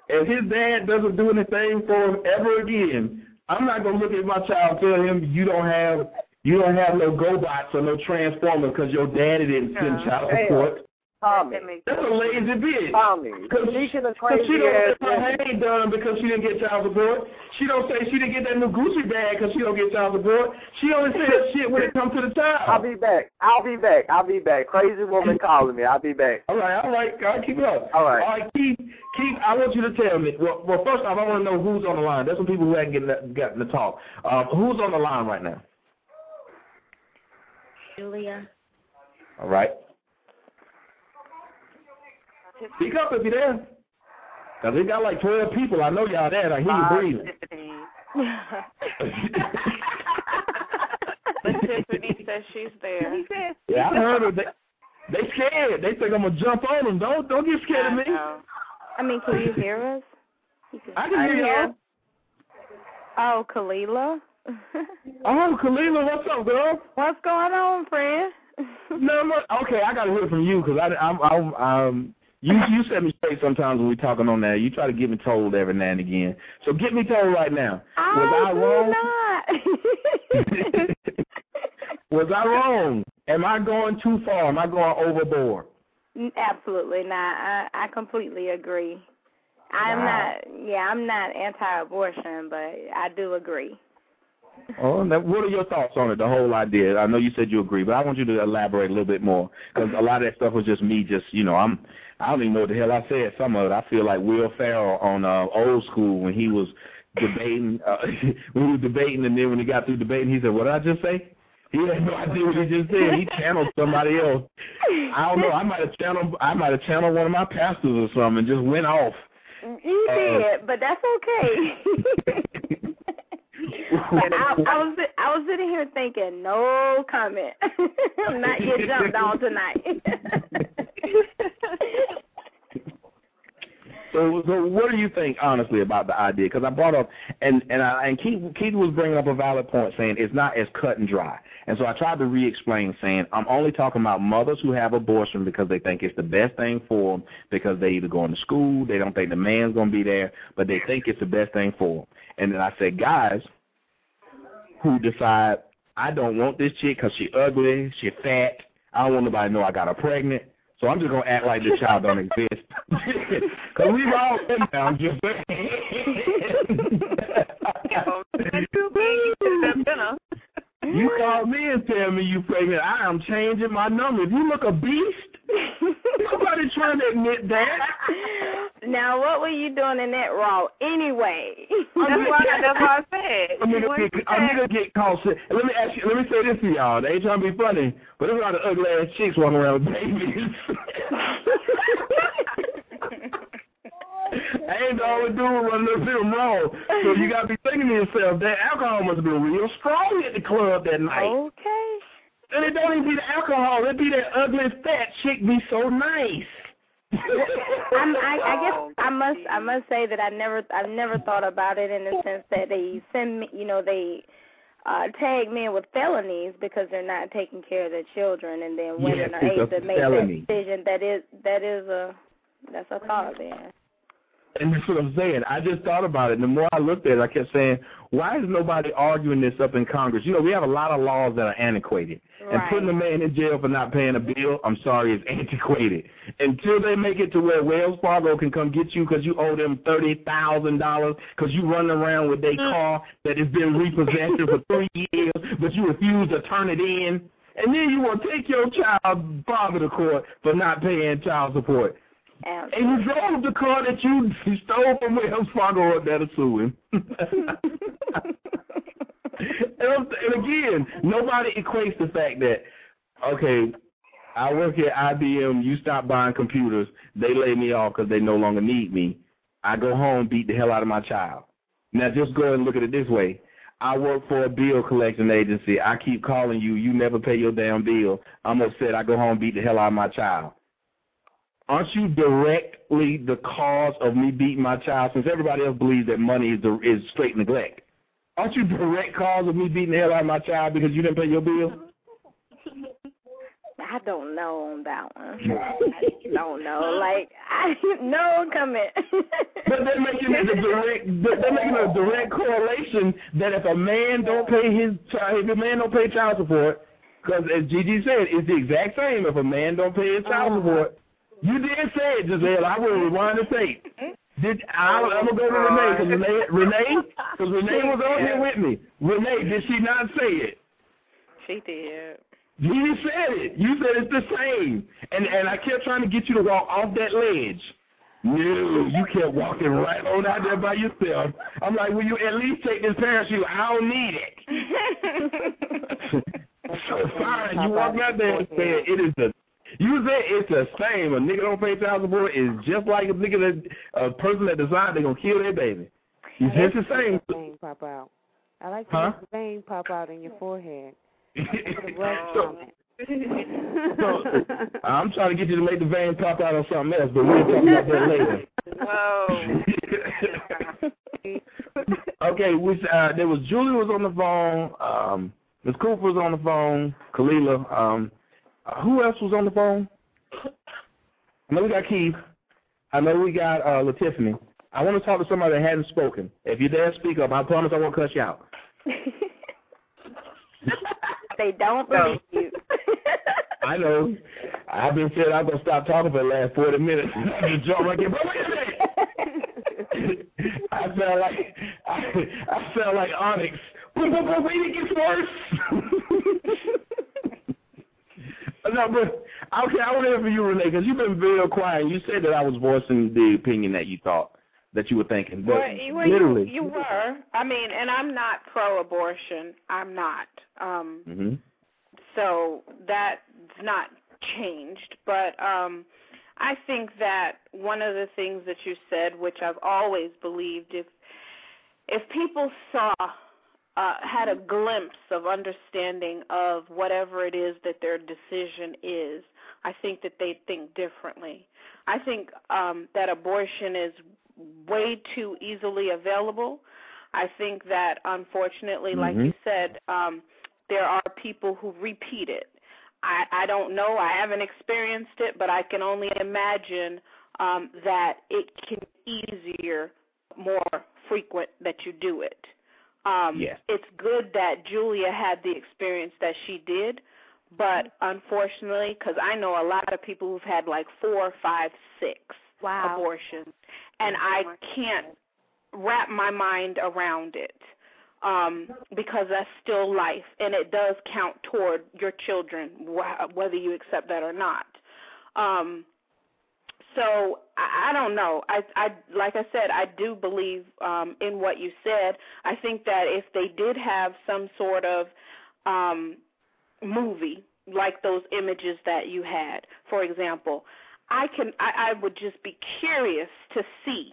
if his dad doesn't do anything for him ever again, I'm not gonna look at my child and tell him you don't have you don't have no GoBots or no Transformers because your daddy didn't send child support. Tommy. That's a lazy bitch. Tommy. Cause Speaking of Cause she crazy don't get her hair done because she didn't get child support. She don't say she didn't get that new Gucci bag because she don't get child support. She only says shit when it comes to the child. I'll be back. I'll be back. I'll be back. Crazy woman calling me. I'll be back. All right, all right, all right, keep it up. All right. All right, Keith, Keith, I want you to tell me. Well, well first off, I want to know who's on the line. There's some people who haven't gotten, gotten to talk. Um, who's on the line right now? Julia. All right. Speak up if you're there. Because we got like 12 people. I know y'all there. I hear you breathing. But Tiffany says she's there. Yeah, I heard her. They, they scared. They think I'm going to jump on them. Don't, don't get scared of me. I mean, can you hear us? I can hear y'all. Oh, Kalila. Oh, Kalila, what's up, girl? What's going on, friend? no, no, okay, I gotta hear from you because I, I'm, I'm, um, you, you set me straight sometimes when we talking on that. You try to get me told every now and again. So get me told right now. Was I wrong? not. Was I wrong? Am I going too far? Am I going overboard? Absolutely not. I, I completely agree. I'm Wow. not. Yeah, I'm not anti-abortion, but I do agree. Oh, now, what are your thoughts on it? The whole idea. I know you said you agree, but I want you to elaborate a little bit more because a lot of that stuff was just me. Just you know, I'm. I don't even know what the hell I said. Some of it. I feel like Will Ferrell on uh, Old School when he was debating. Uh, when he was debating, and then when he got through debating, he said, "What did I just say?" He had no idea what he just said. He channeled somebody else. I don't know. I might have channeled. I might have channeled one of my pastors or something, and just went off. You Uh, did, but that's okay. I, I was I was sitting here thinking, no comment. I'm not getting jumped on tonight. So, so what do you think honestly about the idea? Because I brought up and and I, and Keith Keith was bringing up a valid point, saying it's not as cut and dry. And so I tried to re-explain, saying I'm only talking about mothers who have abortion because they think it's the best thing for them because they either going to school, they don't think the man's going to be there, but they think it's the best thing for them. And then I said, guys who decide I don't want this chick because she ugly, she fat, I don't want nobody to know I got her pregnant. So I'm just gonna act like this child don't exist. Cause we've all been there. I'm just saying. you call me and tell me you pregnant. I am changing my number. If you look a beast, nobody trying to admit that. now, what were you doing in that raw anyway? I'm That's why. gonna- That's why I said. I'm get, I'm get caught. shit. Let me ask you. Let me say this to y'all. They ain't trying to be funny, but there's a lot of ugly ass chicks walking around with babies. I ain't the only dude running this film wrong. So you gotta be thinking to yourself that alcohol must have been real strong at the club that night. Okay. And it don't even be the alcohol, it be that ugly fat chick be so nice. I'm, I, I guess I must I must say that I never I've never thought about it in the sense that they send me you know they uh tag men with felonies because they're not taking care of their children and then women Yes, are able to make felony. that decision that is that is a that's a thought there. And that's what I'm saying. I just thought about it. And the more I looked at it, I kept saying, why is nobody arguing this up in Congress? You know, we have a lot of laws that are antiquated. And putting a man in jail for not paying a bill, I'm sorry, is antiquated. Until they make it to where Wells Fargo can come get you because you owe them $30,000 because you running around with their mm. car that has been repossessed for three years, but you refuse to turn it in. And then you want to take your child father to court for not paying child support. And you drove the car that you stole from Wells Fargo up there to sue him. and, and again, nobody equates the fact that, okay, I work at IBM, you stop buying computers, they lay me off because they no longer need me. I go home, beat the hell out of my child. Now just go and look at it this way. I work for a bill collection agency. I keep calling you. You never pay your damn bill. I'm upset. I go home, beat the hell out of my child aren't you directly the cause of me beating my child since everybody else believes that money is the, is straight neglect? Aren't you direct cause of me beating the hell out of my child because you didn't pay your bill? I don't know on that one. I don't know. Like I no comment. But they're making a direct they're making a direct correlation that if a man don't pay his child if a man don't pay child support, because as Gigi said, it's the exact same if a man don't pay his child uh-huh. support. You did say it, Giselle. I will rewind the tape. Did I, I'm gonna go to Renee because Renee, Renee, because Renee was on here with me. Renee, did she not say it? She did. You said it. You said it's the same. And and I kept trying to get you to walk off that ledge. No, you kept walking right on out there by yourself. I'm like, will you at least take this parachute? I don't need it. so fine. You walk out there and said it is the you said it's the same. A nigga don't pay child support is just like a nigga that a person that decides they're gonna kill their baby. It's just the same. Vein pop out. I like to Huh? the vein pop out in your forehead. so, so I'm trying to get you to make the vein pop out on something else, but we'll talk about that later. okay, which uh there was Julie was on the phone, um Miss Cooper was on the phone, Kalila, um uh, who else was on the phone? I know we got Keith. I know we got uh LaTiffany. I want to talk to somebody that hasn't spoken. If you dare speak up, I promise I won't cuss you out. they don't believe you. I know. I've been saying I'm gonna stop talking for the last forty minutes. I Just jump right there. But wait a minute. I felt like I, I felt like Onyx. But, but, but wait, it gets worse. No, but okay, I want to hear from you, Renee, because you've been very quiet. You said that I was voicing the opinion that you thought that you were thinking, but well, you, literally. you, you were. I mean, and I'm not pro-abortion. I'm not. Um, hmm so that's not changed. But um, I think that one of the things that you said, which I've always believed, if if people saw uh, had a glimpse of understanding of whatever it is that their decision is, I think that they think differently. I think um, that abortion is way too easily available. I think that unfortunately, like Mhm. you said, um, there are people who repeat it. I, I don't know. I haven't experienced it, but I can only imagine um, that it can be easier, more frequent that you do it. Um, Yes. It's good that Julia had the experience that she did, but unfortunately, because I know a lot of people who've had like four, five, six Wow. abortions, and I can't wrap my mind around it um, because that's still life, and it does count toward your children, wh- whether you accept that or not. Um, so I, I don't know. I, I like I said, I do believe um, in what you said. I think that if they did have some sort of um, movie like those images that you had, for example, I can I, I would just be curious to see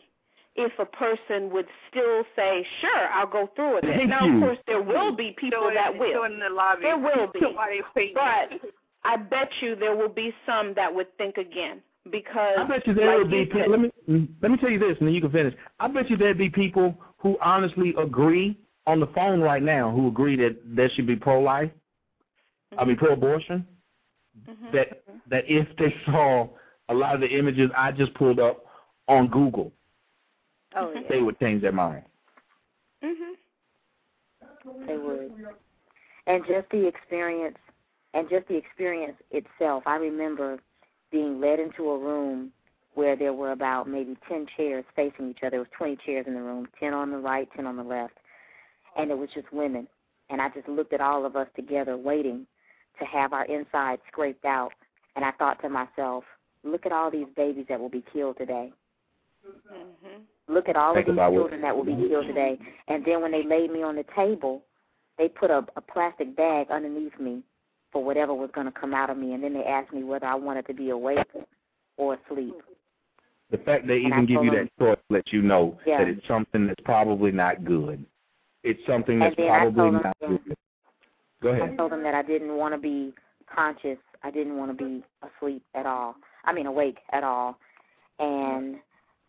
if a person would still say, "Sure, I'll go through with it." Thank now, you. of course, there will be people Still in- that will. still in the lobby. There will be, While they wait. but I bet you there will be some that would think again because I bet you there like would be. you said- Let me let me tell you this, and then you can finish. I bet you there'd be people who honestly agree on the phone right now who agree that there should be pro-life. I mean pro-abortion. Mm-hmm. That that if they saw a lot of the images I just pulled up on Google, Oh, yeah. they would change their mind. Mhm. They would. And just the experience, and just the experience itself. I remember being led into a room where there were about maybe 10 chairs facing each other. There was 20 chairs in the room, 10 on the right, 10 on the left. And it was just women. And I just looked at all of us together waiting to have our insides scraped out. And I thought to myself, look at all these babies that will be killed today. Mhm. Look at all Think of these about what- children that will be killed today. And then when they laid me on the table, they put a, a plastic bag underneath me for whatever was going to come out of me. And then they asked me whether I wanted to be awake or asleep. The fact they And even give you that choice lets you know Yeah. that it's something that's probably not good. It's something that's And then I probably them, not good. Go ahead. I told them that I didn't want to be conscious. I didn't want to be asleep at all. I mean, awake at all. And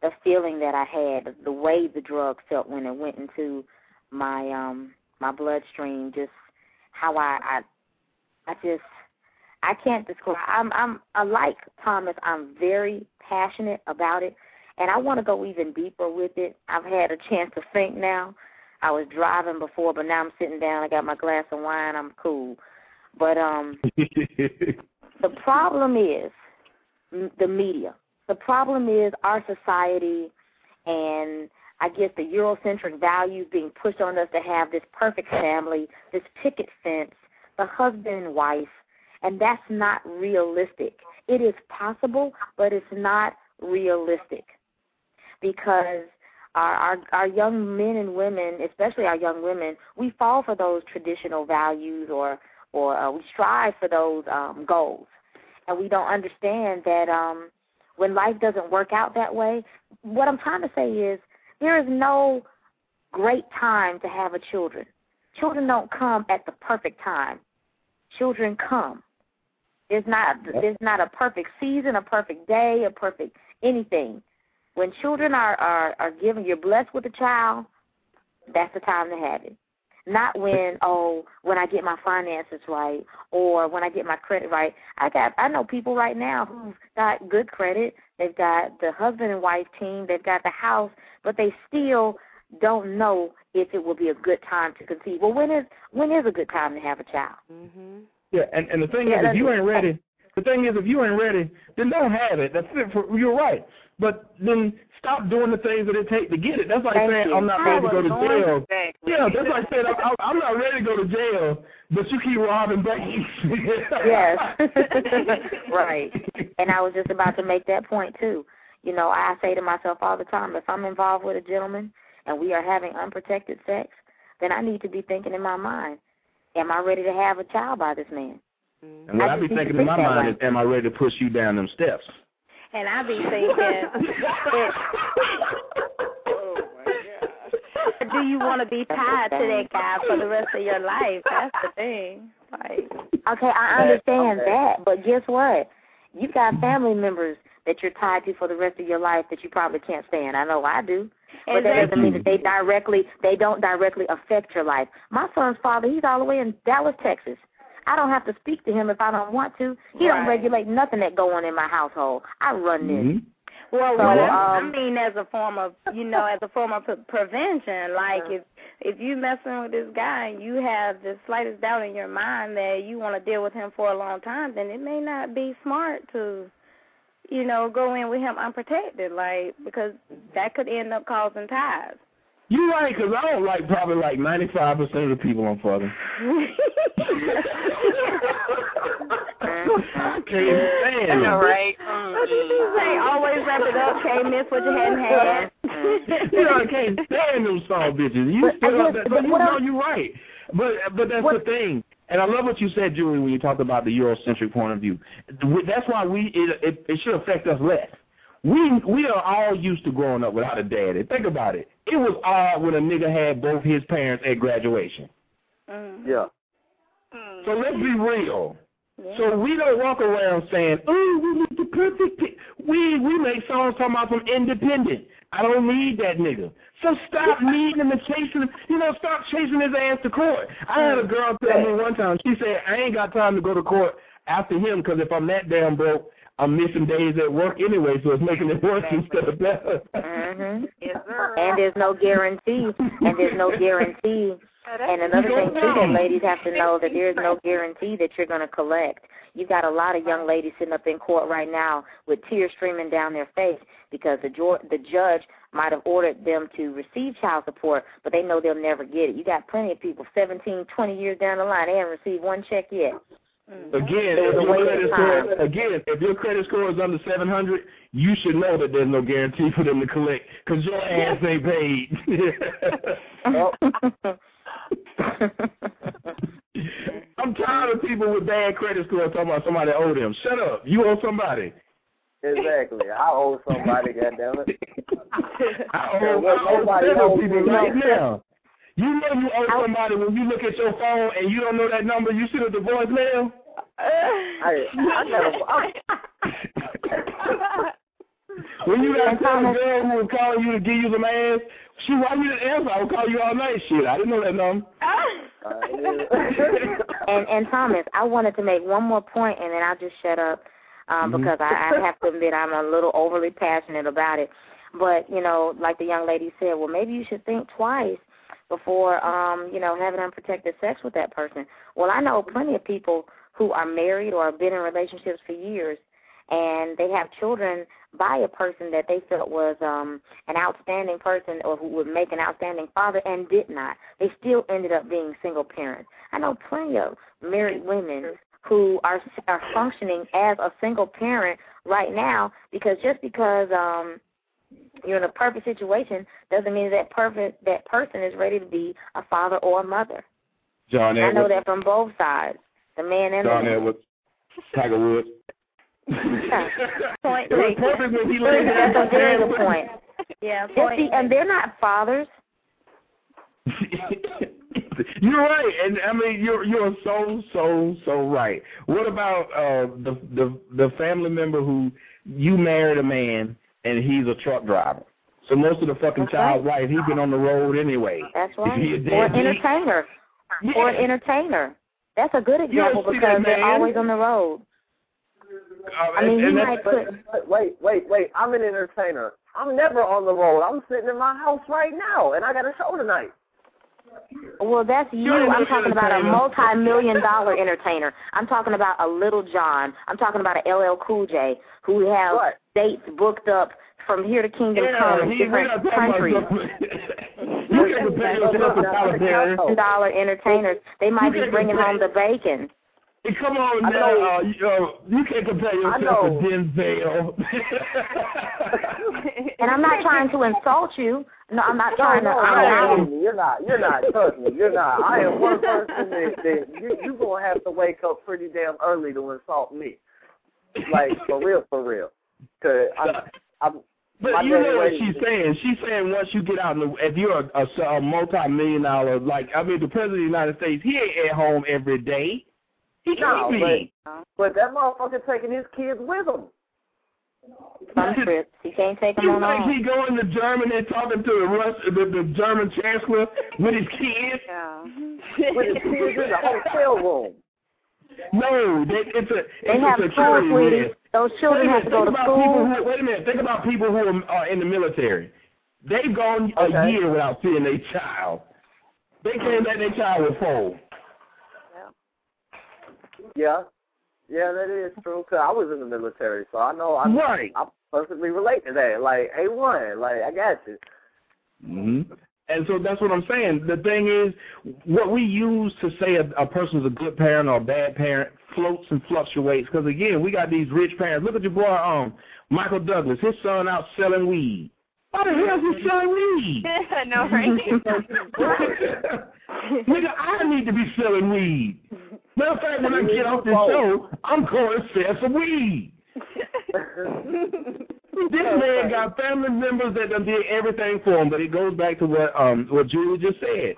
the feeling that I had, the way the drug felt when it went into my um my bloodstream, just how I I I just I can't describe. I'm I'm I like Thomas. I'm very passionate about it, and I want to go even deeper with it. I've had a chance to think now. I was driving before, but now I'm sitting down. I got my glass of wine. I'm cool. But um, the problem is the media. The problem is our society and I guess the Eurocentric values being pushed on us to have this perfect family, this picket fence, the husband and wife, and that's not realistic. It is possible, but it's not realistic because our, our our young men and women, especially our young women, we fall for those traditional values or or uh, we strive for those um, goals, and we don't understand that um, when life doesn't work out that way. What I'm trying to say is there is no great time to have a children. Children don't come at the perfect time. Children come. There's not there's not a perfect season, a perfect day, a perfect anything. When children are are are given, you're blessed with a child. That's the time to have it. Not when oh when I get my finances right or when I get my credit right. I got I know people right now who've got good credit. They've got the husband and wife team. They've got the house, but they still don't know if it will be a good time to conceive. Well, when is when is a good time to have a child? Mhm. Yeah, and and the thing Yeah, is, if you ain't ready, the thing is, if you ain't ready, then don't have it. That's it. For, you're right, but then stop doing the things that it takes to get it. That's like Thank saying you. I'm not ready to go to jail. to say- Yeah, that's like saying I'm, I'm not ready to go to jail, but you keep robbing banks. yes. right. And I was just about to make that point too. You know, I say to myself all the time, if I'm involved with a gentleman and we are having unprotected sex, then I need to be thinking in my mind, am I ready to have a child by this man? Mm-hmm. And what I I, be just need thinking in my mind way. is, am I ready to push you down them steps? and I be thinking, it, oh, do you want to be tied to that guy for the rest of your life? That's the thing. Like, Okay, I understand that, but guess what? You've got family members that you're tied to for the rest of your life that you probably can't stand. I know I do. But that doesn't mean that they directly they don't directly affect your life. My son's father, he's all the way in Dallas, Texas. I don't have to speak to him if I don't want to. He don't regulate nothing that go on in my household. I run this. Well, So, what I, um, I mean, as a form of, you know, as a form of prevention, like if if you messing with this guy and you have the slightest doubt in your mind that you want to deal with him for a long time, then it may not be smart to, you know, go in with him unprotected, like because that could end up causing ties. You right, 'cause I don't like probably like 95% of the people I'm fucking. I can't stand I them. know, right? What did you say? Mm-hmm. Always wrap it up. Can't miss what you hadn't had. Mm-hmm. you know, I can't stand them son bitches. You But I still, uh, guess- but, but you what know, I'm- you're right. But but that's the thing. And I love what you said, Julie, when you talked about the Eurocentric point of view. That's why we it, it, it should affect us less. We we are all used to growing up without a daddy. Think about it. It was odd when a nigga had both his parents at graduation. Mm. Yeah. Mm. So let's be real. So we don't walk around saying, "Oh, we need the perfect." Pi-. We we make songs talking about some independent. I don't need that nigga. So stop needing him and chasing him. You know, stop chasing his ass to court. I had a girl tell me one time. She said, "I ain't got time to go to court after him because if I'm that damn broke, I'm missing days at work anyway. So it's making it worse instead of better." hmm And there's no guarantee. And there's no guarantee. And another thing too that ladies have to know that there is no guarantee that you're going to collect. You've got a lot of young ladies sitting up in court right now with tears streaming down their face because the jo- the judge might have ordered them to receive child support, but they know they'll never get it. You got plenty of people 17, 20 years down the line, they haven't received one check yet. Again, if your credit score again, if your credit score is under seven hundred, you should know that there's no guarantee for them to collect because your ass ain't paid. I'm tired of people with bad credit scores talking about somebody owe them. Shut up. You owe somebody. Exactly. I owe somebody, goddammit. I owe, I owe nobody several owes people right now. You know you owe somebody when you look at your phone and you don't know that number. You see the voicemail. I, I When you got some girl who was calling you to give you some ass, she why you didn't answer? I would call you all night. Shit, I didn't know that number. and and Thomas, I wanted to make one more point, and then I'll just shut up um, Mhm. because I, I have to admit I'm a little overly passionate about it. But you know, like the young lady said, well, maybe you should think twice before um, you know having unprotected sex with that person. Well, I know plenty of people who are married or have been in relationships for years, and they have children by a person that they felt was um an outstanding person or who would make an outstanding father and did not. They still ended up being single parents. I know plenty of married women who are are functioning as a single parent right now because just because um you're in a perfect situation doesn't mean that perfect that person is ready to be a father or a mother. John I know that from both sides, the man and John the woman. Edwards. Tiger Woods. Point It was taken. perfect when he laid That's a very good point. Yeah, Just see, and they're not fathers. You're right, and I mean you're you're so so so right. What about uh the the the family member who you married a man and he's a truck driver? So most of the fucking That's child's right. life he's been on the road anyway. That's Is he right. Or an deadbeat? entertainer. Or an entertainer. That's a good example because they're always on the road. I mean, and- you and might that's- put wait, wait, wait. I'm an entertainer. I'm never on the road. I'm sitting in my house right now, and I got a show tonight. Well, that's you. I'm talking about a multi-million dollar entertainer. I'm talking about a Lil Jon. I'm talking about a LL Cool J who have dates booked up from here to Kingdom Yeah, Come in he- we're different not countries. about You can compare yourself to Tyler Perry. Dollar entertainers. They might be bringing home the bacon. Hey, Come on I now, know. uh, you, uh, you can't compare yourself know. to Denzel. And I'm not trying to insult you. No, I'm not No, trying no, to. I no, mean, no, you're not. You're not. Trust me, you're not. I am one person that, that you you gonna have to wake up pretty damn early to insult me. Like for real, for real. Cause I'm, I'm But my you know what she's saying. She's saying once you get out, in the, if you're a, a, a multi-million dollar, like I mean, the president of the United States, he ain't at home every day. He No, can't be. but, but that motherfucker taking his kids with him. Some trips. He can't take them You on think all. he going to Germany and talking to the, Rus the, the German chancellor with his kids? Yeah. with his kids in the hotel room. No, they, it's a They it's have a security risk. Those children have to minute, go think to about people school. Who, wait a minute. Think about people who are uh, in the military. They've gone a year without seeing their child. They came back, their child was four. Yeah, yeah, that is true. Cause I was in the military, so I know I'm Right. I perfectly relate to that. Like a one, like I got you. hmm And so that's what I'm saying. The thing is, what we use to say a, a person's a good parent or a bad parent floats and fluctuates. Because again, we got these rich parents. Look at your boy, um, Michael Douglas. His son out selling weed. Why the hell is he selling weed? no, right? Nigga, I need to be selling weed. Matter of fact, when I get off this show, I'm to sell some weed. This man got family members that done did everything for him, but it goes back to what um what Julie just said.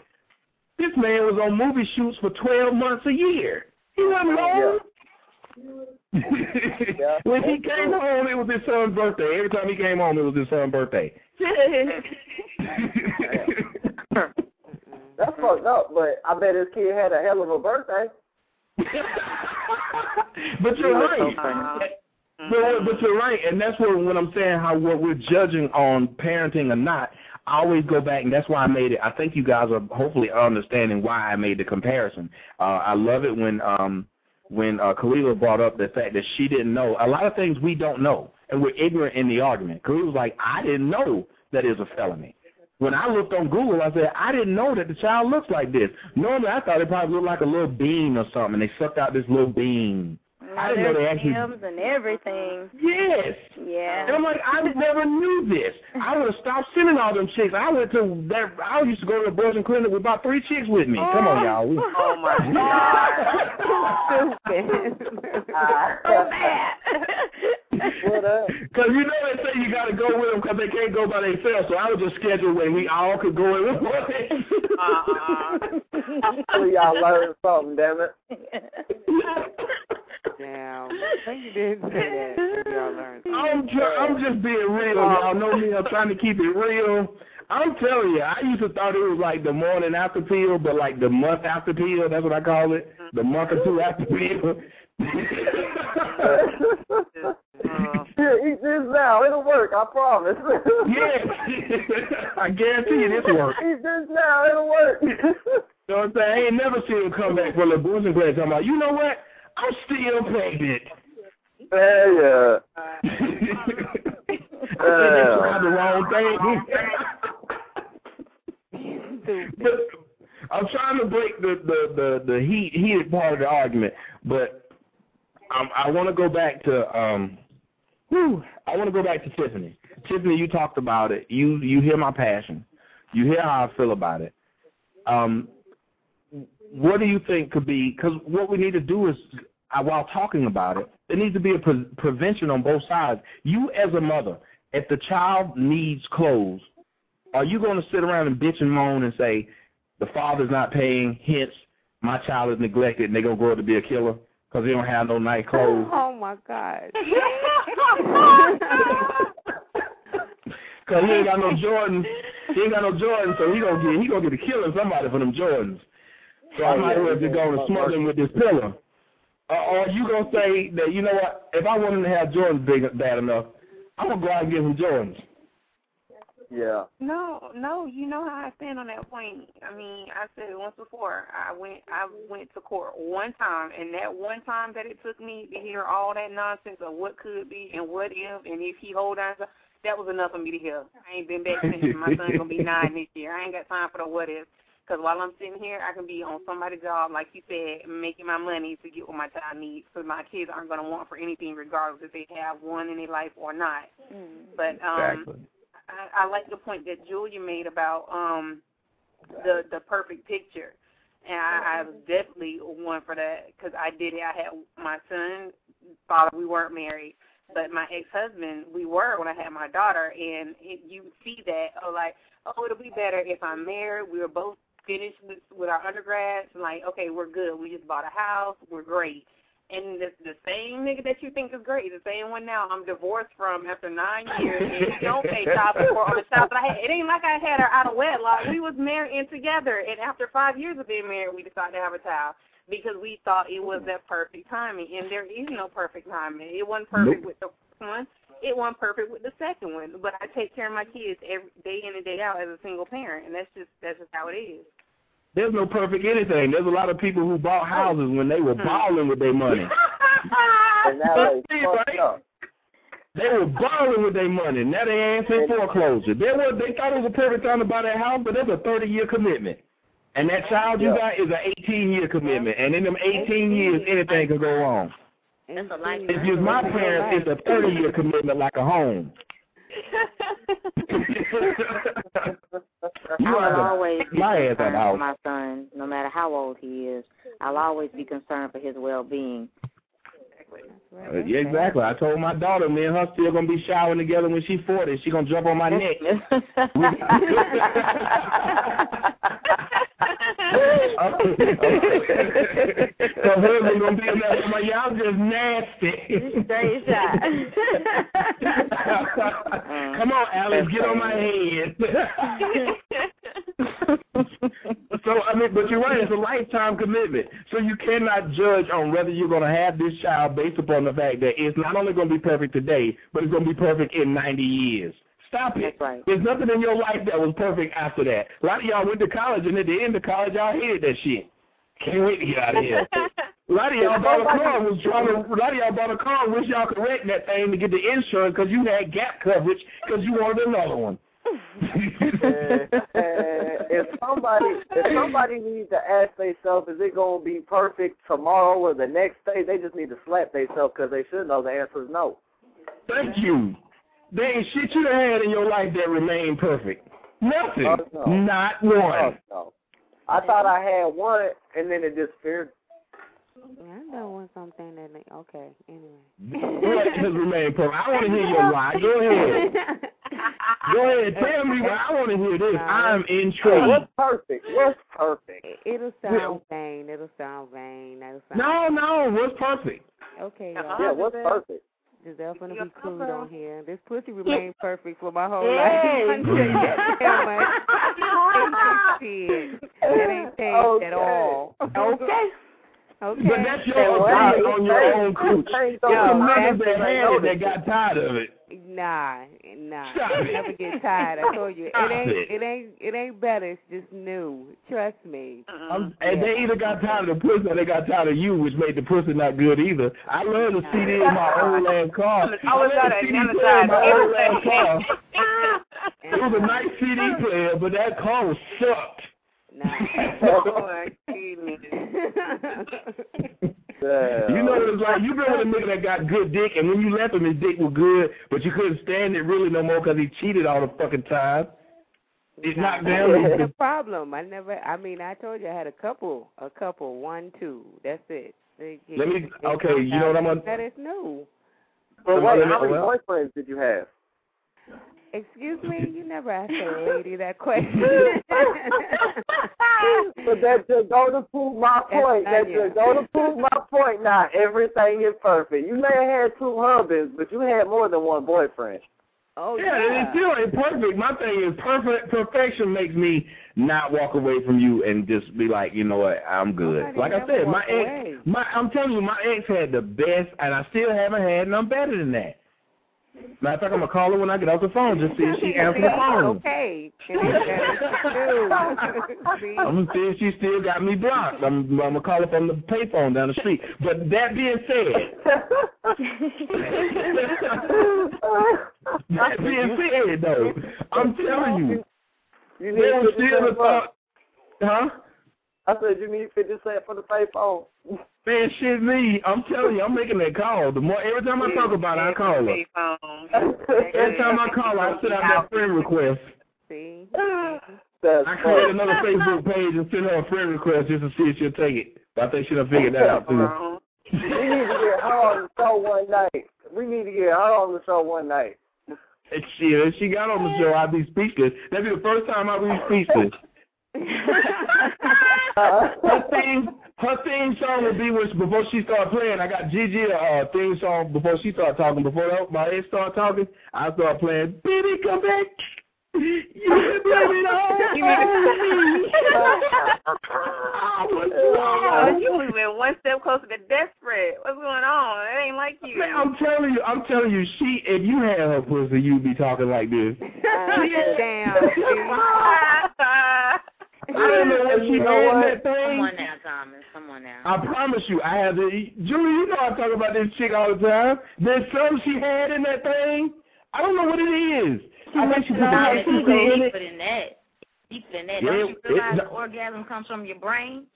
This man was on movie shoots for twelve months a year. He wasn't home. when he came home, it was his son's birthday. Every time he came home, it was his son's birthday. That's fucked up, but I bet his kid had a hell of a birthday. But you're right. But, but you're right, and that's what when I'm saying how what we're judging on parenting or not. I always go back, and that's why I made it. I think you guys are hopefully understanding why I made the comparison. Uh, I love it when um when uh, Kalila brought up the fact that she didn't know a lot of things we don't know, and we're ignorant in the argument. Kalila was like, I didn't know that it was a felony. When I looked on Google, I said, I didn't know that the child looks like this. Normally, I thought it probably looked like a little bean or something, and they sucked out this little bean. I didn't know they actually. M's and everything. Yes. Yeah. And I'm like, I never knew this. I would have stopped sending all them chicks. I went to that. I used to go to the abortion clinic with about three chicks with me. Come on, y'all. We, Oh, oh my Because you know they say you got to go with them because they can't go by themselves. So I would just schedule when we all could go in with one. Hopefully uh-huh. y'all learned something, damn it. Damn. No, you didn't say that. Y'all learned. I'm try- I'm just being real. Y'all know me. I'm trying to keep it real. I'm telling you, I used to thought it was like the morning after pill, but like the month after pill. That's what I call it. The month or two mm-hmm. after pill. Here, eat this now. It'll work. I promise. yes. I guarantee you this works. Eat this now. It'll work. You know what I'm saying? I ain't never seen him come back from the abortion clinic talking about, you know what? I'm still pregnant. Yeah, I said they tried the wrong thing. but I'm trying to break the the the, the heat heated part of the argument, but um, I want to go back to um, whew, I want to go back to Tiffany. Tiffany, you talked about it. You you hear my passion. You hear how I feel about it. Um, what do you think could be? Because what we need to do is, while talking about it, there needs to be a pre- prevention on both sides. You as a mother, if the child needs clothes, are you going to sit around and bitch and moan and say the father's not paying, hence my child is neglected, and they're going to grow up to be a killer because they don't have no nice oh, clothes? Oh my God. Because he ain't got no Jordans. He ain't got no Jordans, so he gonna get he gonna get a killing somebody for them Jordans. So I might as well just go and smother him with this pillow. Uh, or you gonna say that you know what? If I want him to have Jordans big bad enough, I'm gonna go out and get him Jordans. Yeah. No, no, you know how I stand on that point. I mean, I said it once before. I went I went to court one time and that one time that it took me to hear all that nonsense of what could be and what if and if he hold on to that was enough for me to hear. I ain't been back since. My son's gonna be nine this year. I ain't got time for the what if. Because while I'm sitting here, I can be on somebody's job, like you said, making my money to get what my child needs. Because my kids aren't going to want for anything, regardless if they have one in their life or not. But um, Exactly. I, I like the point that Julia made about um the the perfect picture, and I, I was definitely one for that because I did it. I had my son, father. We weren't married, but my ex-husband, we were when I had my daughter, and it, you see that, oh, like, oh, it'll be better if I'm married. We were both finished with with our undergrads, and like, okay, we're good. We just bought a house. We're great. And the, the same nigga that you think is great, the same one now I'm divorced from after nine years, and don't pay child support on the child. But I had, it ain't like I had her out of wedlock. We was married and together, and after five years of being married, we decided to have a child because we thought it was that perfect timing, and there is no perfect timing. It wasn't perfect Nope. with the first one. It wasn't perfect with the second one. But I take care of my kids every day in and day out as a single parent, and that's just that's just how it is. There's no perfect anything. There's a lot of people who bought houses when they were Hmm. balling with their money. And now they right? They were balling with their money. Now they ass in foreclosure. They were they thought it was a perfect time to buy that house, but that's a thirty year commitment. And that child you got is an eighteen year commitment. And in them eighteen years anything can go wrong. That's a life. If you're my parents, it's a thirty year commitment like a home. You I will always be my ass out the concerned for my son, no matter how old he is. I'll always be concerned for his well-being. Uh, yeah, exactly. I told my daughter, me and her still gonna be showering together when she's forty. She gonna jump on my neck. Oh, Her husband gonna be in there. I'm like, y'all just nasty. Straight shot. Come on, Alex, get on my head. so I mean, but you're right. It's a lifetime commitment. So you cannot judge on whether you're going to have this child based upon the fact that it's not only going to be perfect today, but it's going to be perfect in 90 years. Stop it. There's nothing in your life that was perfect after that. A lot of y'all went to college, and at the end of college, y'all hated that shit. Can't wait to get out of here. A lot of y'all bought a car was trying to. A lot of y'all bought a car and wish y'all could wreck that thing to get the insurance because you had gap coverage because you wanted another one. And if somebody if somebody needs to ask themselves, is it gonna be perfect tomorrow or the next day? They just need to slap themselves because they should know the answer is no. Thank you. There ain't shit you done had in your life that remained perfect. Nothing. Oh, no. Not one. Oh, no. I thought I had one, and then it disappeared. Yeah, I know when something that they, okay. Anyway. What has remained perfect? I want to hear your lie. Go ahead. Go ahead. Tell me what I want to hear this. I'm intrigued. What's perfect? What's perfect? It'll sound vain. It'll sound vain. It'll sound No, no. What's perfect? Okay, y'all. Yeah, what's perfect? Giselle finna Yeah, be crude okay. on here. This pussy remained perfect for my whole Hey. life. Until you tell me it ain't changed at all. Okay. Okay. But that's your opinion on your own cooch. Hey, Some yo, niggas that's- that had it that got tired of it. Nah, nah. Stop I it. never get tired. I told you, it ain't, it. it ain't, it ain't better. It's just new. Trust me. Um, and they either got tired of the pussy or they got tired of you, which made the pussy not good either. I love the CD in my old ass car. I was love out the at CD player in my old ass car. It was a nice CD player, but that car was sucked. Oh, my goodness. You know what it's like? You been with a nigga that got good dick, and when you left him, his dick was good, but you couldn't stand it really no more because he cheated all the fucking time. It's not That's the problem. I never. I mean, I told you I had a couple, a couple, one, two. That's it. They- Let me- they okay, you know what I'm gonna- That is new. But wait, how many well- boyfriends did you have? Excuse me, you never asked a lady that question. but that just go to prove my point. That Anya. just go to prove my point. Not everything is perfect. You may have had two husbands, but you had more than one boyfriend. oh Yeah, and it still ain't perfect. My thing is perfect. Perfection makes me not walk away from you and just be like, you know what, I'm good. Nobody like I said, my ex, away. my I'm telling you, my ex had the best, and I still haven't had none better than that. Matter of fact, I'm gonna call her when I get off the phone just see if she answers the phone. Okay. And it's better to do. I'm gonna see if she still got me blocked. I'm, I'm gonna call her from the payphone down the street. But that being said, that being said, though, I'm telling you, You need there was 50 still a thought, huh? I said you need fifty cents for the payphone. Man, shit me. I'm telling you, I'm making that call. The more every time I talk about it, I call her. Every time I call her, I send out that friend request. See? That's I create another Facebook page and send her a friend request just to see if she'll take it. But I think she done figured that out too. You need to get hard and so one night. we need to get her on the show one night. If she, if she got on the show, I'd be speechless. That'd be the first time I'd be speechless. Her theme, her theme song would be which before she started playing. I got Gigi a uh, theme song before she started talking. Before that, my head started talking, I started playing. Baby, come back. You can blame it all on me. Oh, you went one step closer to desperate. What's going on? It ain't like you. Man, I'm telling you, I'm telling you, she if you had her pussy, you'd be talking like this. Damn. I don't know what she You know had in what? that thing. Come on now, Thomas. Come on now. I promise you, I have the Julie. You know I talk about this chick all the time. There's something she had in that thing. I don't know what it is. I think she put the No, right it's people in it. deeper than that. Deeper than that. Yeah, Don't you realize no- the orgasm comes from your brain?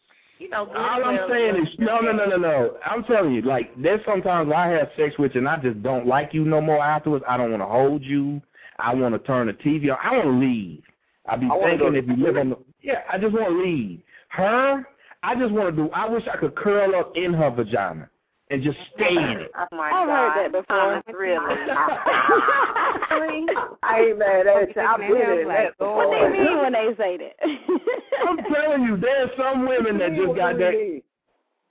You know, All I'm saying is, no, no, no, no, no. I'm telling you, like, there's sometimes I have sex with you and I just don't like you no more afterwards. I don't want to hold you. I want to turn the TV on. I want to leave. I be I thinking if you live on the, yeah, I just want to leave. Her, I just want to do, I wish I could curl up in her vagina and just stay in it. Oh my I've God. heard that before. Thomas, really? I ain't mad at you. I'm been in that What they before. mean when they say that? I'm telling you, there's some women that just got that.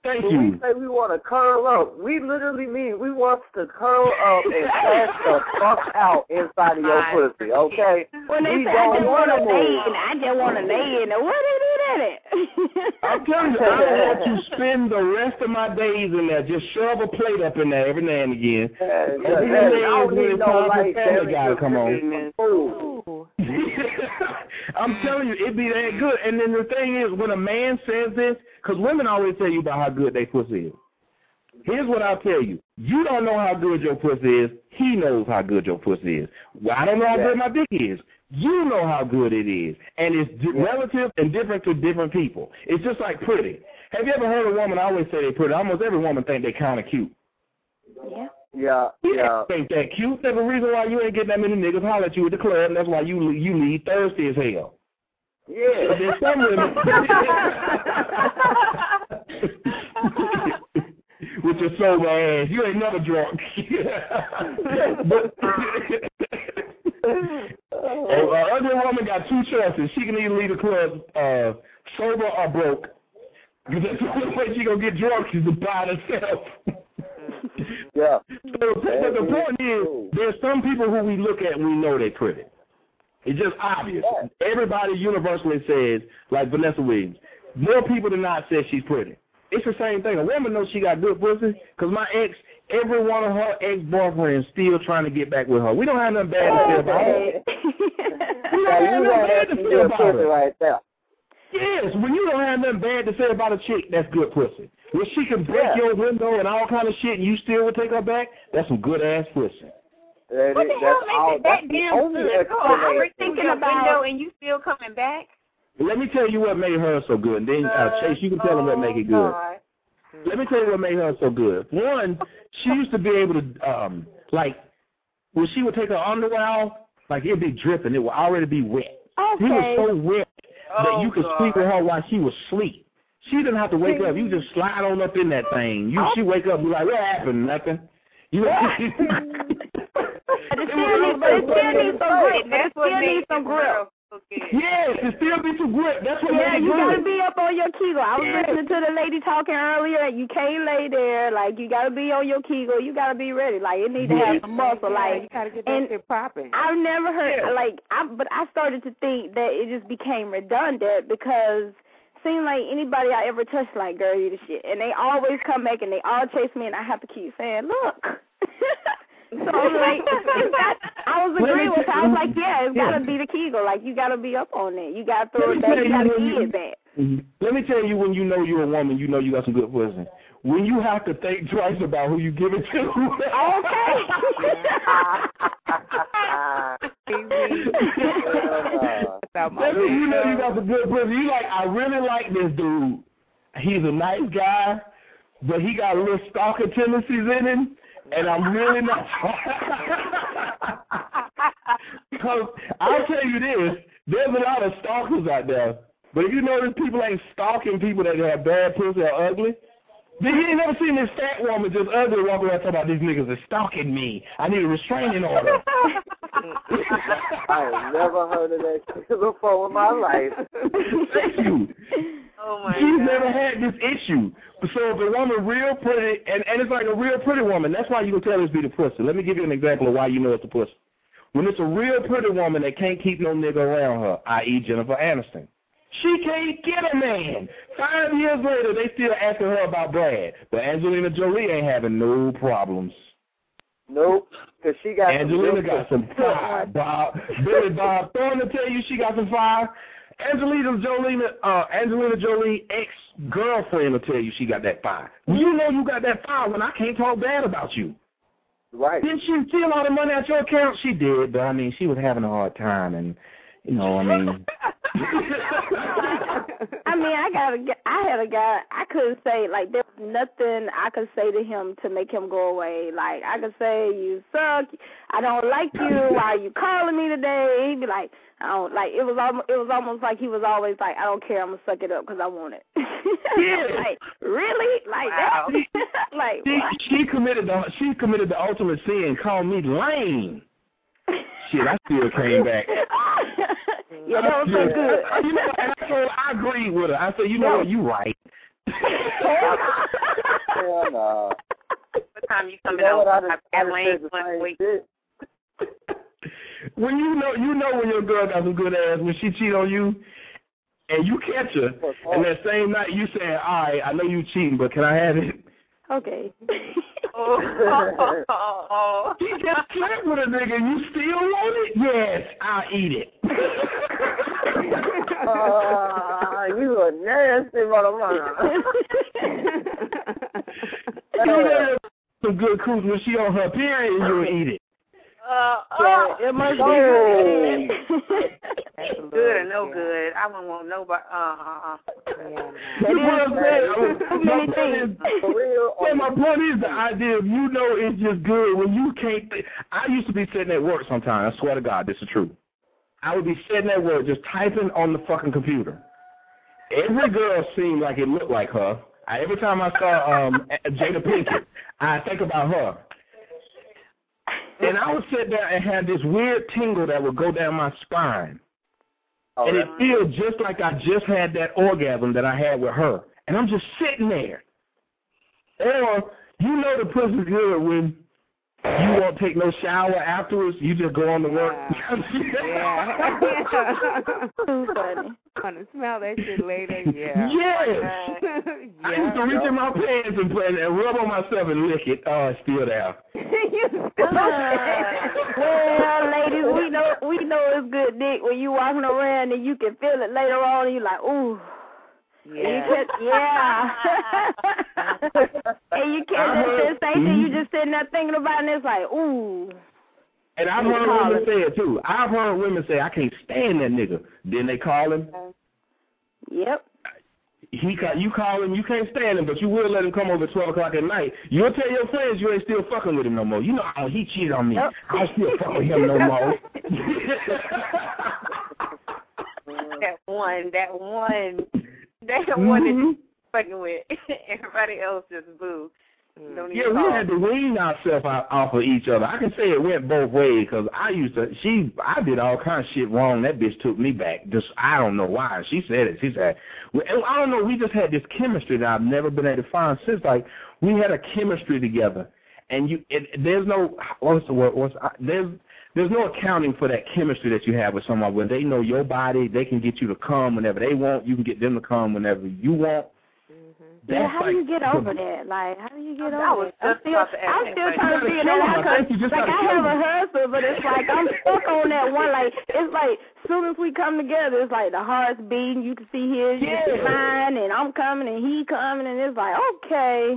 Thank When we say we want to curl up, we literally mean we want to curl up and pass the fuck out inside of your pussy, okay? when they we say I don't just want want to to lay move. in, I just want to lay in. Where they do that? I'm telling you, I want to spend the rest of my days in there. Just shove a plate up in there every now and again. Yeah, Every yeah, now and I then don't when need it's no time for light Family Guy to damage come on. Ooh. I'm telling you, it'd be that good. And then the thing is, when a man says this, because women always tell you about how good they pussy is. Here's what I'll tell you. You don't know how good your pussy is. He knows how good your pussy is. Well, I don't know how good my dick is. You know how good it is. And it's di- relative and different to different people. It's just like pretty. Have you ever heard a woman I always say they pretty? Almost every woman think they're kind of cute. Yeah. Yeah, yeah. Think that cute? There's a reason why you ain't getting that many niggas holler at you at the club, and that's why you you leave thirsty as hell. Yeah. There's some women with your sober ass. You ain't never drunk. but a, a ugly woman got two choices. She can either leave the club uh, sober or broke. Because that's the only way she gonna get drunk is buy herself. Yeah. So, but the point is, there's some people who we look at and we know they're pretty. It's just obvious. Everybody universally says, like Vanessa Williams, more people than not says she's pretty. It's the same thing. A woman knows she got good pussy because my ex, every one of her ex-boyfriends still trying to get back with her. We don't have nothing bad to say about her. We don't have you nothing bad to say about her. right there. Yes, when you don't have nothing bad to say about a chick, that's good pussy. When she can break Yeah. your window and all kind of shit and you still would take her back, that's some good ass pussy. That What is- the hell that's all, makes it that that's the damn only good? Oh, I was explanation. thinking about window and you still coming back? Let me tell you what made her so good. And then uh, Chase, you can tell them what make it good. God. Let me tell you what made her so good. One, she used to be able to, um, like, when she would take her underwear off, like it'd be dripping. It would already be wet. Okay. He was so wet that Oh, you could God. sleep with her while she was asleep. She didn't have to wake up. You just slide on up in that thing. You she wake up and be like, what happened? Nothing. You But it still needs, but it still needs some grip. But it That's still makes needs some grip. okay. Yes, it still be some grip. That's what Yeah, made it you gotta be up on your kegel. I was Yeah. listening to the lady talking earlier. You can't lay there. Like you gotta be on your kegel. You gotta be ready. Like it need to have some muscle. Yeah, Like you gotta get and that shit popping. I've never heard Yeah. like I but I started to think that it just became redundant because seemed like anybody I ever touched like girl you the shit and they always come back and they all chase me and I have to keep saying look. so I'm like it's I was Let agreeing with her. I was like yeah it's Yeah. gotta be the kegel like you gotta be up on it. You gotta throw it back. You you gotta when get you- it back. Let me tell you when you know you're a woman, you know you got some good pussy. When you have to think twice about who you give it to. okay. my That's when you know you got some good pussy. You like, I really like this dude. He's a nice guy, but he got a little stalker tendencies in him, and I'm really not. Because I'll tell you this, there's a lot of stalkers out there. But if you notice people ain't stalking people that have bad pussy or ugly, Then you ain't never seen this fat woman just ugly walk around talking about these niggas are stalking me. I need a restraining order. I have never heard of that before in my life. Thank you. Oh my She's God. never had this issue. So if a woman real pretty, and, and it's like a real pretty woman, that's why you can tell this be the pussy. Let me give you an example of why you know it's a pussy. When it's a real pretty woman that can't keep no nigga around her, i.e. Jennifer Aniston. She can't get a man. Five years later, they still asking her about Brad. But Angelina Jolie ain't having no problems. Nope, because she got Angelina some got some fire. Bob, Billy Bob Thornton to tell you she got some fire. Angelina Jolie, uh, Angelina Jolie ex girlfriend will tell you she got that fire. You know you got that fire when I can't talk bad about you. Right. Didn't she steal all the money out your account? She did, but I mean, she was having a hard time, and you know, I mean, I mean, I got a, g- I had a guy. I couldn't say like there was nothing I could say to him to make him go away. Like I could say, "You suck. I don't like you. Why are you calling me today?" He'd be like, "I don't like." It was almost, it was almost like he was always like, "I don't care. I'm gonna suck it up because I want it." Yeah. like really? Like Wow. that? like she, what? she committed the she committed the ultimate sin, called me lame. Shit, I still came back. yeah, that was so good. You know, and I told I agreed with her. I said, you know what, you right. Hell no. What time you coming You know out? I done- I I got done lane said the one week. Shit. When you know you know when your girl got some good ass when she cheat on you and you catch her and that same night you say, All right, I know you cheating, but can I have it? Okay. Oh, She just slept with a nigga and you still want it? Yes, I'll eat it. Uh, you a nasty motherfucker. You know some good cooch when she on her period and you'll eat it. Uh, Yeah, it must be Oh. good. good or no good. I wouldn't want nobody. Uh, uh, uh. You know what I'm saying? Too My point is, yeah, my point is the idea of you know it's just good when you can't. Th- I used to be sitting at work sometimes. I swear to God, this is true. I would be sitting at work just typing on the fucking computer. Every girl seemed like it looked like her. I, every time I saw um, Jada Pinkett, I think about her. And I would sit there and have this weird tingle that would go down my spine. Oh, and it feels just like I just had that orgasm that I had with her. And I'm just sitting there. Or you know the pussy's good when you won't take no shower afterwards. You just go on to work. Yeah. Too funny. Wanna smell that shit later? Yeah. Yes. yeah. I used to reach in my pants and, put, and rub on myself and lick it. Oh, it's still there. You still? well, ladies, we know we know it's good dick when you walking around and you can feel it later on and you like, ooh. And you Yeah. can, yeah. And you can't just heard- say thing, you mm-hmm. just sitting there thinking about it and it's like, ooh. And I've heard women it. say it too. I've heard women say, I can't stand that nigga. Then they call him. Yep. He call, you call him, you can't stand him, but you will let him come over at 12 o'clock at night. You'll tell your friends you ain't still fucking with him no more. You know, oh, he cheated on me. Yep. I don't still fuck with him no more. that one, that one, that mm-hmm. one that you fucking with. Everybody else just boo. Mm. Don't Yeah, we call. had to wean ourselves out, off of each other. I can say it went both ways because I used to. She, I did all kind of shit wrong. That bitch took me back. Just I don't know why. She said it. She said, well, I don't know. We just had this chemistry that I've never been able to find since. Like we had a chemistry together, and you. It, there's no what's the word? What's I, there's there's no accounting for that chemistry that you have with someone. When they know your body, they can get you to come whenever they want. You can get them to come whenever you want. Yeah, how do you get the- over that? Like, how do you get I over was it? I'm still, about to ask I'm still trying to You figure that kill out. him. I think you 'cause, just like, I kill have a him. husband, but it's like I'm stuck on that one. Like, it's like soon as we come together, it's like the heart's beating. You can see his, you can see Yeah. mine, and I'm coming, and he coming, and it's like okay.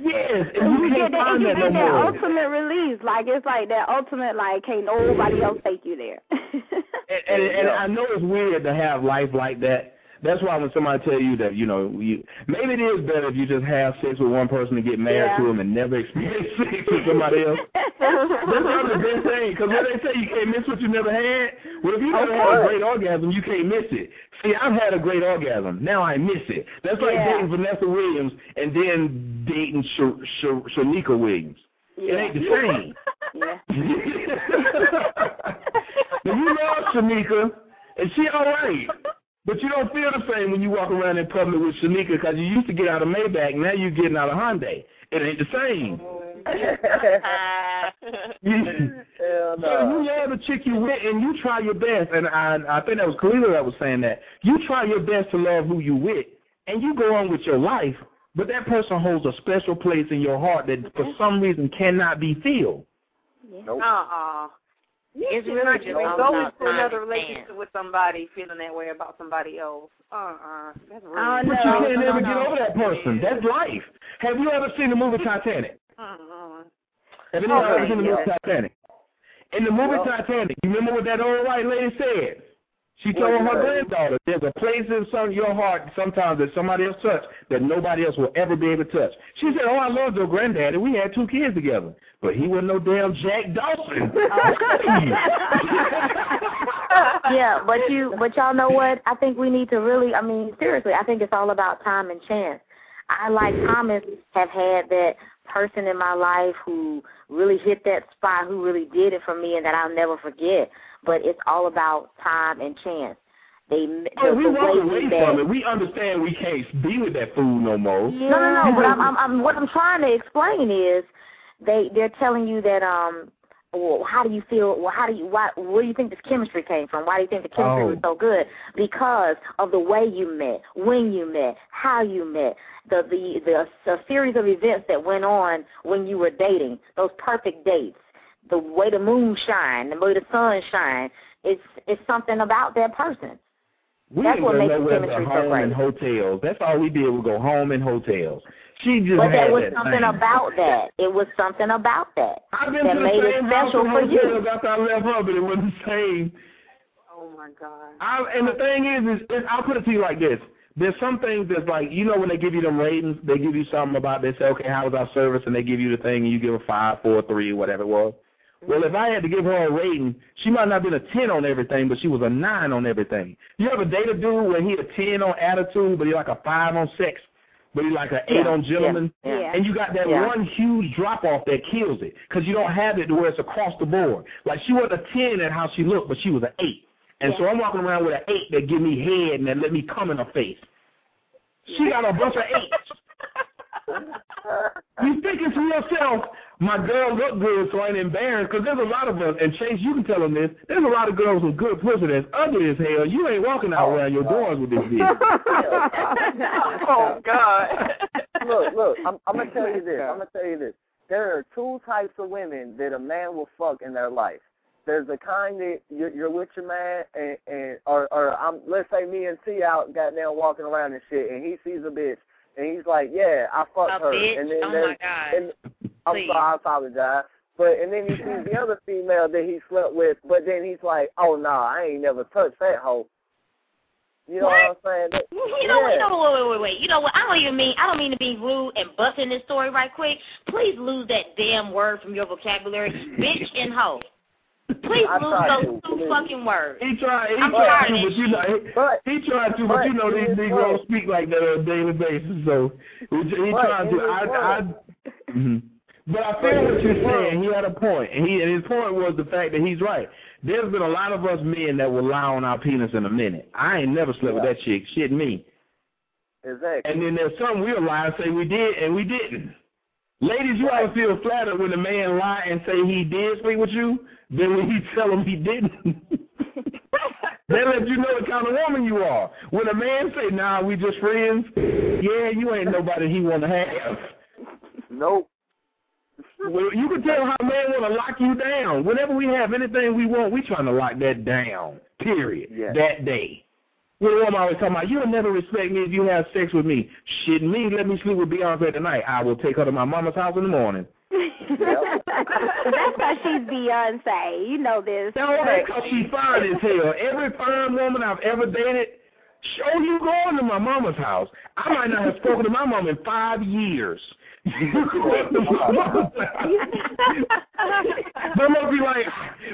Yes, and And you you get can't that, find and you that no get that more. ultimate release. Like it's like that ultimate. Like, can't nobody else take you there. And, and, and I know it's weird to have life like that. That's why when somebody tell you that, you know, you, maybe it is better if you just have sex with one person and get married Yeah. to them and never experience sex with somebody else. That's not the best thing, because when they say you can't miss what you never had, well, if you never Okay. had a great orgasm, you can't miss it. See, I've had a great orgasm. Now I miss it. That's like Yeah. dating Vanessa Williams and then dating Sh- Sh- Shanika Williams. It ain't the same. Yeah. you love Shanika, and she all right. But you don't feel the same when you walk around in public with Shanika because you used to get out of Maybach. Now you're getting out of Hyundai. It ain't the same. Hell So you love the chick you with, and you try your best. And I, I think that was Kalila that was saying that. You try your best to love who you with, and you go on with your life. But that person holds a special place in your heart that, for some reason, cannot be filled. Nope. Uh-uh. You It's really not just even all about into time another and relationship with somebody feeling that way about somebody else. Uh-uh. That's rude. Oh, But no. you can't no, ever no. get over that person. That's life. Have you ever seen the movie Titanic? Uh-uh. Have you Oh, ever seen the movie yeah. Titanic? In the movie Yeah. Titanic, you remember what that old white lady said? She told What her did granddaughter, there's a place in some your heart sometimes that somebody else touch that nobody else will ever be able to touch. She said, oh, I loved your granddaddy. We had two kids together. But he wasn't no damn Jack Dawson. Oh. yeah, but you, but y'all know what? I think we need to really. I mean, seriously, I think it's all about time and chance. I, like Thomas, have had that person in my life who really hit that spot, who really did it for me, and that I'll never forget. But it's all about time and chance. They, the, Oh, we the walk away that, from it. We understand we can't be with that fool no more. No, no, no. But I'm, I'm, I'm, what I'm trying to explain is they they're telling you that um. Well, how do you feel? Well, how do you? Why? Where do you think this chemistry came from? Why do you think the chemistry Oh. was so good? Because of the way you met, when you met, how you met, the the the, the series of events that went on when you were dating, those perfect dates, the way the moon shine, the way the sun shine. It's it's something about that person. We That's didn't what makes nowhere chemistry but so home great. and hotels. That's all we did was go home and hotels. She just But there was that something thing. about that. It was something about that I've been that to the made it same house special for you. hotels after I left her, but it wasn't the same. Oh, my God. I, and the thing is, is, is, I'll put it to you like this. There's some things that's like, you know, when they give you them ratings, they give you something about, they say, okay, how was our service? And they give you the thing, and you give a five, four, three, whatever it was. Well, if I had to give her a rating, she might not have been a 10 on everything, but she was a 9 on everything. You ever date a dude where he a 10 on attitude, but he like a 5 on sex, but he like an 8 Yeah, on gentleman? yeah, yeah. And you got that Yeah. one huge drop-off that kills it, because you don't have it to where it's across the board. Like, she wasn't a 10 at how she looked, but she was an 8. And so I'm walking around with an 8 that give me head and that let me come in her face. She got a bunch of 8s. You thinking to yourself, my girl look good, so I ain't embarrassed. Because there's a lot of us, and Chase, you can tell them this. There's a lot of girls with good pussy that's ugly as hell. You ain't walking out oh, around your doors with this bitch. oh, God. look, look, I'm, I'm gonna tell you this. I'm gonna tell you this. There are two types of women that a man will fuck in their life. There's the kind that you're, you're with your man, and, and or or I'm let's say me and T out got goddamn walking around and shit, and he sees a bitch, and he's like, yeah, I fucked A her, bitch? and then Oh, there's, my God. I'm Please. sorry, I apologize. But and then he sees the other female that he slept with, but then he's like, oh no, nah, I ain't never touched that hoe. You know what, I'm saying? That- You know, yeah. you know, wait, wait, wait, wait. You know what? I don't even mean. I don't mean to be rude and bust in this story right quick. Please lose that damn word from your vocabulary, bitch and hoe. Please I lose those to. two fucking words. He tried, he I'm tried to, but you know, he, he tried to, but you know these Negroes speak like that on a daily basis. So he, he But tried to. his I, I, world- mhm. But I feel what you're saying. He had a point, and he and his point was the fact that he's right. There's been a lot of us men that will lie on our penis in a minute. I ain't never slept with that chick. Shit me. Exactly. And then there's some we'll lie and say we did and we didn't. Ladies, you ever feel flattered when a man lie and say he did sleep with you, than when you tell him he didn't? that lets you know the kind of woman you are. When a man say, "Nah, we just friends," yeah, you ain't nobody he want to have. Nope. Well, you can tell how a man want to lock you down. Whenever we have anything we want, we trying to lock that down. Period. Yeah. That day. When a woman always talking about, you'll never respect me if you have sex with me. Shit me, let me sleep with Beyonce tonight. I will take her to my mama's house in the morning. That's because she's Beyonce. You know this. No, because she's fine as hell. Every fine woman I've ever dated, Show you going to my mama's house. I might not have spoken to my mom in five years. You going to my mama's house. They must be like,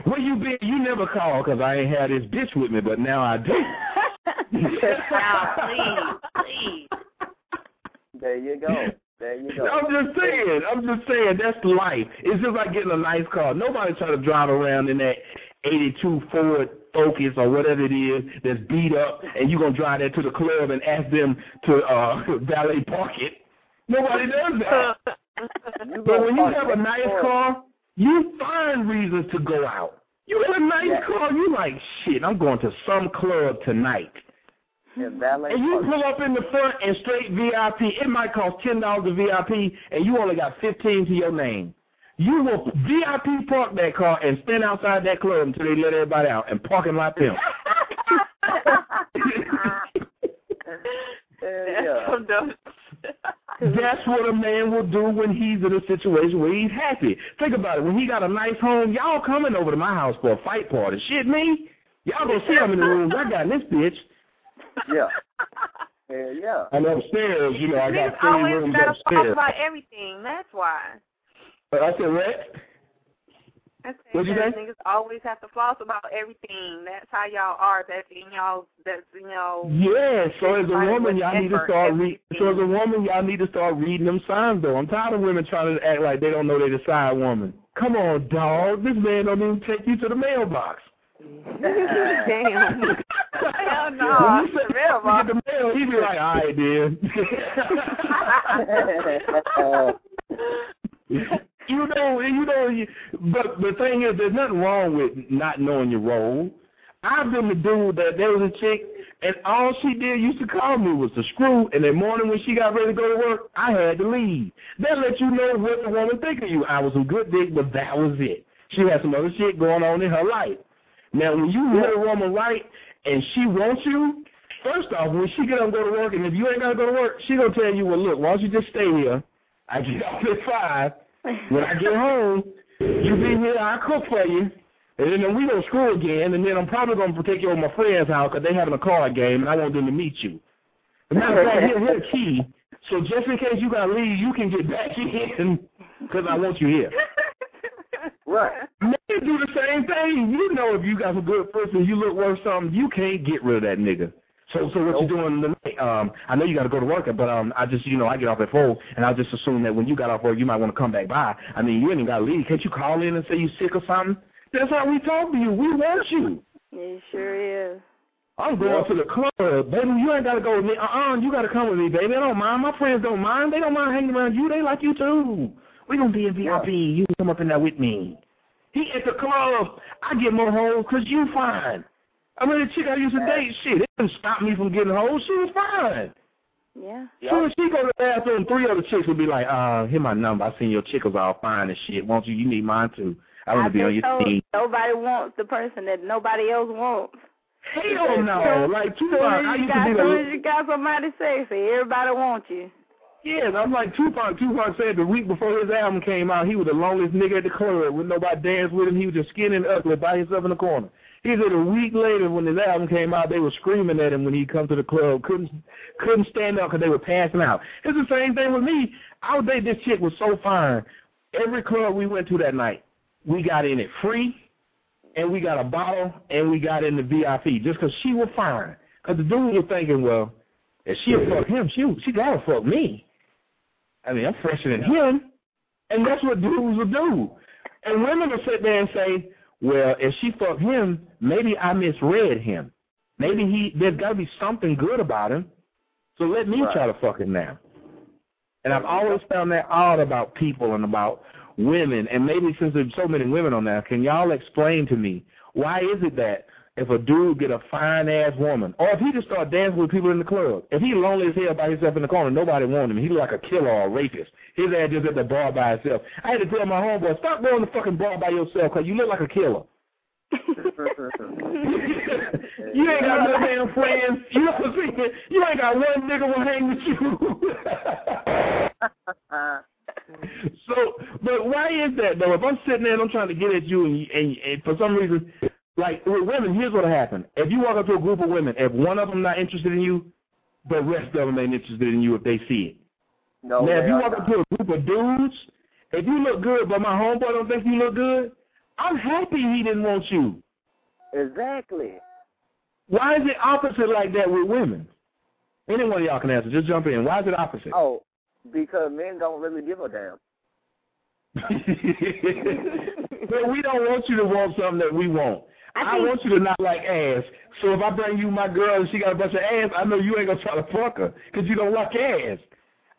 where you been? You never call because I ain't had this bitch with me, but now I do. now, please, please. There you go. There you go. I'm just saying. I'm just saying. That's life. It's just like getting a nice car. Nobody trying to drive around in that 82 Ford Focus or whatever it is that's beat up, and you gonna drive that to the club and ask them to uh valet park it. Nobody does that. but when you have a nice car, you find reasons to go out. You have a nice Yeah. car, you like shit. I'm going to some club tonight. And And you pull up in the front and straight VIP. It might cost ten dollars a VIP, and you only got fifteen to your name. You will VIP park that car and stand outside that club until they let everybody out and parking lot them. yeah. That's what a man will do when he's in a situation where he's happy. Think about it. When he got a nice home, y'all coming over to my house for a fight party. Shit, me? Y'all gonna see him in the room. I got in this bitch. Yeah. Hell yeah. And upstairs, you know, I got Niggas three always rooms gotta talk about everything. That's why. Uh, I said, what? That's What'd you say? Niggas always have to floss about everything. That's how y'all are. That's in y'all. That's you know. Yeah, so as a woman, y'all need to start read. So as a woman, y'all need to start reading them signs. Though I'm tired of women trying to act like they don't know they're the side woman. Come on, dog. This man don't even take you to the mailbox. Damn. Hell When no. you say The mailbox. get the mail, he be like, all right, then. you know, you know, you, but the thing is, there's nothing wrong with not knowing your role. I've been the dude that there was a chick, and all she did used to call me was the screw. And the morning when she got ready to go to work, I had to leave. That let you know what the woman think of you. I was a good dick, but that was it. She had some other shit going on in her life. Now, when you hit a woman right and she wants you, first off, when she get up and go to work, and if you ain't got to go to work, she going to tell you, well, look, why don't you just stay here? I get off at 5. When I get home, you be here, I'll cook for you. And then we go to school again, and then I'm probably going to take you over to my friend's house because they having a card game, and I want them to meet you. As a matter of fact, here, here's the key. So just in case you got to leave, you can get back in because I want you here. Right. Men do the same thing. You know if you got a good person, you look worth something, you can't get rid of that nigga. So so what you doing tonight? Um, I know you got to go to work, but um, I just you know I get off at four, and I just assume that when you got off work, you might want to come back by. I mean, you ain't even got to leave. Can't you call in and say you sick or something? That's how we talk to you. We want you. It sure is. I'm going to the club, baby. You ain't got to go with me. Uh-uh, you got to come with me, baby. I don't mind. My friends don't mind. They don't mind hanging around you. They like you too. We gonna be in VIP. You can come up in there with me. He at the club. I get more hoes 'cause you fine. I mean, the chick I used to date, shit, it didn't stop me from getting hoes. She was fine. Yeah. Soon as she go to the bathroom, three other chicks would be like, uh, here my number. I seen your chick was all fine and shit. Won't you? You need mine too. I want to be on your team. Nobody wants the person that nobody else wants. Hell no. Like, Tupac, I used to be the- as you got somebody sexy, everybody wants you. Yeah, I'm like Tupac. Tupac said the week before his album came out, he was the loneliest nigga at the club. With nobody dance with him, he was just skinny and ugly by himself in the corner. He said a week later, when his album came out, they were screaming at him when he come to the club. Couldn't couldn't stand up because they were passing out. It's the same thing with me. I would date this chick was so fine. Every club we went to that night, we got in it free, and we got a bottle, and we got in the VIP just 'cause she was fine. 'Cause the dude was thinking, well, if she'll fuck him, she she gotta fuck me. I mean, I'm fresher than him. And that's what dudes will do. And women will sit there and say, well, if she fucked him, maybe I misread him. Maybe he there's got to be something good about him. So let me try to fuck him now. And I've always found that odd about people and about women. And maybe since there's so many women on there, can y'all explain to me why is it that if a dude get a fine ass woman, or if he just start dancing with people in the club, if he lonely as hell by himself in the corner, nobody want him. He look like a killer or a rapist. His ass just at the bar by himself. I had to tell my homeboy, stop going to the fucking bar by yourself because you look like a killer. You ain't got no damn friends. You know what I'm? You ain't got one nigga will hang with you. so, but why is that though? If I'm sitting there and I'm trying to get at you, and, and, and for some reason like with women, here's what'll happen. If you walk up to a group of women, if one of them not interested in you, the rest of them ain't interested in you if they see it. No, now, if you walk up to a group of dudes, if you look good, but my homeboy don't think you look good, I'm happy he didn't want you. Exactly. Why is it opposite like that with women? Any one of y'all can answer. Just jump in. Why is it opposite? Oh, because men don't really give a damn. but we don't want you to want something that we want. I, think- want you to not like ass. So if I bring you my girl and she got a bunch of ass, I know you ain't gonna try to fuck her because you don't like ass.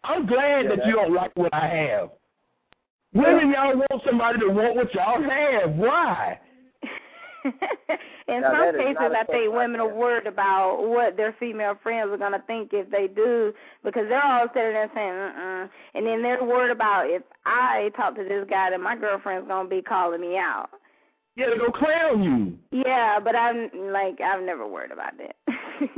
I'm glad Yeah, that that- you don't like what I have. Women, y'all want somebody to want what y'all have. Why? In Now, some cases, I think women are worried about what their female friends are going to think if they do, because they're all sitting there saying, "uh," and then they're worried about if I talk to this guy, then my girlfriend's going to be calling me out. Yeah, they go clown you. Yeah, but I'm like, I've never worried about that.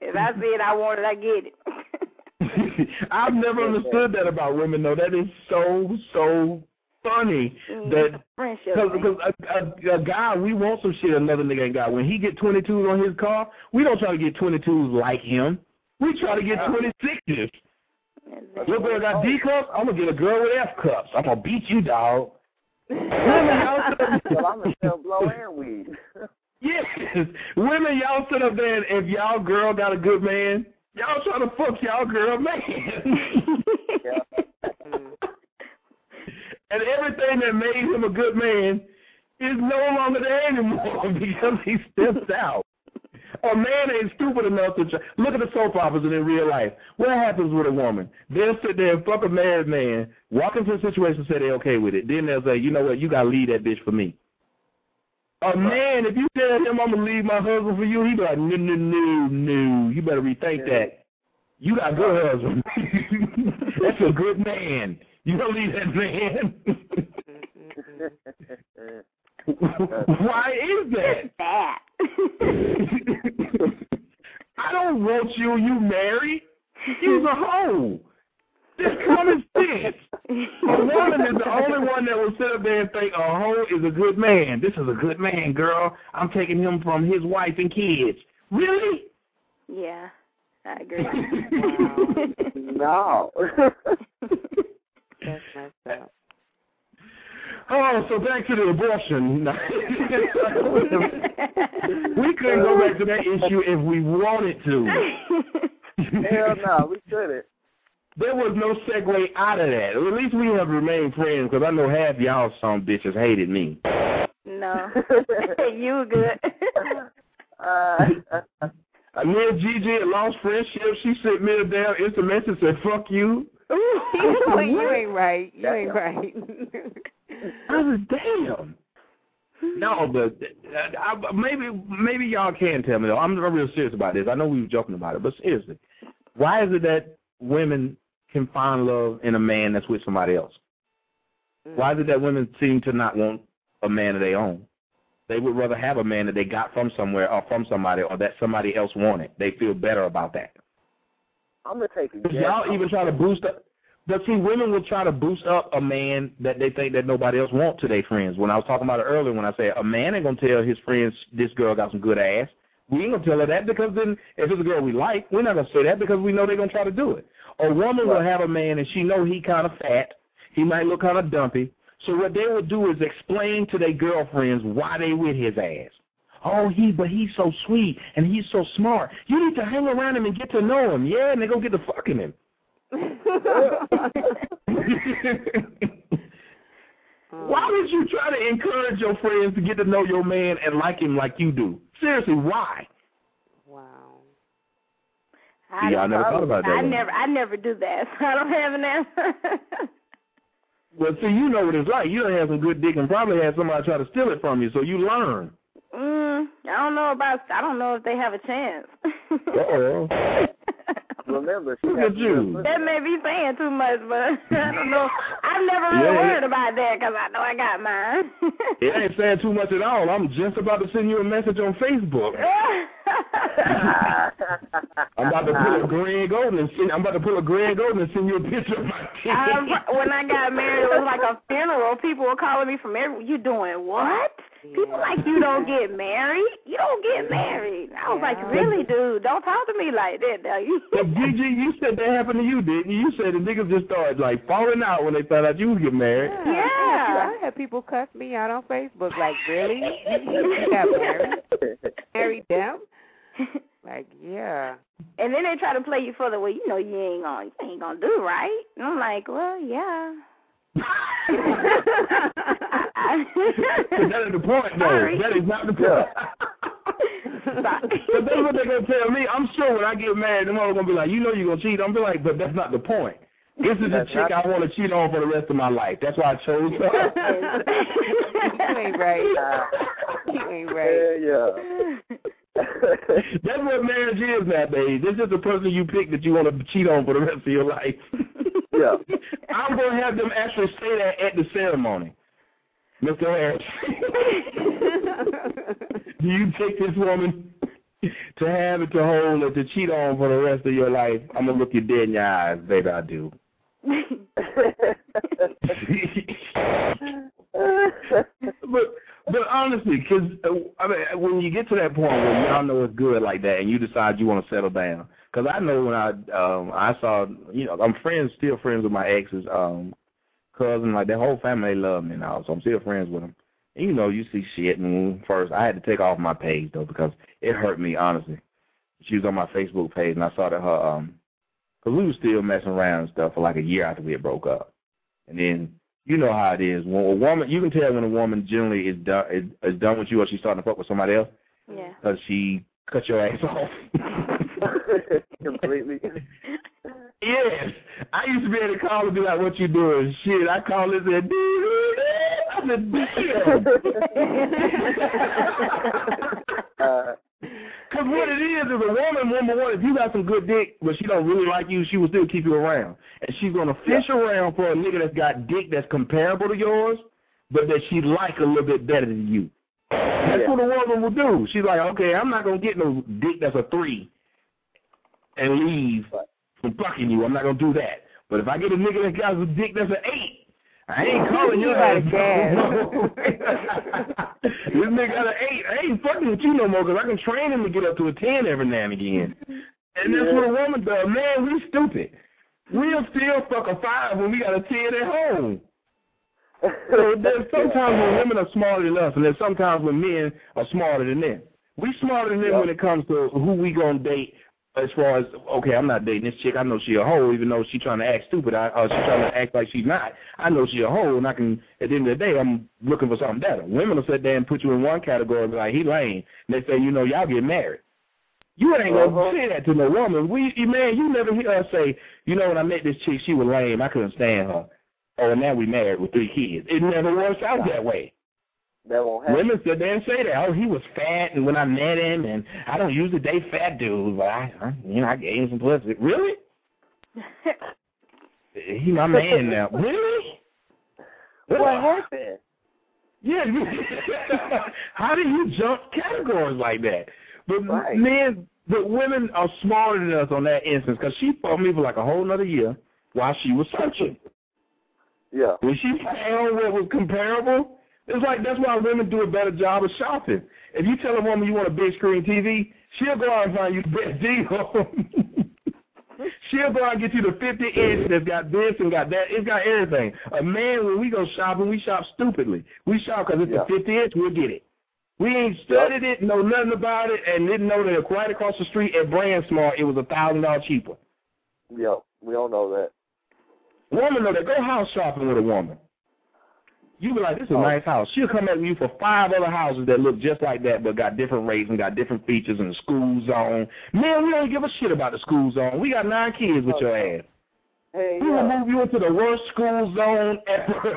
if I see it, I want it, I get it. I've never understood that about women, though. That is so so funny mm, that Friendship. because a, a, a guy we want some shit another nigga ain't got. When he get 22s on his car, we don't try to get 22s like him. We try to get 26s. Your girl got D cups. I'm gonna get a girl with F cups. I'm gonna beat you, dog. Women, y'all sit up- well, I'm gonna blow and weed. Yes, women, y'all sit up there and if y'all girl got a good man, y'all try to fuck y'all girl man. and everything that made him a good man is no longer there anymore because he steps out. A man ain't stupid enough to try. Look at the soap operas in real life. What happens with a woman? They'll sit there and fuck a married man, walk into a situation and say they're okay with it. Then they'll say, you know what, you gotta leave that bitch for me. A man, if you tell him I'm gonna leave my husband for you, he'd be like, no, no, no, no. You better rethink that. You got a good husband. That's a good man. You don't leave that man. Why is that? that. I don't want you. You married. You's a hoe. Just common sense. A woman is the only one that will sit up there and think a hoe is a good man. This is a good man, girl. I'm taking him from his wife and kids. Really? Yeah, I agree. no. That's messed up. Oh, so back to the abortion. we couldn't go back to that issue if we wanted to. Hell no, we couldn't. There was no segue out of that. At least we have remained friends because I know half y'all some bitches hated me. no, you were good. Uh, Me and Gigi had lost friendship. She sent me a damn instant message and said, fuck you. you ain't right. You ain't right. I was damn. No, but uh, I, maybe maybe y'all can tell me though. I'm real serious about this. I know we were joking about it, but seriously, why is it that women can find love in a man that's with somebody else? Mm. Why is it that women seem to not want a man of their own? They would rather have a man that they got from somewhere or from somebody or that somebody else wanted. They feel better about that. I'm gonna take a. Y'all even try to boost up. But see, women will try to boost up a man that they think that nobody else wants to their friends. When I was talking about it earlier, when I said a man ain't gonna tell his friends this girl got some good ass, we ain't gonna tell her that because then if it's a girl we like, we're not gonna say that because we know they're gonna try to do it. A woman will have a man and she know he kind of fat, he might look kind of dumpy. So what they will do is explain to their girlfriends why they with his ass. Oh, he, but he's so sweet and he's so smart. You need to hang around him and get to know him. Yeah, and they go get to fucking him. why would you try to encourage your friends to get to know your man and like him like you do? Seriously, why? Wow. I See, I never thought about that I one. never, I never do that. So I don't have an answer. Well, see, you know what it's like. You don't have some good dick and probably had somebody try to steal it from you, so you learn. Mm, I don't know about. I don't know if they have a chance. Uh-oh. Remember, she Look has at you. that may be saying too much, but I don't know. I've never really Yeah. worried about that because I know I got mine. It ain't saying too much at all. I'm just about to send you a message on Facebook. I'm about to pull a Greg Oden and send. I'm about to pull a Greg Oden and send you a picture of my kid. um, when I got married, it was like a funeral. People were calling me from every. You doing what? People like you don't get married. You don't get married. I was like, really, dude? Don't talk to me like that. Now. But Gigi, you said that happened to you, didn't you? You said the niggas just started like falling out when they found out you was getting married. Yeah. I had people cuss me out on Facebook like, really? You got married? Married them? Like, yeah. And then they try to play you for the well, you know you ain't gonna you ain't gonna do right. And I'm like, well, yeah. That is the point, though. Sorry. That is not the point. but that's what they're gonna tell me. I'm sure when I get married, them all gonna be like, you know, you're gonna cheat. I'm be like, but that's not the point. This is the That's chick I want to cheat on for the rest of my life. That's why I chose her. you ain't right. You ain't right. Yeah, That's what marriage is nowadays. This is the person you pick that you want to cheat on for the rest of your life. yeah. I'm going to have them actually say that at the ceremony. Mr. Harris, do you take this woman to have it, to hold, or to cheat on for the rest of your life? I'm going to look you dead in your eyes, baby, I do. but but honestly, because uh, I mean, when you get to that point where y'all know it's good like that, and you decide you want to settle down, because I know when I um I saw you know I'm friends still friends with my ex's um cousin like their whole family they love me now, so I'm still friends with them. And you know you see shit, and first I had to take off my page though because it hurt me honestly. She was on my Facebook page, and I saw that her um because we were still messing around and stuff for like a year after we had broke up, and then you know how it is. When a woman, you can tell when a woman generally is done is, is done with you, or she's starting to fuck with somebody else, Yeah. because she cut your ass off. Completely. yes, I used to be able to call and be like, "What you doing?" Shit, I call and said, "Dude," I said, "Damn." Because what it is is a woman, number one, if you got some good dick, but she don't really like you, she will still keep you around. And she's going to fish around for a nigga that's got dick that's comparable to yours, but that she like a little bit better than you. That's what a woman will do. She's like, okay, I'm not going to get no dick that's a three and leave from fucking you. I'm not to do that. But if I get a nigga that got a dick that's an eight, I ain't calling your ass. this nigga got an eight. I ain't fucking with you no more because I can train him to get up to a ten every now and again. And that's what a woman does. Man, we stupid. We'll still fuck a five when we got a ten at home. So there's sometimes when women are smarter than us, and there's sometimes when men are smarter than them. We smarter than them when it comes to who we gonna date. As far as okay, I'm not dating this chick. I know she a hoe, even though she trying to act stupid. I, or she trying to act like she's not. I know she a hoe, and I can. At the end of the day, I'm looking for something better. Women will sit there and put you in one category and be like, he lame. And they say, you know, y'all get married. You ain't gonna Uh-huh. say that to no woman. We, you- man, you never hear us say, you know, when I met this chick, she was lame. I couldn't stand her. Oh, and now we married with three kids. It never works out that way. That won't happen. Women sit there and say that. Oh, he was fat, and when I met him, and I don't usually date fat dudes, but I, I you know, I gave him some pussy. Really? He my man now. Really? What happened? Yeah. you- How do you jump categories like that? But Right. men, but women are smarter than us on that instance because she fucked me for like a whole nother year while she was searching. Yeah. When she found what was comparable, it's like that's why women do a better job of shopping. If you tell a woman you want a big screen TV, she'll go out and find you the best deal. she'll go out and get you the 50 inch that's got this and got that. It's got everything. A man, when we go shopping, we shop stupidly. We shop because it's Yeah. a 50 inch, we'll get it. We ain't studied it, know nothing about it, and didn't know that right across the street at Brand Smart, it was a thousand dollars cheaper. Yeah, we all know that. Woman know that. Go house shopping with a woman. You be like, this is a nice house. She'll come at you for five other houses that look just like that but got different rates and got different features and the school zone. Man, we don't give a shit about the school zone. We got nine kids with your ass. Hey, We will yeah. move you into the worst school zone ever.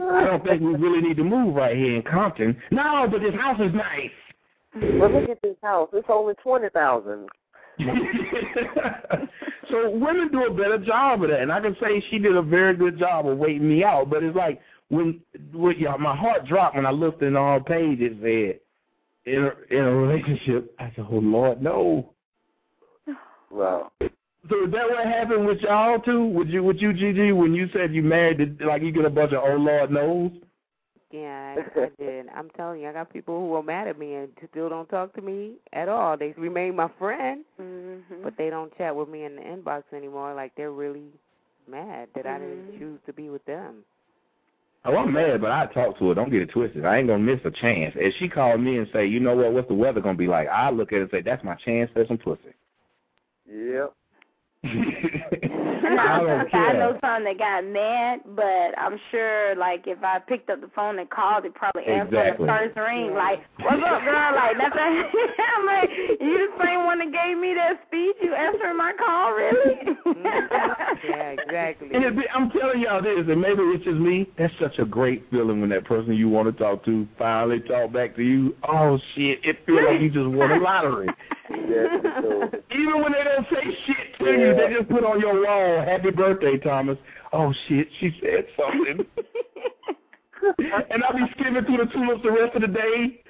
I don't think we really need to move right here in Compton. No, but this house is nice. But look at this house. It's only twenty thousand. so women do a better job of that, and I can say she did a very good job of waiting me out. But it's like when, when yeah, my heart dropped when I looked in all pages said in a, in a relationship. I said, "Oh Lord, no." Wow. So is that what happened with y'all too? Would you, would you, Gigi, when you said you married, did, like you get a bunch of "Oh Lord knows"? Yeah, I, I did. I'm telling you, I got people who are mad at me and still don't talk to me at all. They remain my friend, mm-hmm. but they don't chat with me in the inbox anymore. Like they're really mad that I didn't Mhm. choose to be with them. Oh, I'm mad, but I talk to her. Don't get it twisted. I ain't gonna miss a chance. If she called me and say, you know what, what's the weather gonna be like? I look at it and say, that's my chance for some pussy. Yep. I don't I care. know some that got mad, but I'm sure, like, if I picked up the phone and called, it probably answered Exactly. the first ring. Like, what's up, girl? Like, that's I'm like, you the same one that gave me that speech. You answering my call, really? Mm-hmm. yeah, exactly. And it, I'm telling y'all this, and maybe it's just me. That's such a great feeling when that person you want to talk to finally talk back to you. Oh shit, it feels like you just won a lottery. Yes, it. Even when they don't say shit to you, they just put on your wall, "Happy birthday, Thomas." Oh shit, she said something. and I'll be skimming through the tulips the rest of the day,